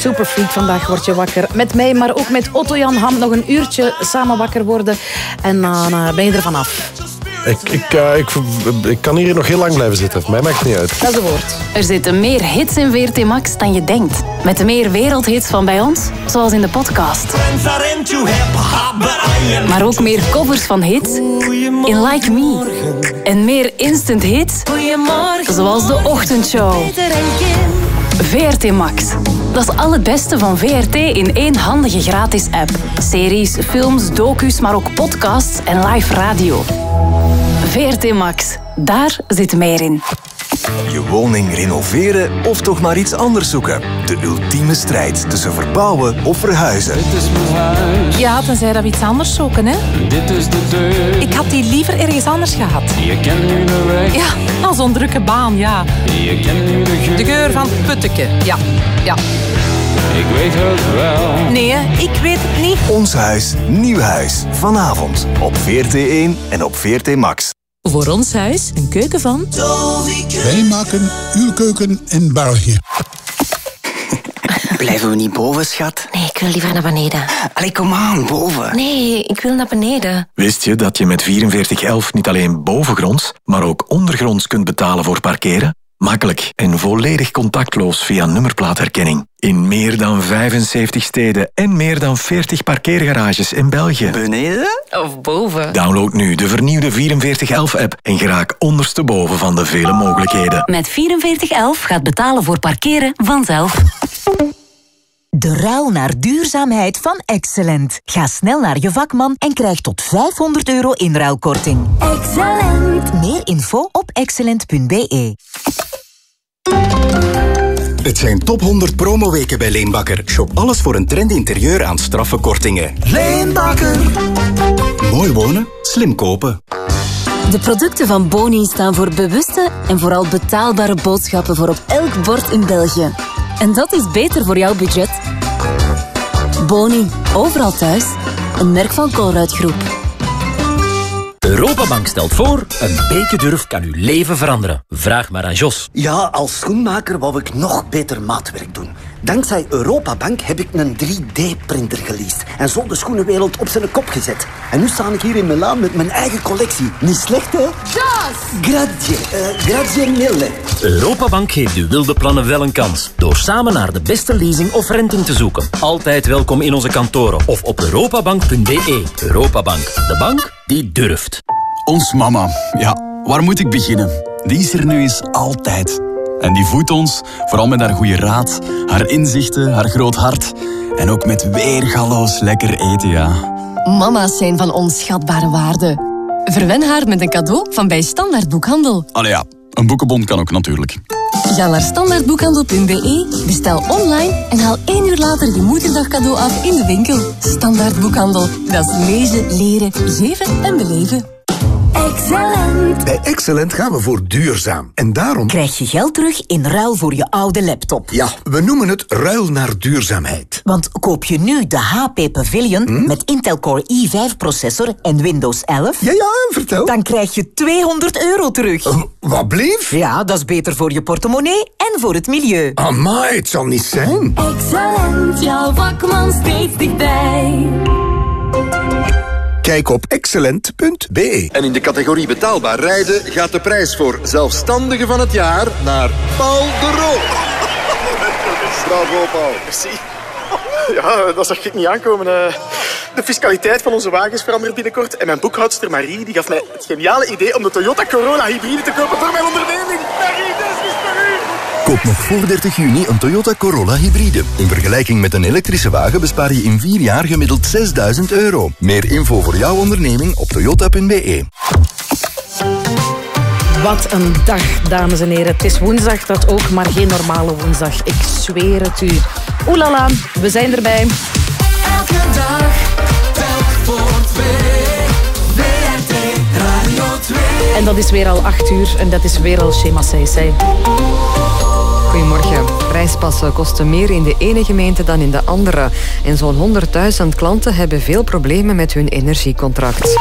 Superfreak. Vandaag word je wakker met mij, maar ook met Otto-Jan Ham. Nog een uurtje samen wakker worden en dan eh, ben je er vanaf. Ik, ik, eh, ik, ik kan hier nog heel lang blijven zitten. Mij maakt het niet uit. Dat is een woord. Er zitten meer hits in VRT Max dan je denkt. Met meer wereldhits van bij ons, zoals in de podcast. Maar ook meer covers van hits in Like Me. En meer instant hits, zoals de Ochtendshow. VRT Max. Dat is al het beste van VRT in één handige gratis app. Series, films, docus, maar ook podcasts en live radio. VRT Max. Daar zit meer in. Je woning renoveren of toch maar iets anders zoeken? De ultieme strijd tussen verbouwen of verhuizen. Ja, tenzij dat we iets anders zoeken, hè? Dit is de deur. Ik had die liever ergens anders gehad. Je kent nu de weg. Ja, al zo'n drukke baan, ja. Je kent nu de geur. De geur van putteke, ja. ja. Ik weet het wel. Nee, hè, ik weet het niet. Ons huis, nieuw huis. Vanavond op VRT1 en op VRT Max. Voor ons huis een keuken van... Wij maken uw keuken in België. Blijven we niet boven, schat? Nee, ik wil liever naar beneden. Allee, kom aan, boven. Nee, ik wil naar beneden. Wist je dat je met 4411 niet alleen bovengronds, maar ook ondergronds kunt betalen voor parkeren? Makkelijk en volledig contactloos via nummerplaatherkenning. In meer dan 75 steden en meer dan 40 parkeergarages in België. Beneden? Of boven. Download nu de vernieuwde 4411-app en geraak ondersteboven van de vele mogelijkheden. Met 4411 gaat betalen voor parkeren vanzelf. De ruil naar duurzaamheid van Excellent. Ga snel naar je vakman en krijg tot 500 euro inruilkorting. Excellent. Meer info op excellent.be. Het zijn top 100 promoweken bij Leenbakker. Shop alles voor een trendy interieur aan straffe kortingen. Leenbakker. Mooi wonen, slim kopen. De producten van Boni staan voor bewuste en vooral betaalbare boodschappen voor op elk bord in België. En dat is beter voor jouw budget. Boni, overal thuis. Een merk van Colruyt Groep. Europabank stelt voor, een beetje durf kan uw leven veranderen. Vraag maar aan Jos. Ja, als schoenmaker wou ik nog beter maatwerk doen. Dankzij Europabank heb ik een 3D-printer geleased en zo de schoenenwereld op zijn kop gezet. En nu sta ik hier in Milaan met mijn eigen collectie. Niet slecht, hè? Jos! Grazie, eh, grazie mille. Europabank geeft uw wilde plannen wel een kans. Door samen naar de beste leasing of renting te zoeken. Altijd welkom in onze kantoren of op europabank.be. Europabank, de bank die durft. Ons mama. Ja, waar moet ik beginnen? Die is er nu eens altijd. En die voedt ons, vooral met haar goede raad, haar inzichten, haar groot hart. En ook met weergaloos lekker eten, ja. Mama's zijn van onschatbare waarde. Verwen haar met een cadeau van bij Standaard Boekhandel. Allee ja, een boekenbon kan ook natuurlijk. Ga naar standaardboekhandel.be, bestel online en haal één uur later je moederdag cadeau af in de winkel. Standaard Boekhandel, dat is lezen, leren, geven en beleven. Excellent. Bij Excellent gaan we voor duurzaam. En daarom... Krijg je geld terug in ruil voor je oude laptop. Ja, we noemen het ruil naar duurzaamheid. Want koop je nu de HP Pavilion met Intel Core i5-processor en Windows 11... Ja, ja, vertel. Dan krijg je 200 euro terug. wat blief? Ja, dat is beter voor je portemonnee en voor het milieu. Amai, het zal niet zijn. Excellent, jouw vakman steeds dichtbij. Kijk op excellent.be. En in de categorie betaalbaar rijden gaat de prijs voor zelfstandige van het jaar naar Paul de Roo. Bravo, Paul. Merci. Ja, dat zag ik niet aankomen. eh. De fiscaliteit van onze wagens verandert binnenkort. En mijn boekhoudster Marie die gaf mij het geniale idee om de Toyota Corona hybride te kopen voor mijn onderneming. Marie, Koop nog voor 30 juni een Toyota Corolla hybride. In vergelijking met een elektrische wagen bespaar je in 4 jaar gemiddeld 6000 euro. Meer info voor jouw onderneming op toyota.be. Wat een dag, dames en heren. Het is woensdag, dat ook, maar geen normale woensdag. Ik zweer het u. Oelala, we zijn erbij. Elke dag, telk voor twee. WRT Radio 2. En dat is weer al acht uur en dat is weer al Shema Seisei. Goedemorgen. Reispassen kosten meer in de ene gemeente dan in de andere. En zo'n 100.000 klanten hebben veel problemen met hun energiecontract.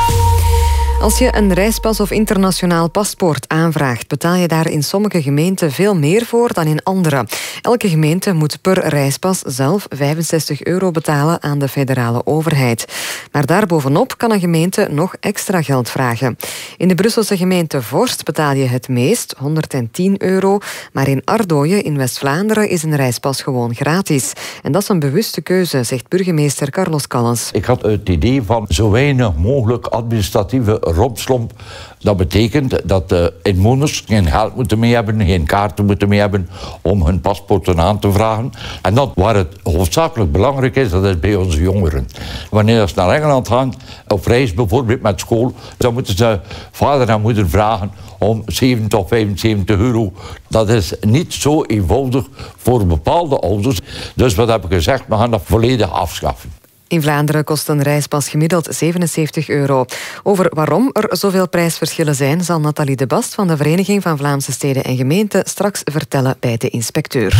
Als je een reispas of internationaal paspoort aanvraagt, betaal je daar in sommige gemeenten veel meer voor dan in andere. Elke gemeente moet per reispas zelf 65 euro betalen aan de federale overheid. Maar daarbovenop kan een gemeente nog extra geld vragen. In de Brusselse gemeente Vorst betaal je het meest, 110 euro. Maar in Ardooien in West-Vlaanderen is een reispas gewoon gratis. En dat is een bewuste keuze, zegt burgemeester Carlos Callens. Ik had het idee van zo weinig mogelijk administratieve rompslomp. Dat betekent dat de inwoners geen geld moeten mee hebben, geen kaarten moeten mee hebben om hun paspoorten aan te vragen. En dat waar het hoofdzakelijk belangrijk is, dat is bij onze jongeren. Wanneer ze naar Engeland gaan, op reis bijvoorbeeld met school, dan moeten ze vader en moeder vragen om 70 of 75 euro. Dat is niet zo eenvoudig voor bepaalde ouders. Dus wat heb ik gezegd, we gaan dat volledig afschaffen. In Vlaanderen kost een reispas gemiddeld 77 euro. Over waarom er zoveel prijsverschillen zijn, zal Nathalie de Bast van de Vereniging van Vlaamse Steden en Gemeenten straks vertellen bij de inspecteur.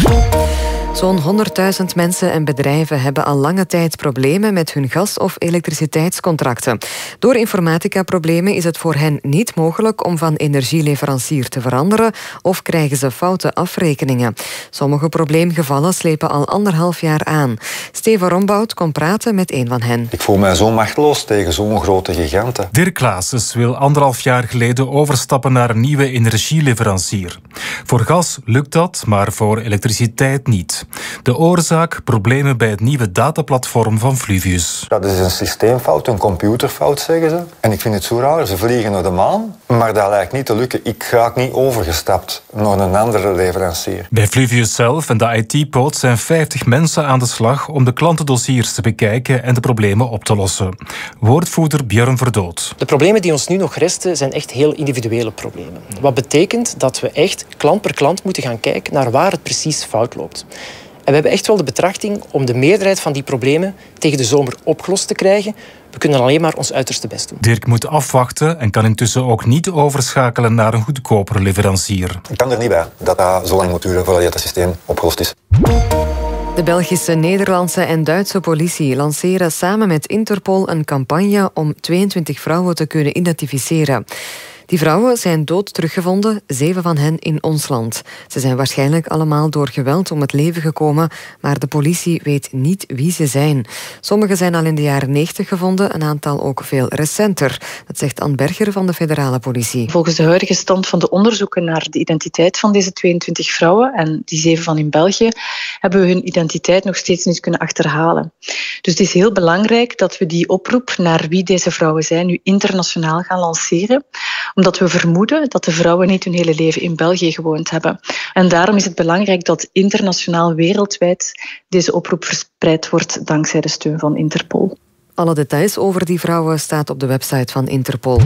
Zo'n 100.000 mensen en bedrijven hebben al lange tijd problemen met hun gas- of elektriciteitscontracten. Door informatica-problemen is het voor hen niet mogelijk om van energieleverancier te veranderen of krijgen ze foute afrekeningen. Sommige probleemgevallen slepen al anderhalf jaar aan. Steven Rombout kon praten met een van hen. Ik voel mij zo machteloos tegen zo'n grote giganten. Dirk Klaassen wil anderhalf jaar geleden overstappen naar een nieuwe energieleverancier. Voor gas lukt dat, maar voor elektriciteit niet. De oorzaak? Problemen bij het nieuwe dataplatform van Fluvius. Dat is een systeemfout, een computerfout, zeggen ze. En ik vind het zo raar, ze vliegen naar de maan, maar dat lijkt niet te lukken. Ik ga niet overgestapt naar een andere leverancier. Bij Fluvius zelf en de IT-poot zijn 50 mensen aan de slag om de klantendossiers te bekijken en de problemen op te lossen. Woordvoerder Björn Verdood. De problemen die ons nu nog resten zijn echt heel individuele problemen. Wat betekent dat we echt klant per klant moeten gaan kijken naar waar het precies fout loopt. En we hebben echt wel de betrachting om de meerderheid van die problemen tegen de zomer opgelost te krijgen. We kunnen alleen maar ons uiterste best doen. Dirk moet afwachten en kan intussen ook niet overschakelen naar een goedkopere leverancier. Ik kan er niet bij dat dat zo lang moet duren voordat het systeem opgelost is. De Belgische, Nederlandse en Duitse politie lanceren samen met Interpol een campagne om 22 vrouwen te kunnen identificeren. Die vrouwen zijn dood teruggevonden, zeven van hen in ons land. Ze zijn waarschijnlijk allemaal door geweld om het leven gekomen, maar de politie weet niet wie ze zijn. Sommigen zijn al in de jaren 90 gevonden, een aantal ook veel recenter. Dat zegt Anne Berger van de federale politie. Volgens de huidige stand van de onderzoeken naar de identiteit van deze 22 vrouwen en die zeven van in België, hebben we hun identiteit nog steeds niet kunnen achterhalen. Dus het is heel belangrijk dat we die oproep naar wie deze vrouwen zijn nu internationaal gaan lanceren omdat we vermoeden dat de vrouwen niet hun hele leven in België gewoond hebben. En daarom is het belangrijk dat internationaal wereldwijd deze oproep verspreid wordt dankzij de steun van Interpol. Alle details over die vrouwen staat op de website van Interpol.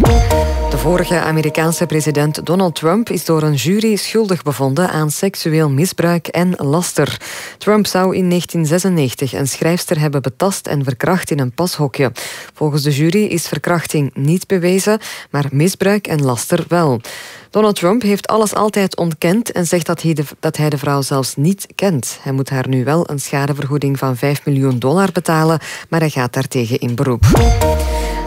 De vorige Amerikaanse president Donald Trump is door een jury schuldig bevonden aan seksueel misbruik en laster. Trump zou in 1996 een schrijfster hebben betast en verkracht in een pashokje. Volgens de jury is verkrachting niet bewezen, maar misbruik en laster wel. Donald Trump heeft alles altijd ontkend en zegt dat hij, de, dat hij de vrouw zelfs niet kent. Hij moet haar nu wel een schadevergoeding van 5 miljoen dollar betalen, maar hij gaat daartegen in beroep.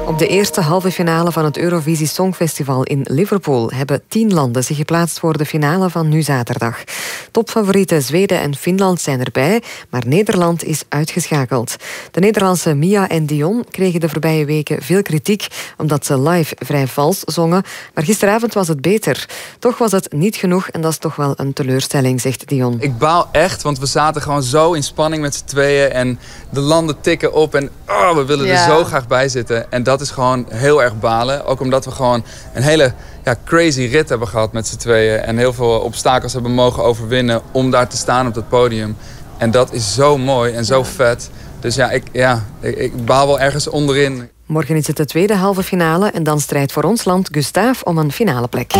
Op de eerste halve finale van het Eurovisie Songfestival in Liverpool hebben tien landen zich geplaatst voor de finale van nu zaterdag. Topfavorieten Zweden en Finland zijn erbij, maar Nederland is uitgeschakeld. De Nederlandse Mia en Dion kregen de voorbije weken veel kritiek omdat ze live vrij vals zongen, maar gisteravond was het beter. Toch was het niet genoeg en dat is toch wel een teleurstelling, zegt Dion. Ik baal echt, want we zaten gewoon zo in spanning met z'n tweeën en de landen tikken op en oh, we willen Ja. er zo graag bij zitten. En dat is gewoon heel erg balen. Ook omdat we gewoon een hele ja, crazy rit hebben gehad met z'n tweeën. En heel veel obstakels hebben mogen overwinnen om daar te staan op dat podium. En dat is zo mooi en zo vet. Dus ja, ik, ja, ik, ik baal wel ergens onderin. Morgen is het de tweede halve finale en dan strijdt voor ons land Gustav om een finale plek.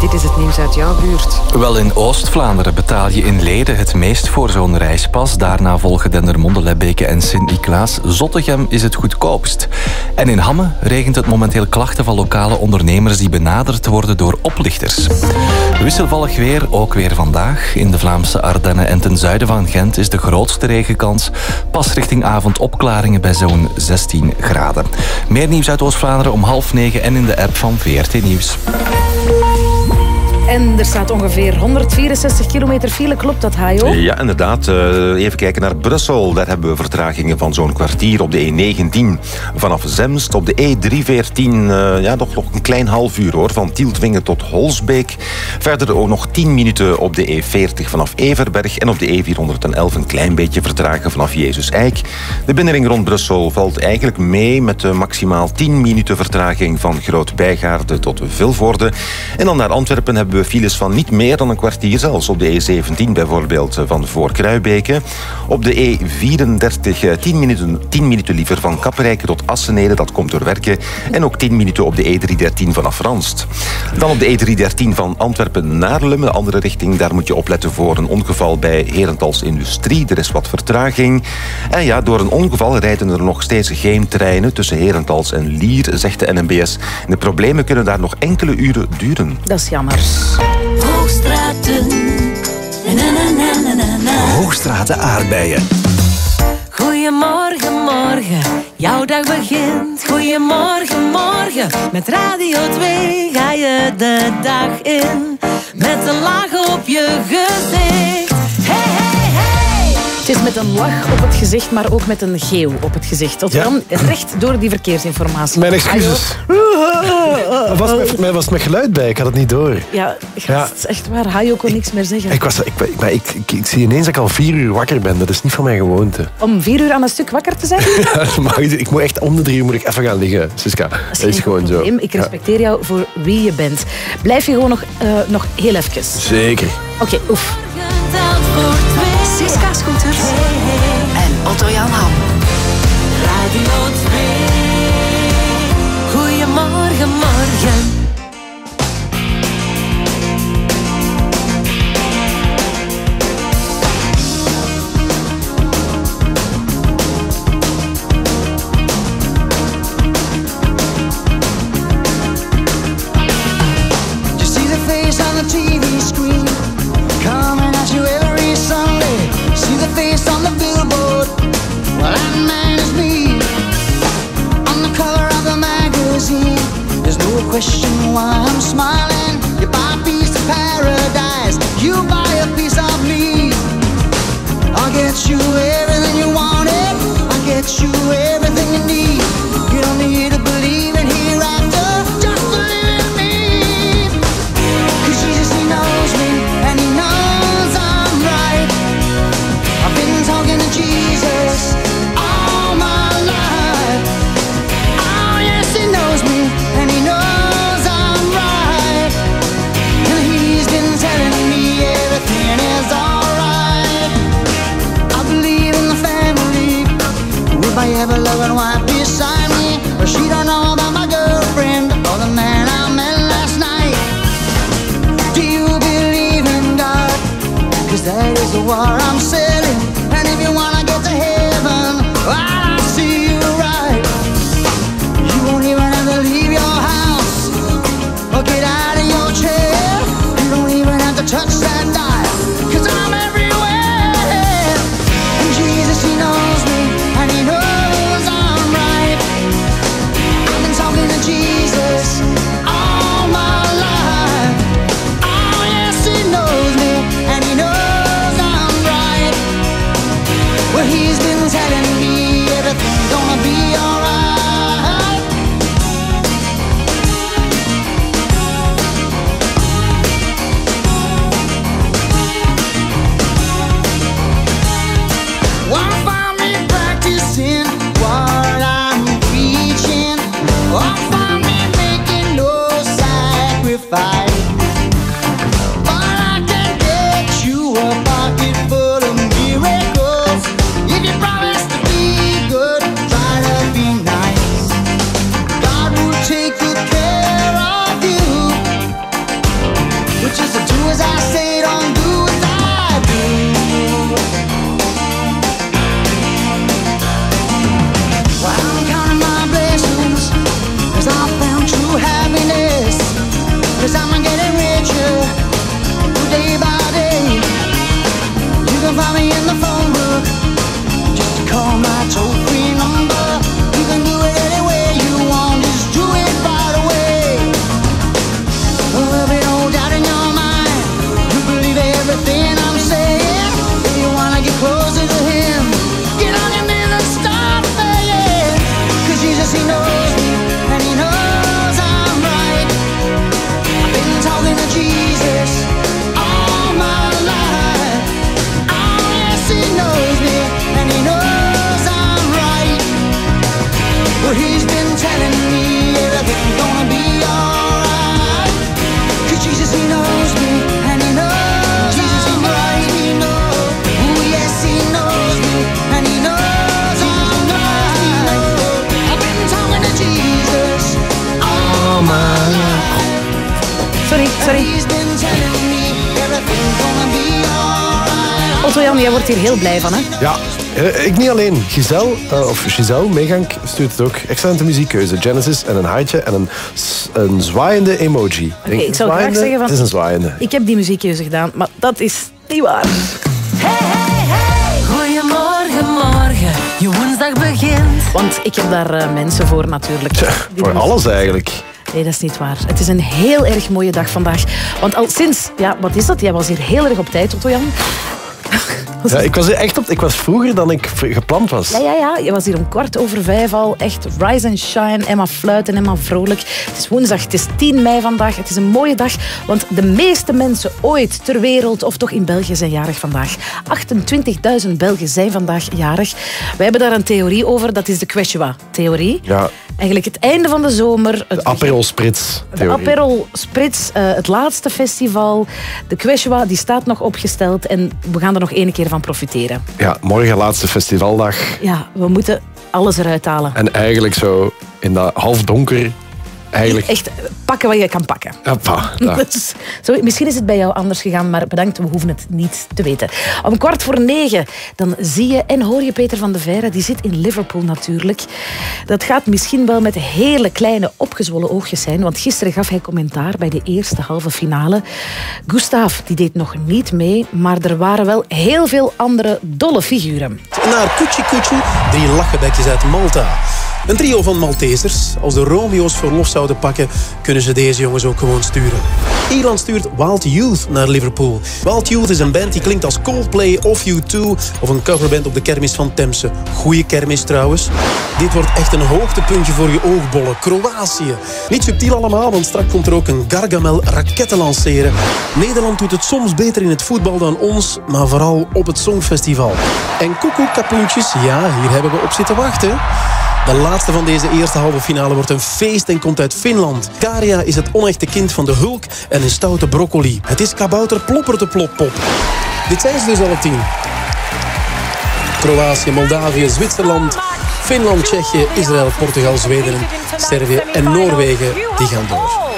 Dit is is het nieuws uit jouw buurt? Wel, in Oost-Vlaanderen betaal je in Leden het meest voor zo'n reispas. Daarna volgen Dendermonde, Lebbeke en Sint-Niklaas. Zottegem is het goedkoopst. En in Hamme regent het momenteel klachten van lokale ondernemers die benaderd worden door oplichters. Wisselvallig weer, ook weer vandaag. In de Vlaamse Ardennen en ten zuiden van Gent is de grootste regenkans. Pas richting avond opklaringen bij zo'n 16 graden. Meer nieuws uit Oost-Vlaanderen om half negen en in de app van VRT Nieuws. En er staat ongeveer 164 kilometer file, klopt dat, Hajo? Ja, inderdaad. Eh, even kijken naar Brussel. Daar hebben we vertragingen van zo'n kwartier op de E19. Vanaf Zemst op de E314, uh, ja, nog, nog een klein half uur hoor. Van Tieltwingen tot Holsbeek. Verder ook nog 10 minuten op de E40 vanaf Everberg. En op de E411 een klein beetje vertragen vanaf Jezus Eik. De binnenring rond Brussel valt eigenlijk mee met uh, maximaal 10 minuten vertraging van Groot-Bijgaarde tot Vilvoorde. En dan naar Antwerpen hebben we files van niet meer dan een kwartier zelfs. Op de E17 bijvoorbeeld eh, van voor Kruibeke. Op de E34 10 minuten, 10 minuten liever van Kapperijke tot Assenede. Dat komt door werken. En ook 10 minuten op de E313 vanaf Franst. Dan op de E313 van Antwerpen naar Lummen. De andere richting, daar moet je opletten voor een ongeval bij Herentals Industrie. Er is wat vertraging. En ja, door een ongeval rijden er nog steeds geen treinen tussen Herentals en Lier, zegt de NMBS. De problemen kunnen daar nog enkele uren duren. Dat is jammer. Hoogstraten. Na, na, na, na, na, na. Hoogstraten aardbeien. Goedemorgen, morgen, jouw dag begint. Goedemorgen, morgen, met Radio 2 ga je de dag in. Met een laag op je gezicht. Hey! Het is met een lach op het gezicht, maar ook met een geeuw op het gezicht. Tot Ja. dan recht door die verkeersinformatie. Mijn excuses. Er was, met, was met geluid bij, ik had het niet door. Ja, Ja. het is echt waar. Hajo kon niks meer zeggen. Ik, was, ik, ik, maar ik, ik, ik zie ineens dat ik al vier uur wakker ben. Dat is niet van mijn gewoonte. Om vier uur aan een stuk wakker te zijn? maar ik moet echt om de drie uur moet ik even gaan liggen, Siska. Dat is, gewoon zo. probleem. Ik Ja. respecteer jou voor wie je bent. Blijf je gewoon nog, eh, nog heel even. Zeker. Oké, oef. Otto Jan Ham. Radio 2. Goedemorgen, morgen. Heel blij van, hè? Ja, eh, ik niet alleen. Giselle, eh, of Giselle Meegank, stuurt het ook. Excellente muziekkeuze. Genesis en een haartje en een, een zwaaiende emoji. Oké, ik zou graag zeggen van... Het is een zwaaiende. Ik heb die muziekkeuze gedaan, maar dat is niet waar. Goedemorgen, morgen, je woensdag begint. Want ik heb daar eh, mensen voor natuurlijk. Voor alles eigenlijk. Nee, dat is niet waar. Het is een heel erg mooie dag vandaag. Want al sinds... Ja, wat is dat? Jij was hier heel erg op tijd, Otto Jan. Ja, ik was echt op. Ik was vroeger dan ik gepland was. Ja, ja, ja. Je was hier om kwart over vijf al. Echt rise and shine. Emma fluiten, Emma vrolijk. Het is woensdag, het is 10 mei vandaag. Het is een mooie dag, want de meeste mensen ooit ter wereld, of toch in België, zijn jarig vandaag. 28.000 Belgen zijn vandaag jarig. Wij hebben daar een theorie over, dat is de Quechua-theorie. Ja, Eigenlijk het einde van de zomer. Het de Aperol Spritz de. Aperol Spritz, eh, het laatste festival. De Quechua, die staat nog opgesteld. En we gaan er nog één keer van profiteren. Ja, morgen laatste festivaldag. Ja, we moeten alles eruit halen. En eigenlijk zo in dat half donker. Eigenlijk. Echt pakken wat je kan pakken. Dus, zo, misschien is het bij jou anders gegaan, maar bedankt, we hoeven het niet te weten. Om kwart voor negen, dan zie je en hoor je Peter van de Veire. Die zit in Liverpool natuurlijk. Dat gaat misschien wel met hele kleine opgezwollen oogjes zijn, want gisteren gaf hij commentaar bij de eerste halve finale. Gustav, die deed nog niet mee, maar er waren wel heel veel andere dolle figuren. Naar Kuchi Kuchi, drie lachenbekjes uit Malta. Een trio van Maltesers. Als de Romeo's verlof zouden pakken, kunnen ze deze jongens ook gewoon sturen. Ierland stuurt Wild Youth naar Liverpool. Wild Youth is een band die klinkt als Coldplay of U2 of een coverband op de kermis van Temse. Goeie kermis trouwens. Dit wordt echt een hoogtepuntje voor je oogbollen. Kroatië. Niet subtiel allemaal, want straks komt er ook een Gargamel raketten lanceren. Nederland doet het soms beter in het voetbal dan ons, maar vooral op het Songfestival. En koekoek kapoentjes, ja, hier hebben we op zitten wachten. De laatste van deze eerste halve finale wordt een feest en komt uit Finland. Karia is het onechte kind van de Hulk en een stoute broccoli. Het is kabouter plopper de ploppop. Dit zijn ze dus alle tien. Kroatië, Moldavië, Zwitserland, Finland, Tsjechië, Israël, Portugal, Zweden, Servië en Noorwegen. Die gaan door.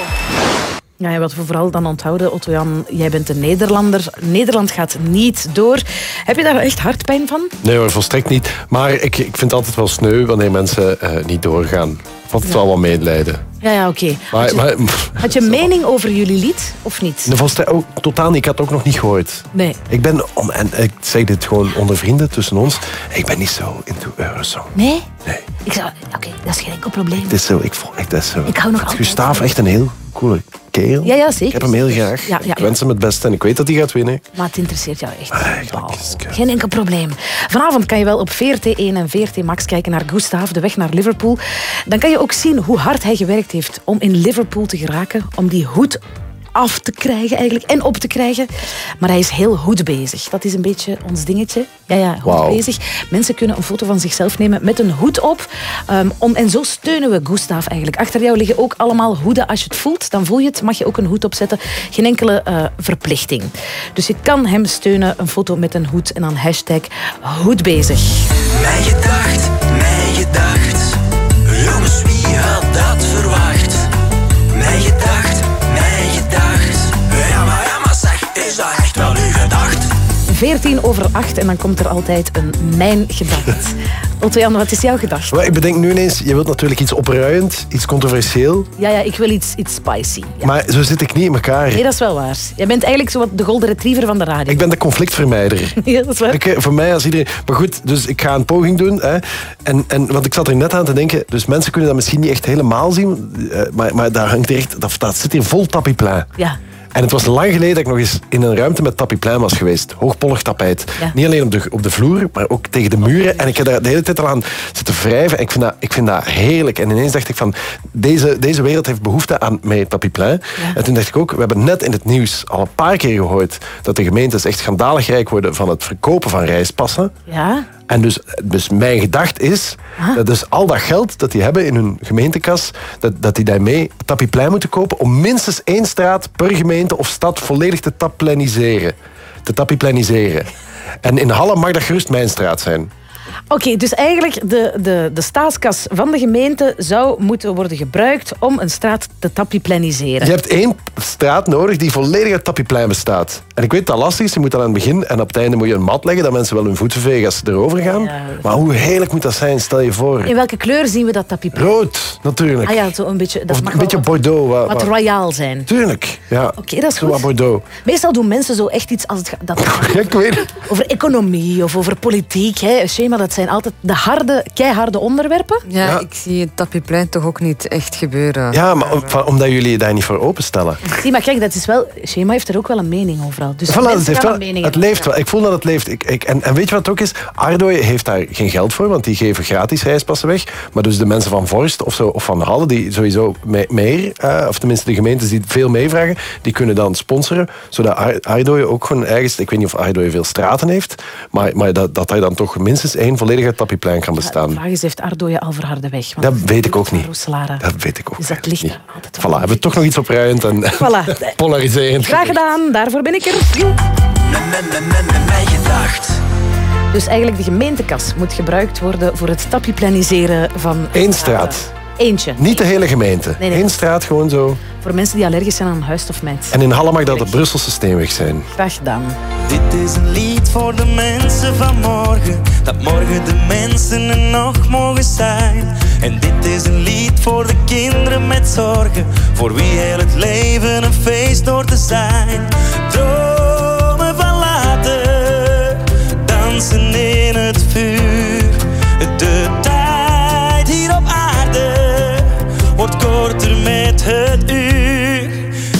Ja, wat we vooral dan onthouden, Otto-Jan, jij bent een Nederlander. Nederland gaat niet door. Heb je daar echt hartpijn van? Nee hoor, volstrekt niet. Maar ik, ik vind het altijd wel sneu wanneer mensen eh, niet doorgaan. Altijd Ja. wel wat medelijden. Ja, ja, oké. Had je, maar, had je mening over jullie lied, of niet? Nee, volstrekt, oh, totaal niet. Ik had het ook nog niet gehoord. Nee. Ik ben, om, en ik zeg dit gewoon onder vrienden tussen ons, ik ben niet zo into Eurosong. Nee? Nee. Ik zou... Oké, dat is geen enkel probleem. Het is zo, ik voel echt dat zo. Ik hou nog altijd Gustav, echt een heel coole kerel. Ja, ja, zeker. Ik heb hem heel graag. Ja, ja, ik wens hem het beste en ik weet dat hij gaat winnen. Maar het interesseert jou echt. Wauw. Geen enkel probleem. Vanavond kan je wel op VRT1 en VRT Max kijken naar Gustav, de weg naar Liverpool. Dan kan je ook zien hoe hard hij gewerkt heeft om in Liverpool te geraken, om die hoed af te krijgen eigenlijk en op te krijgen. Maar hij is heel goed bezig. Dat is een beetje ons dingetje. Ja, ja, goed bezig. Mensen kunnen een foto van zichzelf nemen met een hoed op. Ehm, om, en zo steunen we Gustav eigenlijk. Achter jou liggen ook allemaal hoeden. Als je het voelt, dan voel je het. Mag je ook een hoed opzetten. Geen enkele eh, verplichting. Dus je kan hem steunen. Een foto met een hoed en dan hashtag hoed bezig. Mijn gedacht, mijn gedacht. Had dat verwacht? Mijn gedacht, 14 over 8 en dan komt er altijd een mijn gedacht. Otto Jan, wat is jouw gedacht? Ik bedenk nu ineens, je wilt natuurlijk iets opruiend, iets controversieel. Ja, ja, ik wil iets, iets spicy. Ja. Maar zo zit ik niet in elkaar. Nee, dat is wel waar. Jij bent eigenlijk zo wat de golden retriever van de radio. Ik ben de conflictvermijder. Ja, dat is waar. Ik, eh, voor mij als iedereen... Maar goed, dus ik ga een poging doen. Hè. En, en, want ik zat er net aan te denken, dus mensen kunnen dat misschien niet echt helemaal zien, eh, maar, maar daar hangt echt, dat, dat zit hier vol tapiplein. Ja. En het was lang geleden dat ik nog eens in een ruimte met tapiplein was geweest. Hoogpollig tapijt. Ja. Niet alleen op de, op de vloer, maar ook tegen de muren. En ik heb daar de hele tijd al aan zitten wrijven. En ik vind dat, ik vind dat heerlijk. En ineens dacht ik van, deze, deze wereld heeft behoefte aan meer tapiplein. En toen dacht ik ook, we hebben net in het nieuws al een paar keer gehoord dat de gemeentes echt schandalig rijk worden van het verkopen van reispassen. Ja? En dus, dus mijn gedachte is Ah. dat dus al dat geld dat die hebben in hun gemeentekas, dat, dat die daarmee tapiplein moeten kopen om minstens één straat per gemeente of stad volledig te tapiplaniseren. Te. En in Halle mag dat gerust mijn straat zijn. Oké, dus eigenlijk de, de, de staatskas van de gemeente zou moeten worden gebruikt om een straat te tapiplaniseren. Je hebt één straat nodig die volledig uit tapiplein bestaat. En ik weet dat lastig is, je moet dan aan het begin en op het einde moet je een mat leggen, dat mensen wel hun voeten vegen als ze erover gaan. Maar hoe heerlijk moet dat zijn, stel je voor. In welke kleur zien we dat tapiplein? Rood, natuurlijk. Ah ja, zo een beetje, dat of mag een beetje wat, Bordeaux. Wat, wat royaal zijn. Tuurlijk, ja. Oké, dat is Zo goed. wat Bordeaux. Meestal doen mensen zo echt iets als het gaat dat Ja, ik weet het. over economie of over politiek. Hè. Schema, dat zijn altijd de harde, keiharde onderwerpen. Ja, ik zie het tapiplein toch ook niet echt gebeuren. Ja, maar om- van- omdat jullie je daar niet voor openstellen. Zie, maar kijk, dat is wel, Schema heeft er ook wel een mening overal. Dus Voilà, het, heeft wel, een mening het leeft wel. Ik voel dat het leeft. Ik, ik, en, en weet je wat het ook is? Ardooien heeft daar geen geld voor, want die geven gratis reispassen weg. Maar dus de mensen van Vorst of, zo, of van Halle, die sowieso me- meer, eh, of tenminste de gemeentes die veel meevragen, die kunnen dan sponsoren, zodat Ar- Ardooien ook gewoon ergens, ik weet niet of Ardooien veel straten heeft, maar, maar dat, dat daar dan toch minstens één volledige tapiplein kan De bestaan. vraag is, heeft Ardooien al verharde weg? Dat weet ik ook niet. Dat weet ik ook Dus dat ligt niet. Voilà, hebben we toch nog iets opruiend en Voilà. polariserend. Graag gedaan, daarvoor ben ik er. Dus eigenlijk de gemeentekas moet gebruikt worden voor het tapiplaniseren van... Eén straat. Eentje. Niet de hele gemeente. Nee, nee. Eén straat gewoon zo. Voor mensen die allergisch zijn aan huisstofmijt. En in Halle mag dat het Brusselse steenweg zijn. Graag gedaan. Dit is een lied voor de mensen van morgen. Dat morgen de mensen er nog mogen zijn. En dit is een lied voor de kinderen met zorgen. Voor wie heel het leven een feest door te zijn. Dromen van later. Dansen in het uur.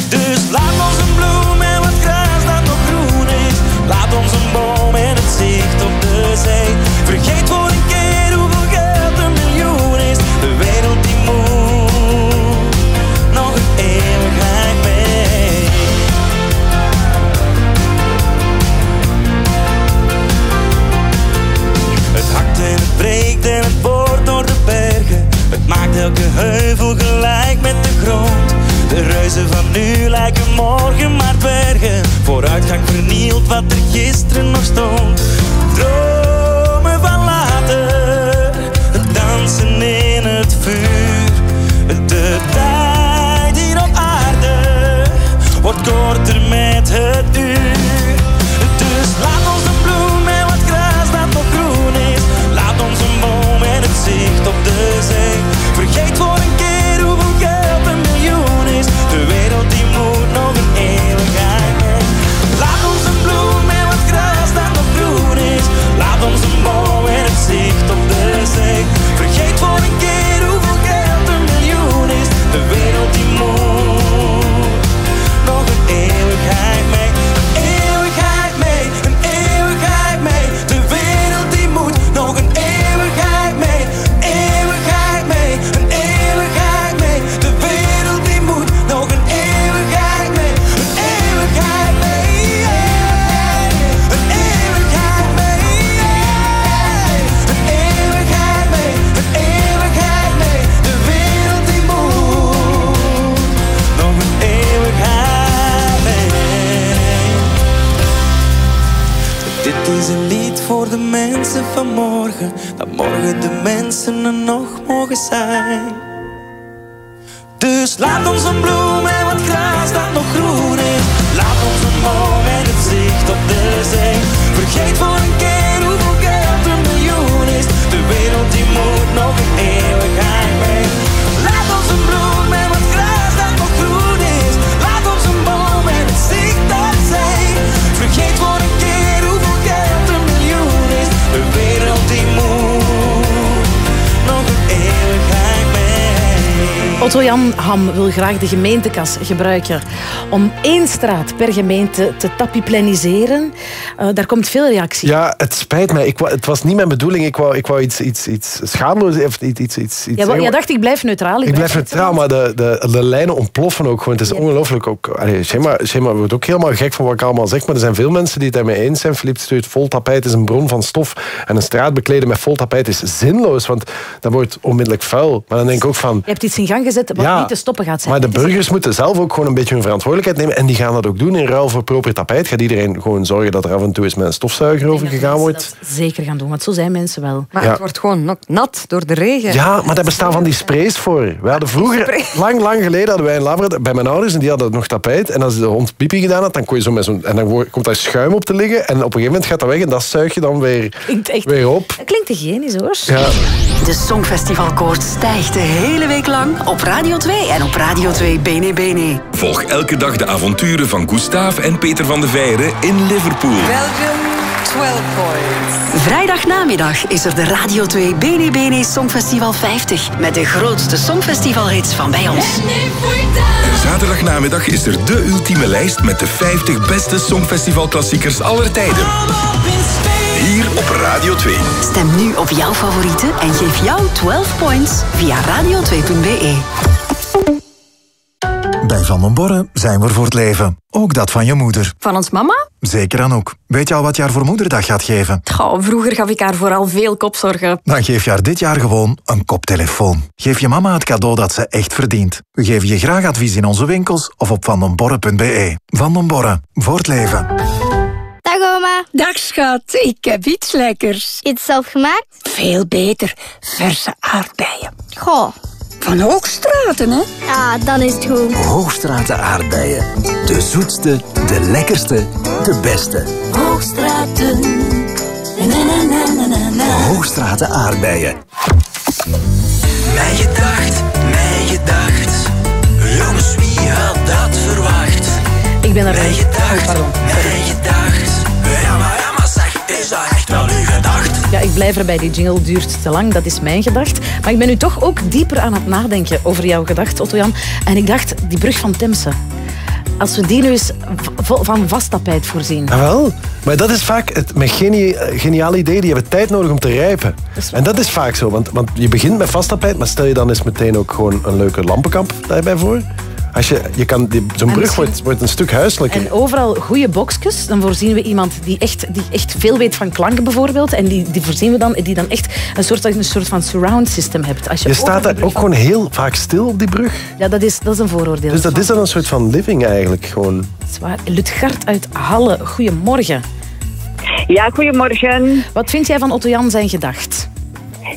Dus laat ons een bloem en wat gras dat nog groen is. Laat ons een boom en het zicht op de zee. Vergeet voor een keer hoeveel geld een miljoen is. De wereld die moet nog een eeuwigheid mee. Het hakt en het breekt en het boort door de bergen. Het maakt elke heuvel De reuzen van nu lijken morgen maar bergen. Vooruitgang vernielt wat er gisteren nog stond. Vanmorgen dat morgen de mensen er nog mogen zijn. Dus laat ons een bloem en wat gras dat nog groen is. Laat ons een boom en het zicht op de zee. Vergeet voor een keer hoeveel geld een miljoen is. De wereld die moet nog een. Otto Jan Ham wil graag de gemeentekas gebruiken om één straat per gemeente te tapiplaniseren. Eh, daar komt veel reactie. Ja, het spijt mij. Ik wou, het was niet mijn bedoeling. Ik wou, ik wou iets, iets, iets schaamloos... Of iets, iets, iets, Jij, zeggen. jij dacht, ik blijf neutraal. Ik blijf neutraal, maar de, de, de lijnen ontploffen ook gewoon. Het is ongelooflijk ook. Allee, Shema, Shema wordt ook helemaal gek van wat ik allemaal zeg, maar er zijn veel mensen die het daarmee eens zijn. Philippe stuurt vol tapijt is een bron van stof. En een straat bekleden met vol tapijt is zinloos, want dat wordt onmiddellijk vuil. Maar dan denk ik ook van... Je hebt iets in gang gezet wat Ja, niet te stoppen gaat zijn. Maar de burgers moeten zelf ook gewoon een beetje hun verantwoordelijkheid nemen. En die gaan dat ook doen. In ruil voor proper tapijt gaat iedereen gewoon zorgen dat er af en toe eens met een stofzuiger over gegaan wordt. Zeker gaan doen, want zo zijn mensen wel. Maar Ja. het wordt gewoon nog nat door de regen. Ja, maar daar bestaan van die sprays voor. We hadden vroeger, lang, lang geleden, hadden wij een Labrador bij mijn ouders en die hadden nog tapijt. En als de hond pipi gedaan had, dan kon je zo met zo'n... En dan komt daar schuim op te liggen. En op een gegeven moment gaat dat weg en dat zuig je dan weer, Klinkt echt... weer op. Dat klinkt hygiënisch hoor. Ja. De Songfestivalkoorts stijgt de hele week lang op Radio 2 en op Radio 2 Bene Bene. Volg elke dag de avonturen van Gustave en Peter van de Veire in Liverpool. Belgium 12 points. Vrijdag namiddag is er de Radio 2 Bene Bene Songfestival 50 met de grootste songfestivalhits van bij ons. En zaterdagnamiddag is er de ultieme lijst met de 50 beste Songfestivalklassiekers aller tijden. Op Radio 2. Stem nu op jouw favorieten en geef jou 12 points via radio2.be. Bij Van den Borren zijn we voor het leven. Ook dat van je moeder. Van ons mama? Zeker dan ook. Weet je al wat je haar voor moederdag gaat geven? Goh, vroeger gaf ik haar vooral veel kopzorgen. Dan geef je haar dit jaar gewoon een koptelefoon. Geef je mama het cadeau dat ze echt verdient. We geven je graag advies in onze winkels of op vandenborre.be. Van den Borre, voor het leven. Dag oma. Dag schat, ik heb iets lekkers. Iets zelf gemaakt? Veel beter, verse aardbeien. Goh. Van Hoogstraten, hè? Ja, dan is het goed. Hoogstraten aardbeien. De zoetste, de lekkerste, de beste. Hoogstraten. Na, na, na, na, na, na. Hoogstraten aardbeien. Mijn gedacht, mijn gedacht. Jongens, wie had dat verwacht? Ik ben er Mijn gedacht, Oh, pardon. mijn gedacht. Ik blijf erbij. Die jingle duurt te lang. Dat is mijn gedacht. Maar ik ben nu toch ook dieper aan het nadenken over jouw gedacht, Otto-Jan. En ik dacht, die brug van Temse. Als we die nu eens van vast tapijt voorzien. Ah, wel. Maar dat is vaak het met genie, geniale ideeën, die hebben tijd nodig om te rijpen. En dat is vaak zo, want, want je begint met vast tapijt, maar stel je dan eens meteen ook gewoon een leuke lampenkamp daarbij voor. Als je, je kan, die- zo'n En brug misschien- wordt, wordt een stuk huiselijker. En overal goede boxjes. Dan voorzien we iemand die echt, die echt veel weet van klanken bijvoorbeeld. En die, die voorzien we dan, die dan echt een soort, een soort van surround system hebt. Als je, staat daar ook van- gewoon heel vaak stil op die brug. Ja, dat is, dat is een vooroordeel. Dus dat is dan een soort van living eigenlijk gewoon. Zwaar. Lutgard uit Halle, goedemorgen. Ja, goedemorgen. Wat vind jij van Otto Jan zijn gedacht?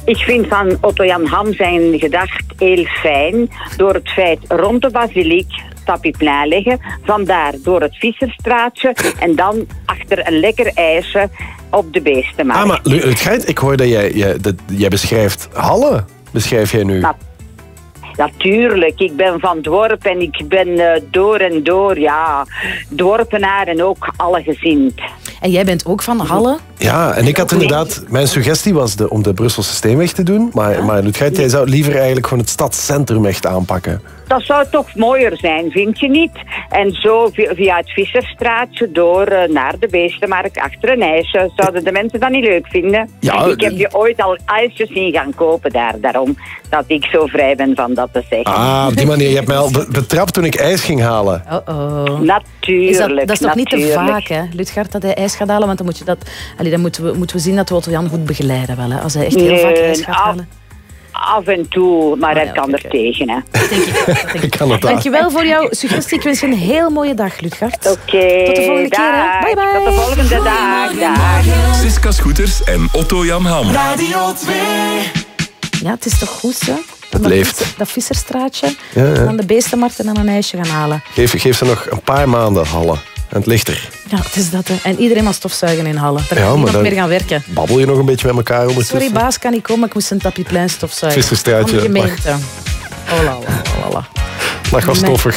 Ik vind van Otto Jan Ham zijn gedacht heel fijn door het feit rond de basiliek tapiplein leggen, vandaar door het Visserstraatje en dan achter een lekker ijsje op de beestenmarkt. Ah, maar Lu- Lutgeit, ik hoor dat jij, jij, dat, jij beschrijft Halle. Beschrijf jij nu? Natuurlijk, ik ben van dorp en ik ben eh, door en door, ja, dorpenaar en ook allegezind. En jij bent ook van Halle? Ja, en ik had inderdaad... Mijn suggestie was de, om de Brusselse Steenweg te doen. Maar, maar Lutgeit, jij zou liever eigenlijk gewoon het stadscentrum echt aanpakken. Dat zou toch mooier zijn, vind je niet? En zo vi- via het Visserstraatje door eh, naar de beestenmarkt achter een ijsje. Zouden de mensen dat niet leuk vinden? Ja, ik heb je ooit al ijsjes zien gaan kopen daar. Daarom dat ik zo vrij ben van dat te zeggen. Ah, op die manier. Je hebt mij al be- betrapt toen ik ijs ging halen. Oh-oh. Natuurlijk, Is dat, dat is toch niet te vaak, hè, Lutgard, dat hij ijs gaat halen? Want dan, moet je dat, allee, dan moeten, we, moeten we zien dat we Otto Jan goed begeleiden. Wel, hè, als hij echt heel Nee, vaak ijs gaat af- halen. Af en toe, maar hij kan er tegen. Hè. Ik kan het aan. Dankjewel voor jouw suggestie. Ik wens je een heel mooie dag, Lutgard. Oké, Tot de volgende keer. hè. dag. Bye bye. Tot de volgende dag. Dag. Siska Scooters en Otto Jan Ham. Radio 2. Ja, het is toch goed, hè? Het dat leeft. Dat visserstraatje. Ja, ja. En dan de beestenmarkt en dan een ijsje gaan halen. Geef, geef ze nog een paar maanden Halle. En het ligt er. Ja, het is dat. Hè. En iedereen mag stofzuigen in Halle. Daar Ja, niemand dan- meer gaan werken. Babbel je nog een beetje met elkaar ondertussen? Sorry, baas, kan niet komen. Ik moest een tapieplein stofzuigen. Visserstraatje, Van de gemeente. Oh, la, la, la, was stoffig.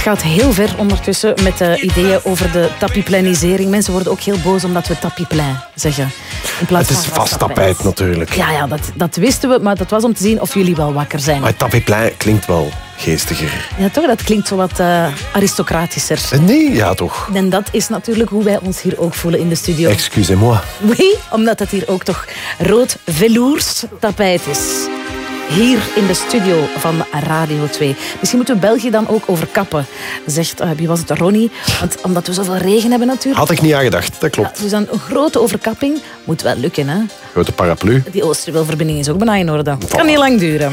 Het gaat heel ver ondertussen met de ideeën over de tapipleinisering. Mensen worden ook heel boos omdat we tapiplein zeggen. In plaats Het is van vast tapijt natuurlijk. Ja, ja dat, dat wisten we, maar dat was om te zien of jullie wel wakker zijn. Maar tapiplein klinkt wel geestiger. Ja, toch? Dat klinkt zo wat eh, aristocratischer. Eh, Nee, ja toch. En dat is natuurlijk hoe wij ons hier ook voelen in de studio. Excusez-moi. Oui, omdat het hier ook toch rood velours tapijt is. Hier in de studio van Radio 2. Misschien moeten we België dan ook overkappen, zegt, eh, wie was het, Ronnie? Want omdat we zoveel regen hebben natuurlijk. Had ik niet aan gedacht, dat klopt. Dus dan een grote overkapping moet wel lukken, hè? Grote paraplu. Die Oosterwelverbinding is ook bijna in orde. Het kan niet lang duren.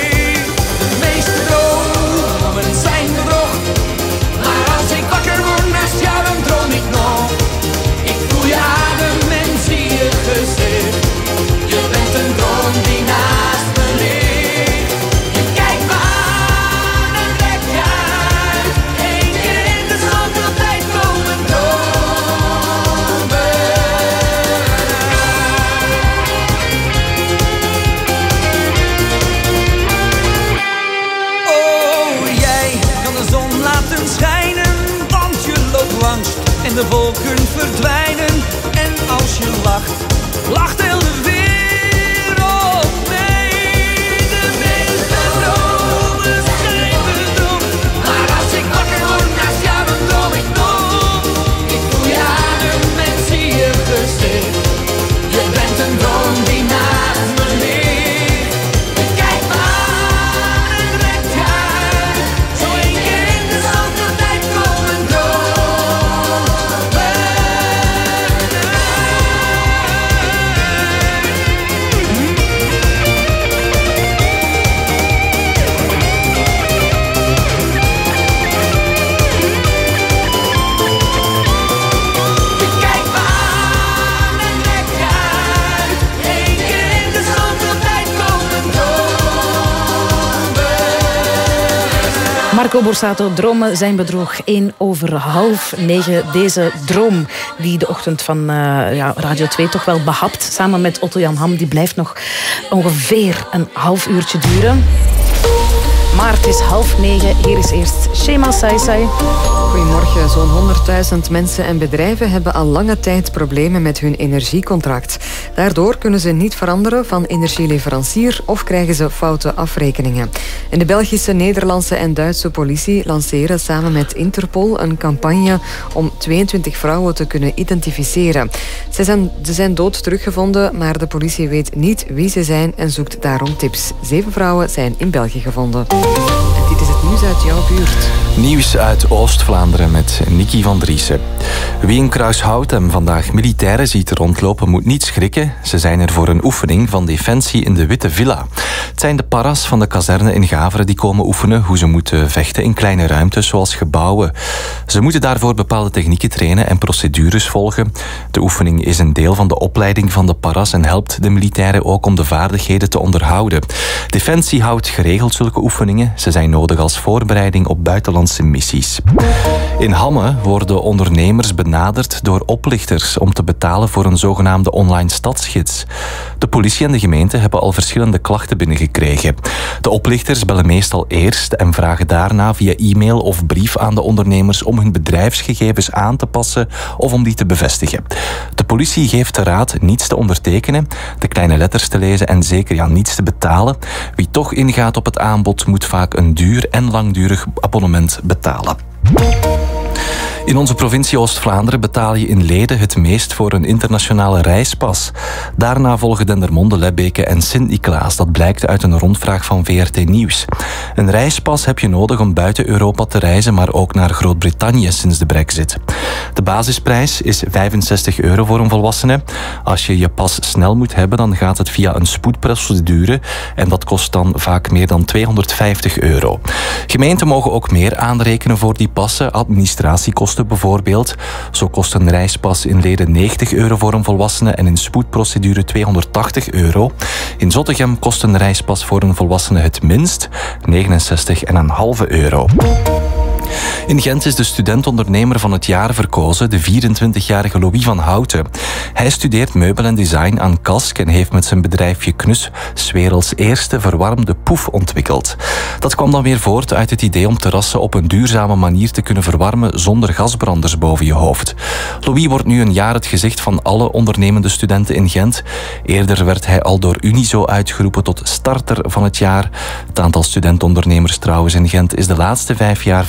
Marco dromen zijn bedrog. 1 over half negen. Deze droom die de ochtend van eh, ja, Radio 2 toch wel behapt. Samen met Otto-Jan Ham. Die blijft nog ongeveer een half uurtje duren. Maar het is half negen. Hier is eerst Shema Saisai. Goedemorgen. Zo'n 100.000 mensen en bedrijven hebben al lange tijd problemen met hun energiecontract. Daardoor kunnen ze niet veranderen van energieleverancier of krijgen ze foute afrekeningen. En de Belgische, Nederlandse en Duitse politie lanceren samen met Interpol een campagne om 22 vrouwen te kunnen identificeren. Ze zijn, ze zijn dood teruggevonden, maar de politie weet niet wie ze zijn en zoekt daarom tips. Zeven vrouwen zijn in België gevonden. Is het nieuws uit jouw buurt. Nieuws uit Oost-Vlaanderen met Nicky van Driessen. Wie in Kruishouten vandaag militairen ziet rondlopen, moet niet schrikken. Ze zijn er voor een oefening van defensie in de Witte Villa. Het zijn de paras van de kazerne in Gaveren die komen oefenen hoe ze moeten vechten in kleine ruimtes zoals gebouwen. Ze moeten daarvoor bepaalde technieken trainen en procedures volgen. De oefening is een deel van de opleiding van de paras en helpt de militairen ook om de vaardigheden te onderhouden. Defensie houdt geregeld zulke oefeningen. Ze zijn nodig als voorbereiding op buitenlandse missies. In Hamme worden ondernemers benaderd door oplichters om te betalen voor een zogenaamde online stadsgids. De politie en de gemeente hebben al verschillende klachten binnengekregen. De oplichters bellen meestal eerst en vragen daarna via e-mail of brief aan de ondernemers om hun bedrijfsgegevens aan te passen of om die te bevestigen. De politie geeft de raad niets te ondertekenen, de kleine letters te lezen en zeker ja, niets te betalen. Wie toch ingaat op het aanbod moet vaak een duur en langdurig abonnement betalen. In onze provincie Oost-Vlaanderen betaal je in Leden het meest voor een internationale reispas. Daarna volgen Dendermonde, Lebbeke en Sint-Niklaas. Dat blijkt uit een rondvraag van VRT Nieuws. Een reispas heb je nodig om buiten Europa te reizen, maar ook naar Groot-Brittannië sinds de brexit. De basisprijs is 65 euro voor een volwassene. Als je je pas snel moet hebben, dan gaat het via een spoedprocedure en dat kost dan vaak meer dan 250 euro. Gemeenten mogen ook meer aanrekenen voor die passen, administratiekosten bijvoorbeeld. Zo kost een reispas in Leden 90 euro voor een volwassene en in spoedprocedure 280 euro. In Zottegem kost een reispas voor een volwassene het minst 69,5 euro. In Gent is de student-ondernemer van het jaar verkozen, de 24-jarige Louis van Houten. Hij studeert meubel en design aan Kask en heeft met zijn bedrijfje Knus werelds eerste verwarmde poef ontwikkeld. Dat kwam dan weer voort uit het idee om terrassen op een duurzame manier te kunnen verwarmen zonder gasbranders boven je hoofd. Louis wordt nu een jaar het gezicht van alle ondernemende studenten in Gent. Eerder werd hij al door Unizo uitgeroepen tot starter van het jaar. Het aantal studentondernemers trouwens in Gent is de laatste vijf jaar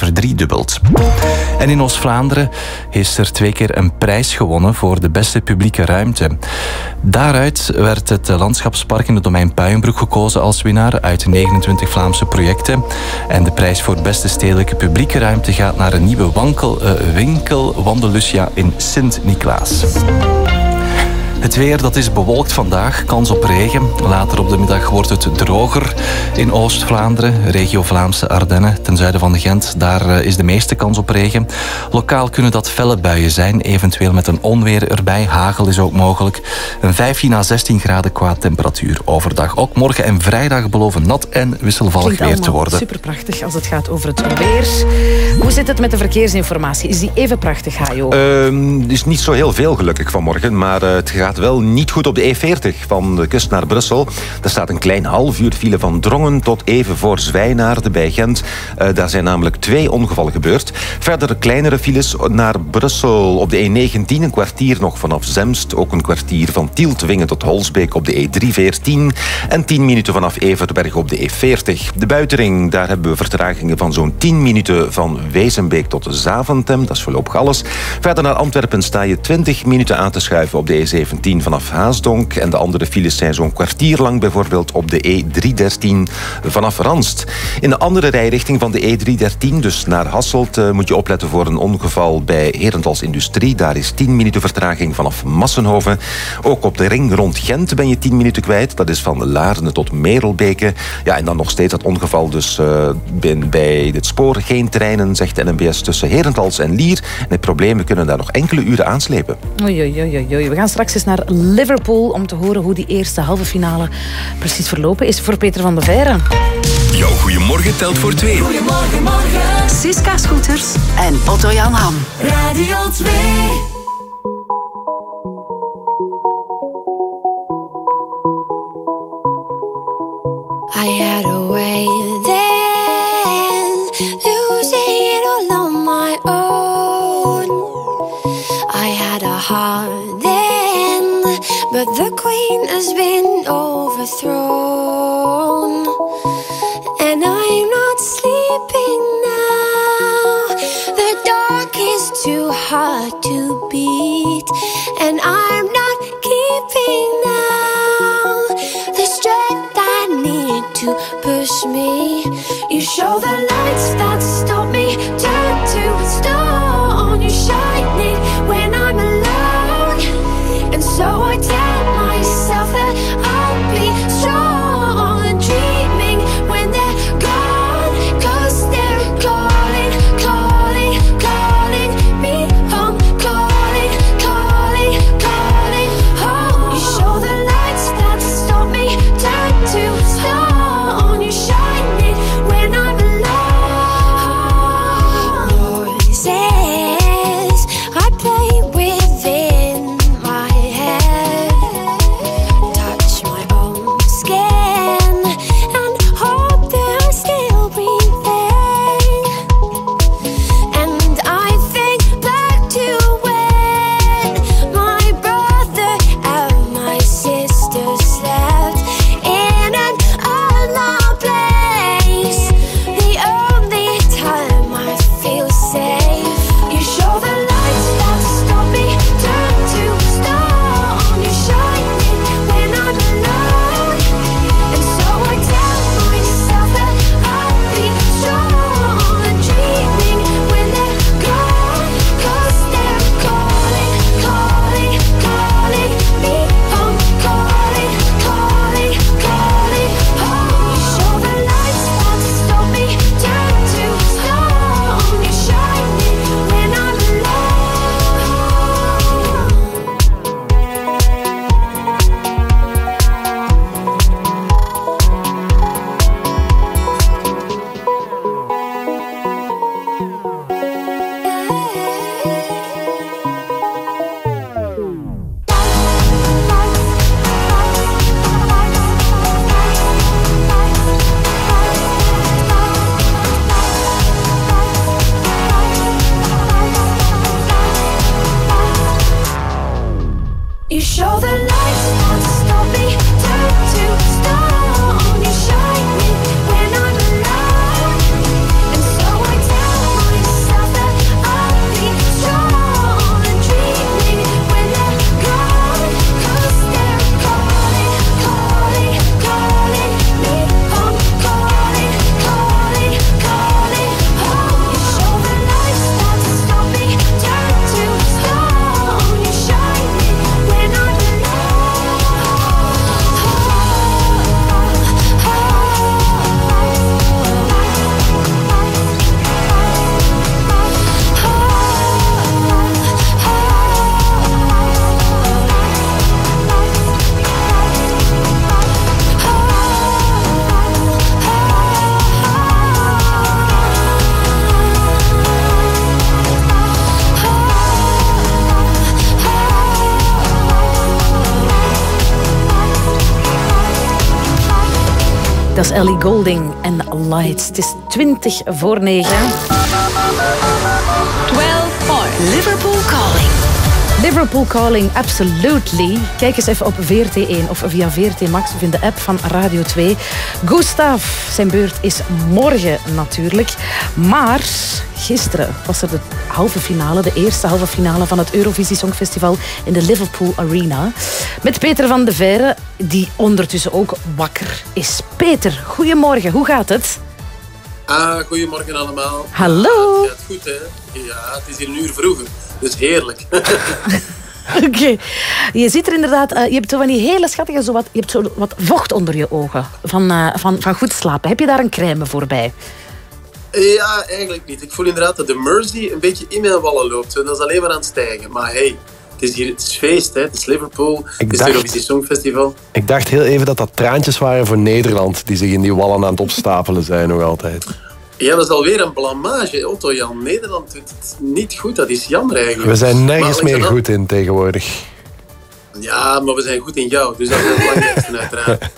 En in Oost-Vlaanderen is er twee keer een prijs gewonnen voor de beste publieke ruimte. Daaruit werd het landschapspark in het domein Puienbroek gekozen als winnaar uit 29 Vlaamse projecten. En de prijs voor beste stedelijke publieke ruimte gaat naar een nieuwe wankel, eh, winkel Wandelusia in Sint-Niklaas. Het weer dat is bewolkt vandaag, kans op regen. Later op de middag wordt het droger in Oost-Vlaanderen, regio Vlaamse Ardennen, ten zuiden van Gent. Daar eh, is de meeste kans op regen. Lokaal kunnen dat felle buien zijn, eventueel met een onweer erbij. Hagel is ook mogelijk. Een 15 à 16 graden qua temperatuur overdag. Ook morgen en vrijdag beloven nat en wisselvallig weer te worden. Superprachtig als het gaat over het weer. Hoe zit het met de verkeersinformatie? Is die even prachtig, Hajo? Ehm, Het is niet zo heel veel gelukkig vanmorgen, maar eh, het gaat wel niet goed op de E40 van de kust naar Brussel. Er staat een klein half uur file van Drongen tot even voor Zwijnaarde bij Gent. Eh, daar zijn namelijk twee ongevallen gebeurd. Verder kleinere files naar Brussel op de E19, een kwartier nog vanaf Zemst. Ook een kwartier van Tieltwingen tot Holsbeek op de E314. En 10 minuten vanaf Everberg op de E40. De buitenring, daar hebben we vertragingen van zo'n 10 minuten van Wezenbeek tot Zaventem. Dat is voorlopig alles. Verder naar Antwerpen sta je 20 minuten aan te schuiven op de E17 vanaf Haasdonk. En de andere files zijn zo'n kwartier lang bijvoorbeeld op de E313 vanaf Ranst. In de andere rijrichting van de E313, dus naar Hasselt, eh, moet je opletten voor een ongeval bij Herentals Industrie. Daar is 10 minuten vertraging vanaf Massenhoven. Ook op de ring rond Gent ben je 10 minuten kwijt. Dat is van Laarne tot Merelbeke. Ja, en dan nog steeds dat ongeval dus eh, bij- het spoor. Geen treinen, zegt de NMBS, tussen Herentals en Lier. En de problemen kunnen daar nog enkele uren aanslepen. Oei, oei, oei, oei. We gaan straks eens naar naar Liverpool om te horen hoe die eerste halve finale precies verlopen is voor Peter van der Veire. Jouw goeiemorgen telt voor twee. Goedemorgen, morgen. Siska Scooters en Otto Jan Ham. Radio 2. I had a way then, losing it all on my own. I had a heart the queen has been overthrown. And I'm not sleeping now. The dark is too hard to beat, and I'm not keeping now the strength I need to push me. You show the lights that stop me, Ellie Golding en Lights. Het is 20 voor 9. 12 points. Liverpool Calling. Liverpool Calling, absolutely. Kijk eens even op VRT1 of via VRT Max of in de app van Radio 2. Gustav, zijn beurt is morgen natuurlijk. Maar gisteren was er de halve finale, de eerste halve finale van het Eurovisie Songfestival in de Liverpool Arena. Met Peter van de Veire, die ondertussen ook wakker is. Peter, goedemorgen, hoe gaat het? Ah, goedemorgen allemaal. Hallo. Ja, het gaat goed, hè? Ja, het is hier een uur vroeger. Dus heerlijk. Oké. Je ziet er inderdaad, eh, je hebt zo van die hele schattige, zo wat, je hebt zo wat vocht onder je ogen van, eh, van, van goed slapen. Heb je daar een crème voor bij? ja, eigenlijk niet. Ik voel inderdaad dat de Mersey een beetje in mijn wallen loopt. Dat is alleen maar aan het stijgen. Maar hey, Het is hier het is feest, hè. het is Liverpool, het is dacht- het Eurovisie Songfestival. Ik dacht heel even dat dat traantjes waren voor Nederland, die zich in die wallen aan het opstapelen zijn nog altijd. Ja, dat is alweer een blamage, Otto Jan. Nederland doet het niet goed, dat is jammer eigenlijk. We zijn nergens meer goed in tegenwoordig. Ja, maar we zijn goed in jou, dus dat is het belangrijkste uiteraard.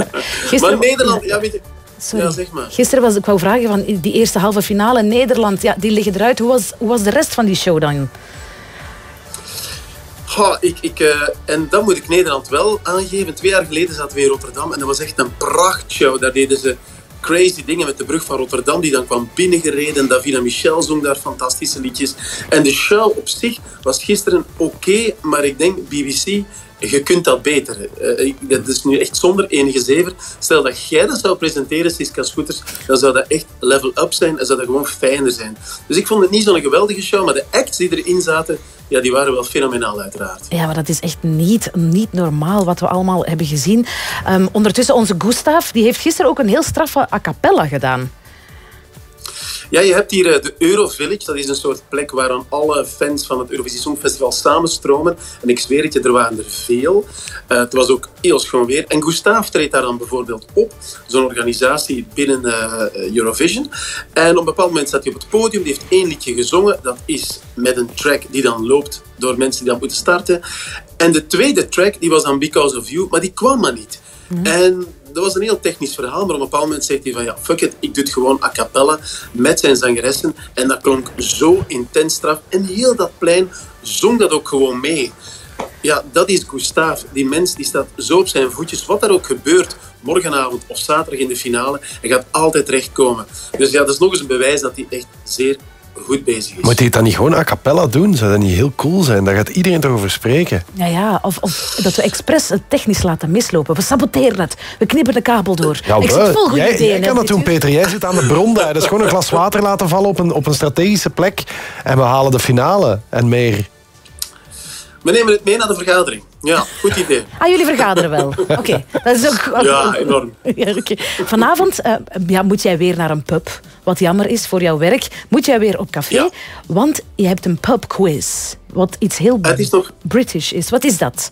maar Nederland, ja, weet je... Sorry. Ja, zeg maar. Gisteren was ik wou vragen van die eerste halve finale Nederland, ja, die liggen eruit. Hoe was, hoe was de rest van die show dan? Ha, ik, ik, eh, en dat moet ik Nederland wel aangeven. Twee jaar geleden zaten we in Rotterdam en dat was echt een prachtshow. Daar deden ze crazy dingen met de brug van Rotterdam, die dan kwam binnengereden. Davina Michel zong daar fantastische liedjes. En de show op zich was gisteren oké, maar ik denk BBC, je kunt dat beter. Ik- dat is nu echt zonder enige zever. Stel dat jij dat zou presenteren, Siska Scooters, dan zou dat echt level up zijn en zou dat gewoon fijner zijn. Dus ik vond het niet zo'n geweldige show, maar de acts die erin zaten, ja, die waren wel fenomenaal uiteraard. Ja, maar dat is echt niet, niet normaal wat we allemaal hebben gezien. Ehm, ondertussen, onze Gustav, die heeft gisteren ook een heel straffe a cappella gedaan. Ja, je hebt hier eh, de Eurovillage. Dat is een soort plek waar dan alle fans van het Eurovisie Songfestival samenstromen. En ik zweer het je, er waren er veel. Eh, het was ook heel schoon weer. En Gustav treedt daar dan bijvoorbeeld op. Zo'n organisatie binnen eh, Eurovision. En op een bepaald moment staat hij op het podium. Die heeft één liedje gezongen. Dat is met een track die dan loopt door mensen die dan moeten starten. En de tweede track, die was dan Because of You. Maar die kwam maar niet. En dat was een heel technisch verhaal, maar op een bepaald moment zegt hij van ja, fuck it, ik doe het gewoon a cappella met zijn zangeressen. En dat klonk zo intens straf. En heel dat plein zong dat ook gewoon mee. Ja, dat is Gustav. Die mens die staat zo op zijn voetjes. Wat er ook gebeurt, morgenavond of zaterdag in de finale, hij gaat altijd terechtkomen. Dus ja, dat is nog eens een bewijs dat hij echt zeer goed bezig is. Moet hij het dan niet gewoon a cappella doen? Zou dat niet heel cool zijn? Daar gaat iedereen toch over spreken. Ja, ja. Of, of dat we expres het technisch laten mislopen. We saboteren het. We knippen de kabel door. Ja, ik zit vol goede jij, ideeën. jij kan dat doen? Peter. Jij zit aan de bron daar. Dat is gewoon een glas water laten vallen op een, op een strategische plek. En we halen de finale en meer. We nemen het mee naar de vergadering. Ja, goed idee. Ah, jullie vergaderen wel. Oké, dat is ook... Ja, enorm. Ja, oké. Vanavond eh, ja, moet jij weer naar een pub. Wat jammer is voor jouw werk. Moet jij weer op café. Want je hebt een pubquiz. Wat iets heel British is. Wat is dat?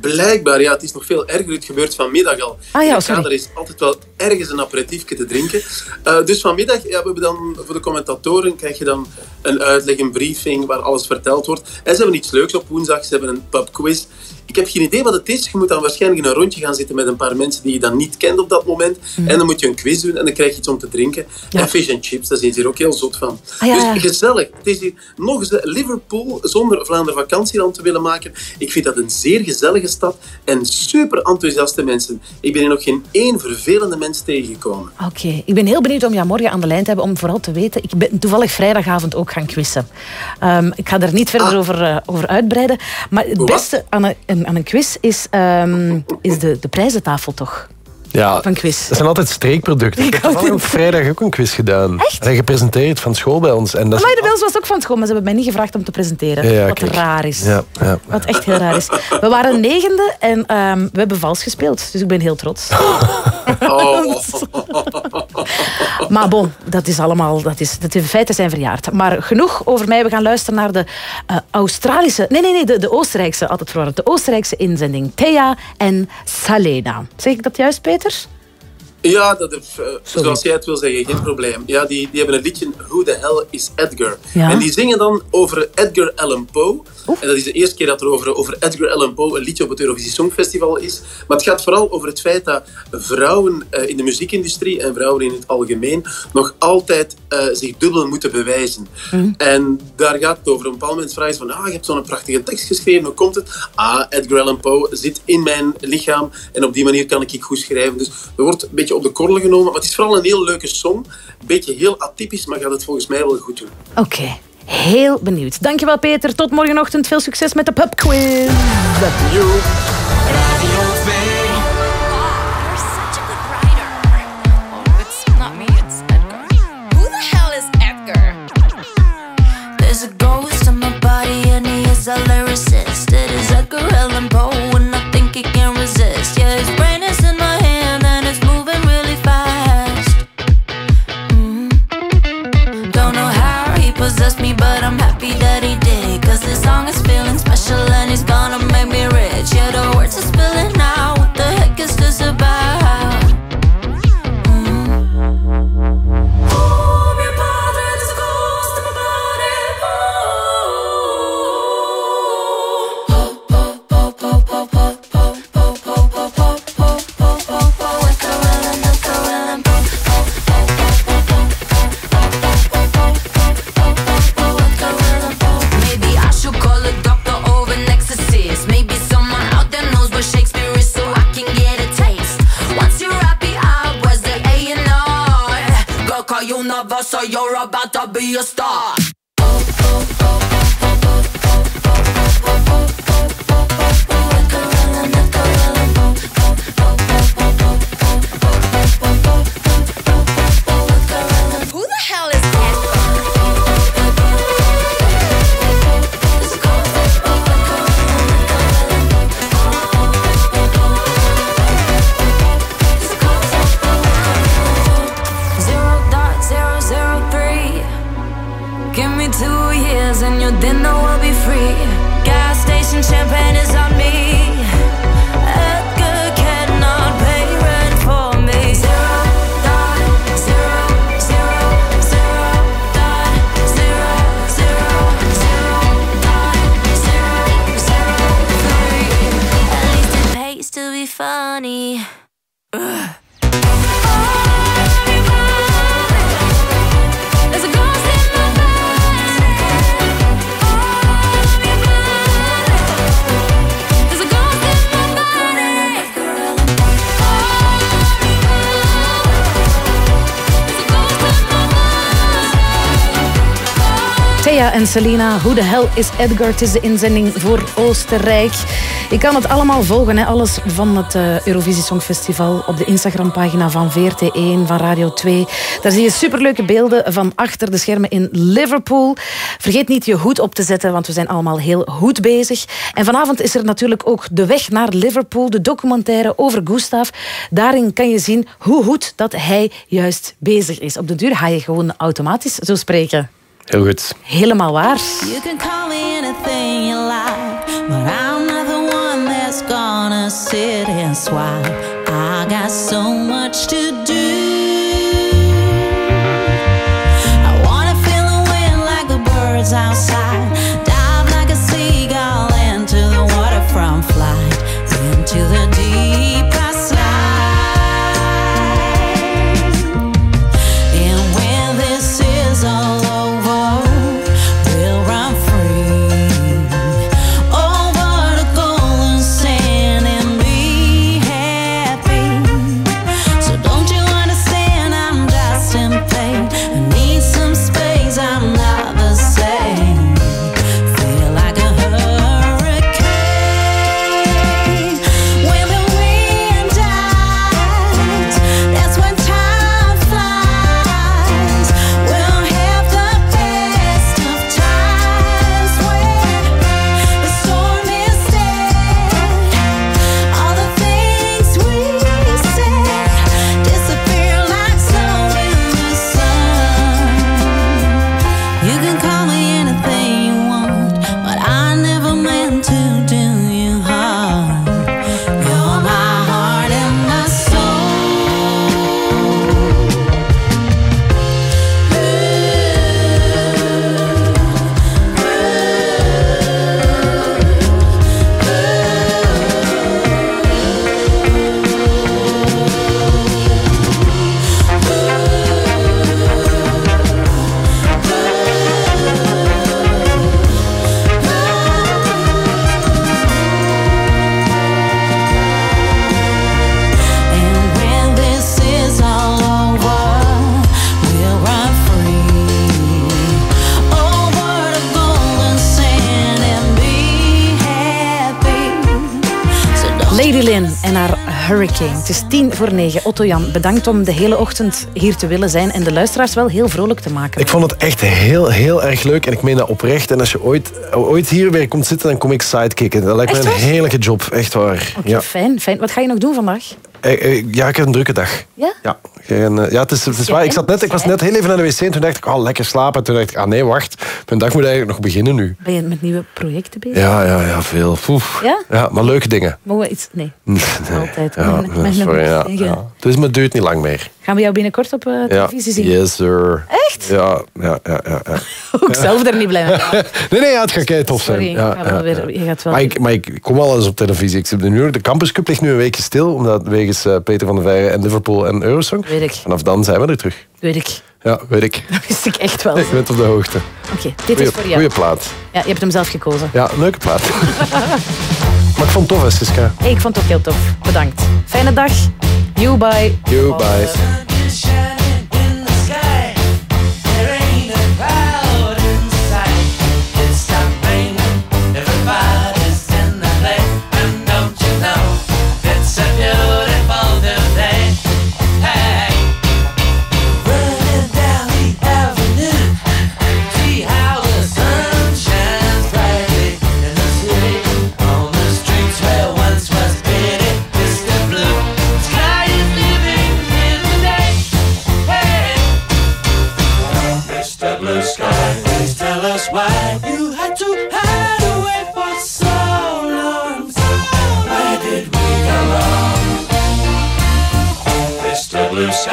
Blijkbaar, ja, het is nog veel erger. Het gebeurt vanmiddag al. Ah ja, sorry. kader is altijd wel ergens een aperitiefje te drinken. Eh, dus vanmiddag, ja, we hebben dan voor de commentatoren krijg je dan een uitleg, een briefing waar alles verteld wordt. En ze hebben iets leuks op woensdag. Ze hebben een pubquiz. Ik heb geen idee wat het is. Je moet dan waarschijnlijk in een rondje gaan zitten met een paar mensen die je dan niet kent op dat moment. Mhm. En dan moet je een quiz doen en dan krijg je iets om te drinken. En fish and chips, daar zijn ze hier ook heel zot van. Ah, ja. Dus gezellig. Het is hier nog eens eh, Liverpool zonder Vlaanderen vakantieland te willen maken. Ik vind dat een zeer gezellige stad en super enthousiaste mensen. Ik ben hier nog geen één vervelende mens tegengekomen. Oké, ik ben heel benieuwd om jou morgen aan de lijn te hebben. Om vooral te weten, ik ben toevallig vrijdagavond ook gaan quizzen. Ehm, ik ga daar niet verder over, eh, over uitbreiden. Maar het Wat? beste aan een- aan een quiz is, ehm, is de, de prijzentafel toch? Ja, Van quiz. dat zijn altijd streekproducten. Ik heb ook vrijdag ook een quiz gedaan. Echt? En gepresenteerd van school bij ons. En dat Maar de Wils was ook van school, maar ze hebben mij niet gevraagd om te presenteren. Ja, wat kijk. raar is. Ja. Wat echt heel raar is. We waren negende en ehm, we hebben vals gespeeld. Dus ik ben heel trots. Oh. Maar bon, dat is allemaal, dat is, dat de feiten zijn verjaard. Maar genoeg over mij. We gaan luisteren naar de eh, Australische, nee, nee, nee, de, de Oostenrijkse, altijd verwarrend, de Oostenrijkse inzending. Thea en Salena. Zeg ik dat juist, Peter? Ja, dat eh, zoals jij het wil zeggen, geen probleem. Ja, die, die hebben een liedje, Who the Hell is Edgar? Ja. En die zingen dan over Edgar Allan Poe. En dat is de eerste keer dat er over, over Edgar Allan Poe een liedje op het Eurovisie Songfestival is. Maar het gaat vooral over het feit dat vrouwen eh, in de muziekindustrie en vrouwen in het algemeen nog altijd eh, zich dubbel moeten bewijzen. En daar gaat het over. Op een bepaald moment ze van, ah, je hebt zo'n prachtige tekst geschreven, hoe komt het? Ah, Edgar Allan Poe zit in mijn lichaam en op die manier kan ik goed schrijven. Dus er wordt een beetje op de korrel genomen, maar het is vooral een heel leuke song. Een beetje heel atypisch, maar gaat het volgens mij wel goed doen. Oké, heel benieuwd. Dankjewel Peter. Tot morgenochtend. Veel succes met de pubquiz. Radio lover, so you're about to be a star. Who En Selena, hoe de hel is Edgar? Het is de inzending voor Oostenrijk. Je kan het allemaal volgen, hè? alles van het eh, Eurovisie Songfestival op de Instagrampagina van VRT1, van Radio 2. Daar zie je superleuke beelden van achter de schermen in Liverpool. Vergeet niet je hoed op te zetten, want we zijn allemaal heel goed bezig. En vanavond is er natuurlijk ook De Weg naar Liverpool, de documentaire over Gustav. Daarin kan je zien hoe goed dat hij juist bezig is. Op de duur ga je gewoon automatisch zo spreken. Heel goed. Helemaal waar. You can call me anything you like, but I'm not the one that's gonna sit and swipe. I got so much to do. I wanna feel the wind like the birds outside, dive like a seagull into the water from flight, into the Hurricane. Het is tien voor negen. Otto Jan, bedankt om de hele ochtend hier te willen zijn en de luisteraars wel heel vrolijk te maken. Ik vond het echt heel, heel erg leuk en ik meen dat oprecht. En als je ooit, ooit hier weer komt zitten, dan kom ik sidekicken. Dat lijkt me een heerlijke job, echt waar. ja. Fijn, fijn. Wat ga je nog doen vandaag? Eh, eh, ja, ik heb een drukke dag. Ja? Ja, eh, ja het is, het is waar. Ik, zat net, ik was net heel even naar de wc en toen dacht ik, oh, lekker slapen. En toen dacht ik, ah nee, wacht. Mijn dag moet eigenlijk nog beginnen nu. Ben je met nieuwe projecten bezig? Ja, ja, ja, veel. Poef. Ja? Ja, maar leuke dingen. Mogen we iets... Nee. Nee, Altijd. Ja, sorry, ja. Dus het duurt niet lang meer. Gaan we jou binnenkort op eh, televisie zien? yes sir. Echt? Ja, ja, ja. ja, ja. Ook zelf er niet blij mee. nee, nee, ja, het gaat kei tof zijn. Sorry, ja, ik ga wel ja, weer- je gaat wel maar, ik, maar ik kom al eens op televisie. Ik zit nu, de Campus Cup ligt nu een weekje stil, omdat wegens eh, Peter van der Veijren en Liverpool en Eurosong. Weet ik. Vanaf dan zijn we er terug. Weet ik. Ja, weet ik. Dat wist ik echt wel. Ik ben op de hoogte. Oké, dit is voor jou. Goeie plaat. Ja, je hebt hem zelf gekozen. Ja, leuke plaat. maar ik vond het tof, hè, Siska. Hey, ik vond het ook heel tof. Bedankt. Fijne dag. You bye. You, bye.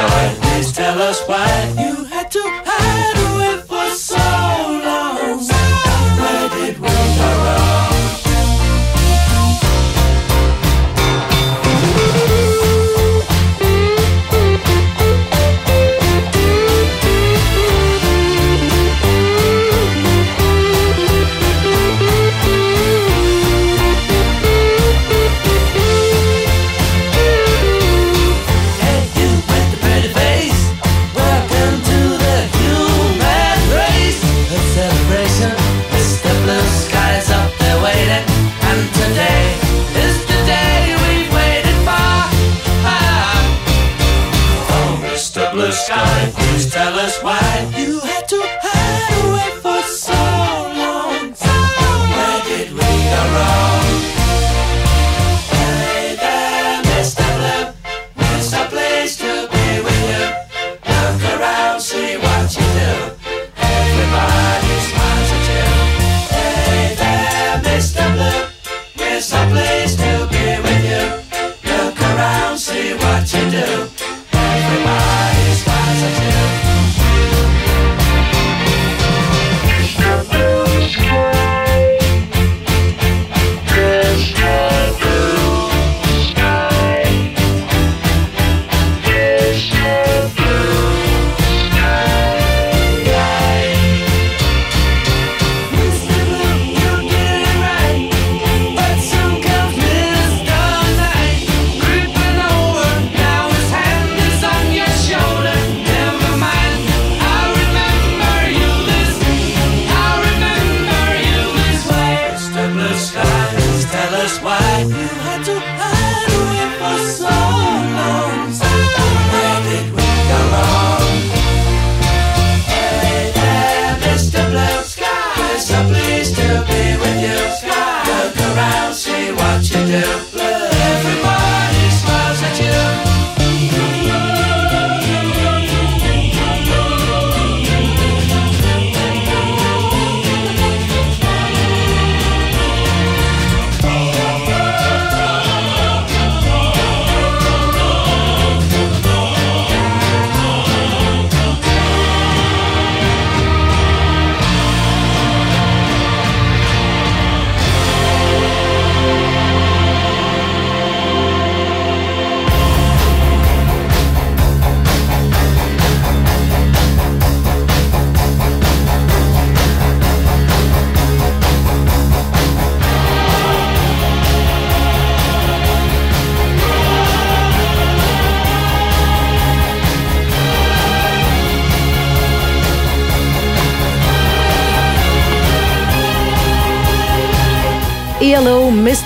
Blue sky. Please tell us why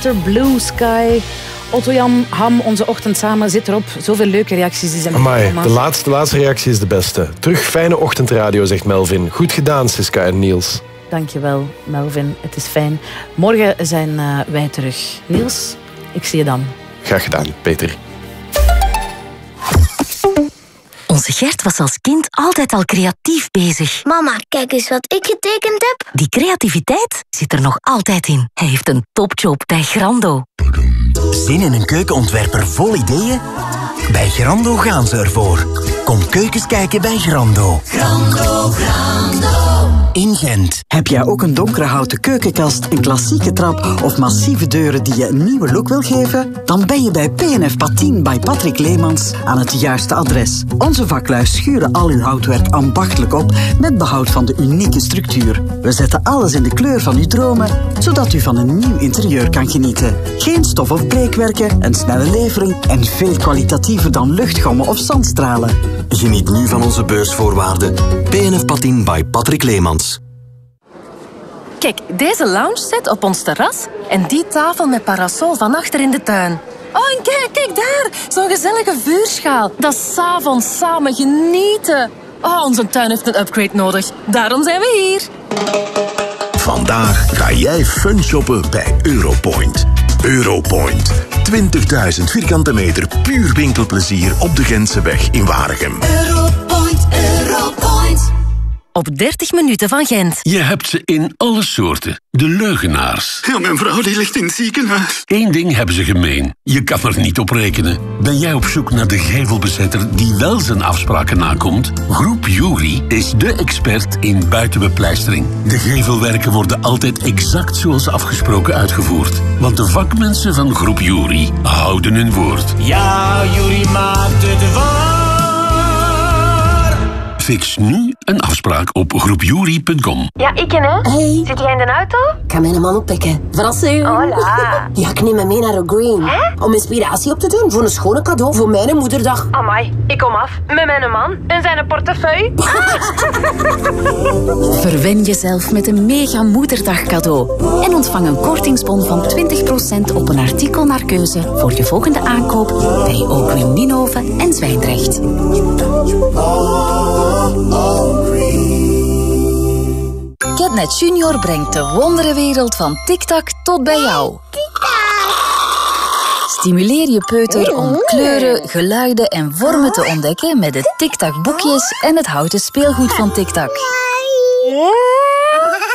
Mr. Blue Sky. Otto Jan Ham, onze ochtend samen zit erop. Zoveel leuke reacties die zijn Amai, de laatste, de laatste reactie is de beste. Terug fijne ochtendradio, zegt Melvin. Goed gedaan, Siska en Niels. Dankjewel, Melvin. Het is fijn. Morgen zijn eh, wij terug. Niels, ik zie je dan. Graag gedaan, Peter. Onze Gert was als kind altijd al creatief bezig. Mama, kijk eens wat ik getekend heb. Die creativiteit zit er nog altijd in. Hij heeft een topjob bij Grando. Zin in een keukenontwerper vol ideeën? Bij Grando gaan ze ervoor. Kom keukens kijken bij Grando. Grando, Grando. In Gent. Heb jij ook een donkere houten keukenkast, een klassieke trap of massieve deuren die je een nieuwe look wil geven? Dan ben je bij PNF Patien bij Patrick Leemans aan het juiste adres. Onze vaklui schuren al uw houtwerk ambachtelijk op met behoud van de unieke structuur. We zetten alles in de kleur van uw dromen, zodat u van een nieuw interieur kan genieten. Geen stof- of breekwerken, een snelle levering en veel kwalitatiever dan luchtgommen of zandstralen. Geniet nu van onze beursvoorwaarden. PNF Patien bij Patrick Leemans. Kijk, deze lounge set op ons terras en die tafel met parasol van achter in de tuin. Oh, en kijk, kijk daar. Zo'n gezellige vuurschaal. Dat is 's avonds samen genieten. Oh, onze tuin heeft een upgrade nodig. Daarom zijn we hier. Vandaag ga jij fun shoppen bij Europoint. Europoint. 20.000 vierkante meter puur winkelplezier op de Gentse weg in Waregem. Europoint, Europoint. Op 30 minuten van Gent. Je hebt ze in alle soorten. De leugenaars. Ja, mijn vrouw die ligt in het ziekenhuis. Eén ding hebben ze gemeen. Je kan er niet op rekenen. Ben jij op zoek naar de gevelbezetter die wel zijn afspraken nakomt? Groep Jury is de expert in buitenbepleistering. De gevelwerken worden altijd exact zoals afgesproken uitgevoerd. Want de vakmensen van Groep Jury houden hun woord. Ja, Juri maakt het waar. Fix nu een afspraak op groepjury.com. Ja, ik ken hè. Hey. Zit jij in de auto? Ik ga mijn man oppikken. Verrassing. Hola. Ja, ik neem hem mee naar O'Green. Om inspiratie op te doen voor een schone cadeau voor mijn moederdag. Amai, ik kom af met mijn man en zijn portefeuille. Verwen jezelf met een mega moederdag cadeau. En ontvang een kortingsbon van 20% op een artikel naar keuze voor je volgende aankoop bij O'Green Ninove en Zwijndrecht. Catnet Junior brengt de wonderenwereld van TikTok tot bij jou. Stimuleer je peuter om kleuren, geluiden en vormen te ontdekken met de TikTok boekjes en het houten speelgoed van TikTok.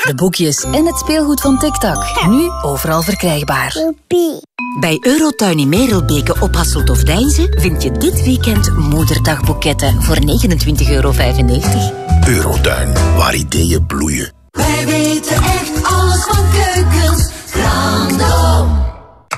De boekjes en het speelgoed van TikTok, nu overal verkrijgbaar. Bij Eurotuin in Merelbeke op Hasselt of Deinze vind je dit weekend moederdagboeketten voor 29,95 euro. Eurotuin, waar ideeën bloeien. Wij weten echt alles van keukens. Grando.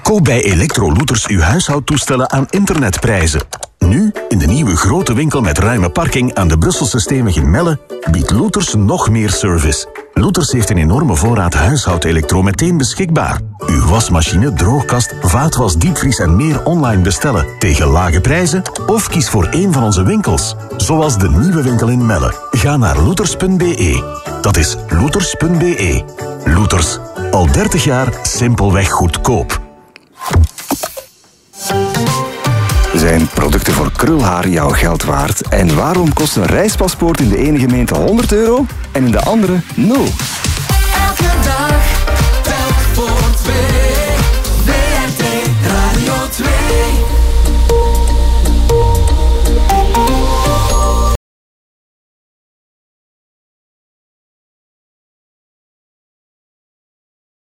Koop bij Electrolooters uw huishoudtoestellen aan internetprijzen. Nu, in de nieuwe grote winkel met ruime parking aan de Brusselse Steenweg in Melle, biedt Looters nog meer service. Looters heeft een enorme voorraad huishoudelektro meteen beschikbaar. Uw wasmachine, droogkast, vaatwas, diepvries en meer online bestellen tegen lage prijzen of kies voor een van onze winkels. Zoals de nieuwe winkel in Melle. Ga naar looters.be. Dat is looters.be. Looters. Al 30 jaar simpelweg goedkoop. Zijn producten voor krulhaar jouw geld waard? En waarom kost een reispaspoort in de ene gemeente 100 euro en in de andere 0? Elke dag, telk voor.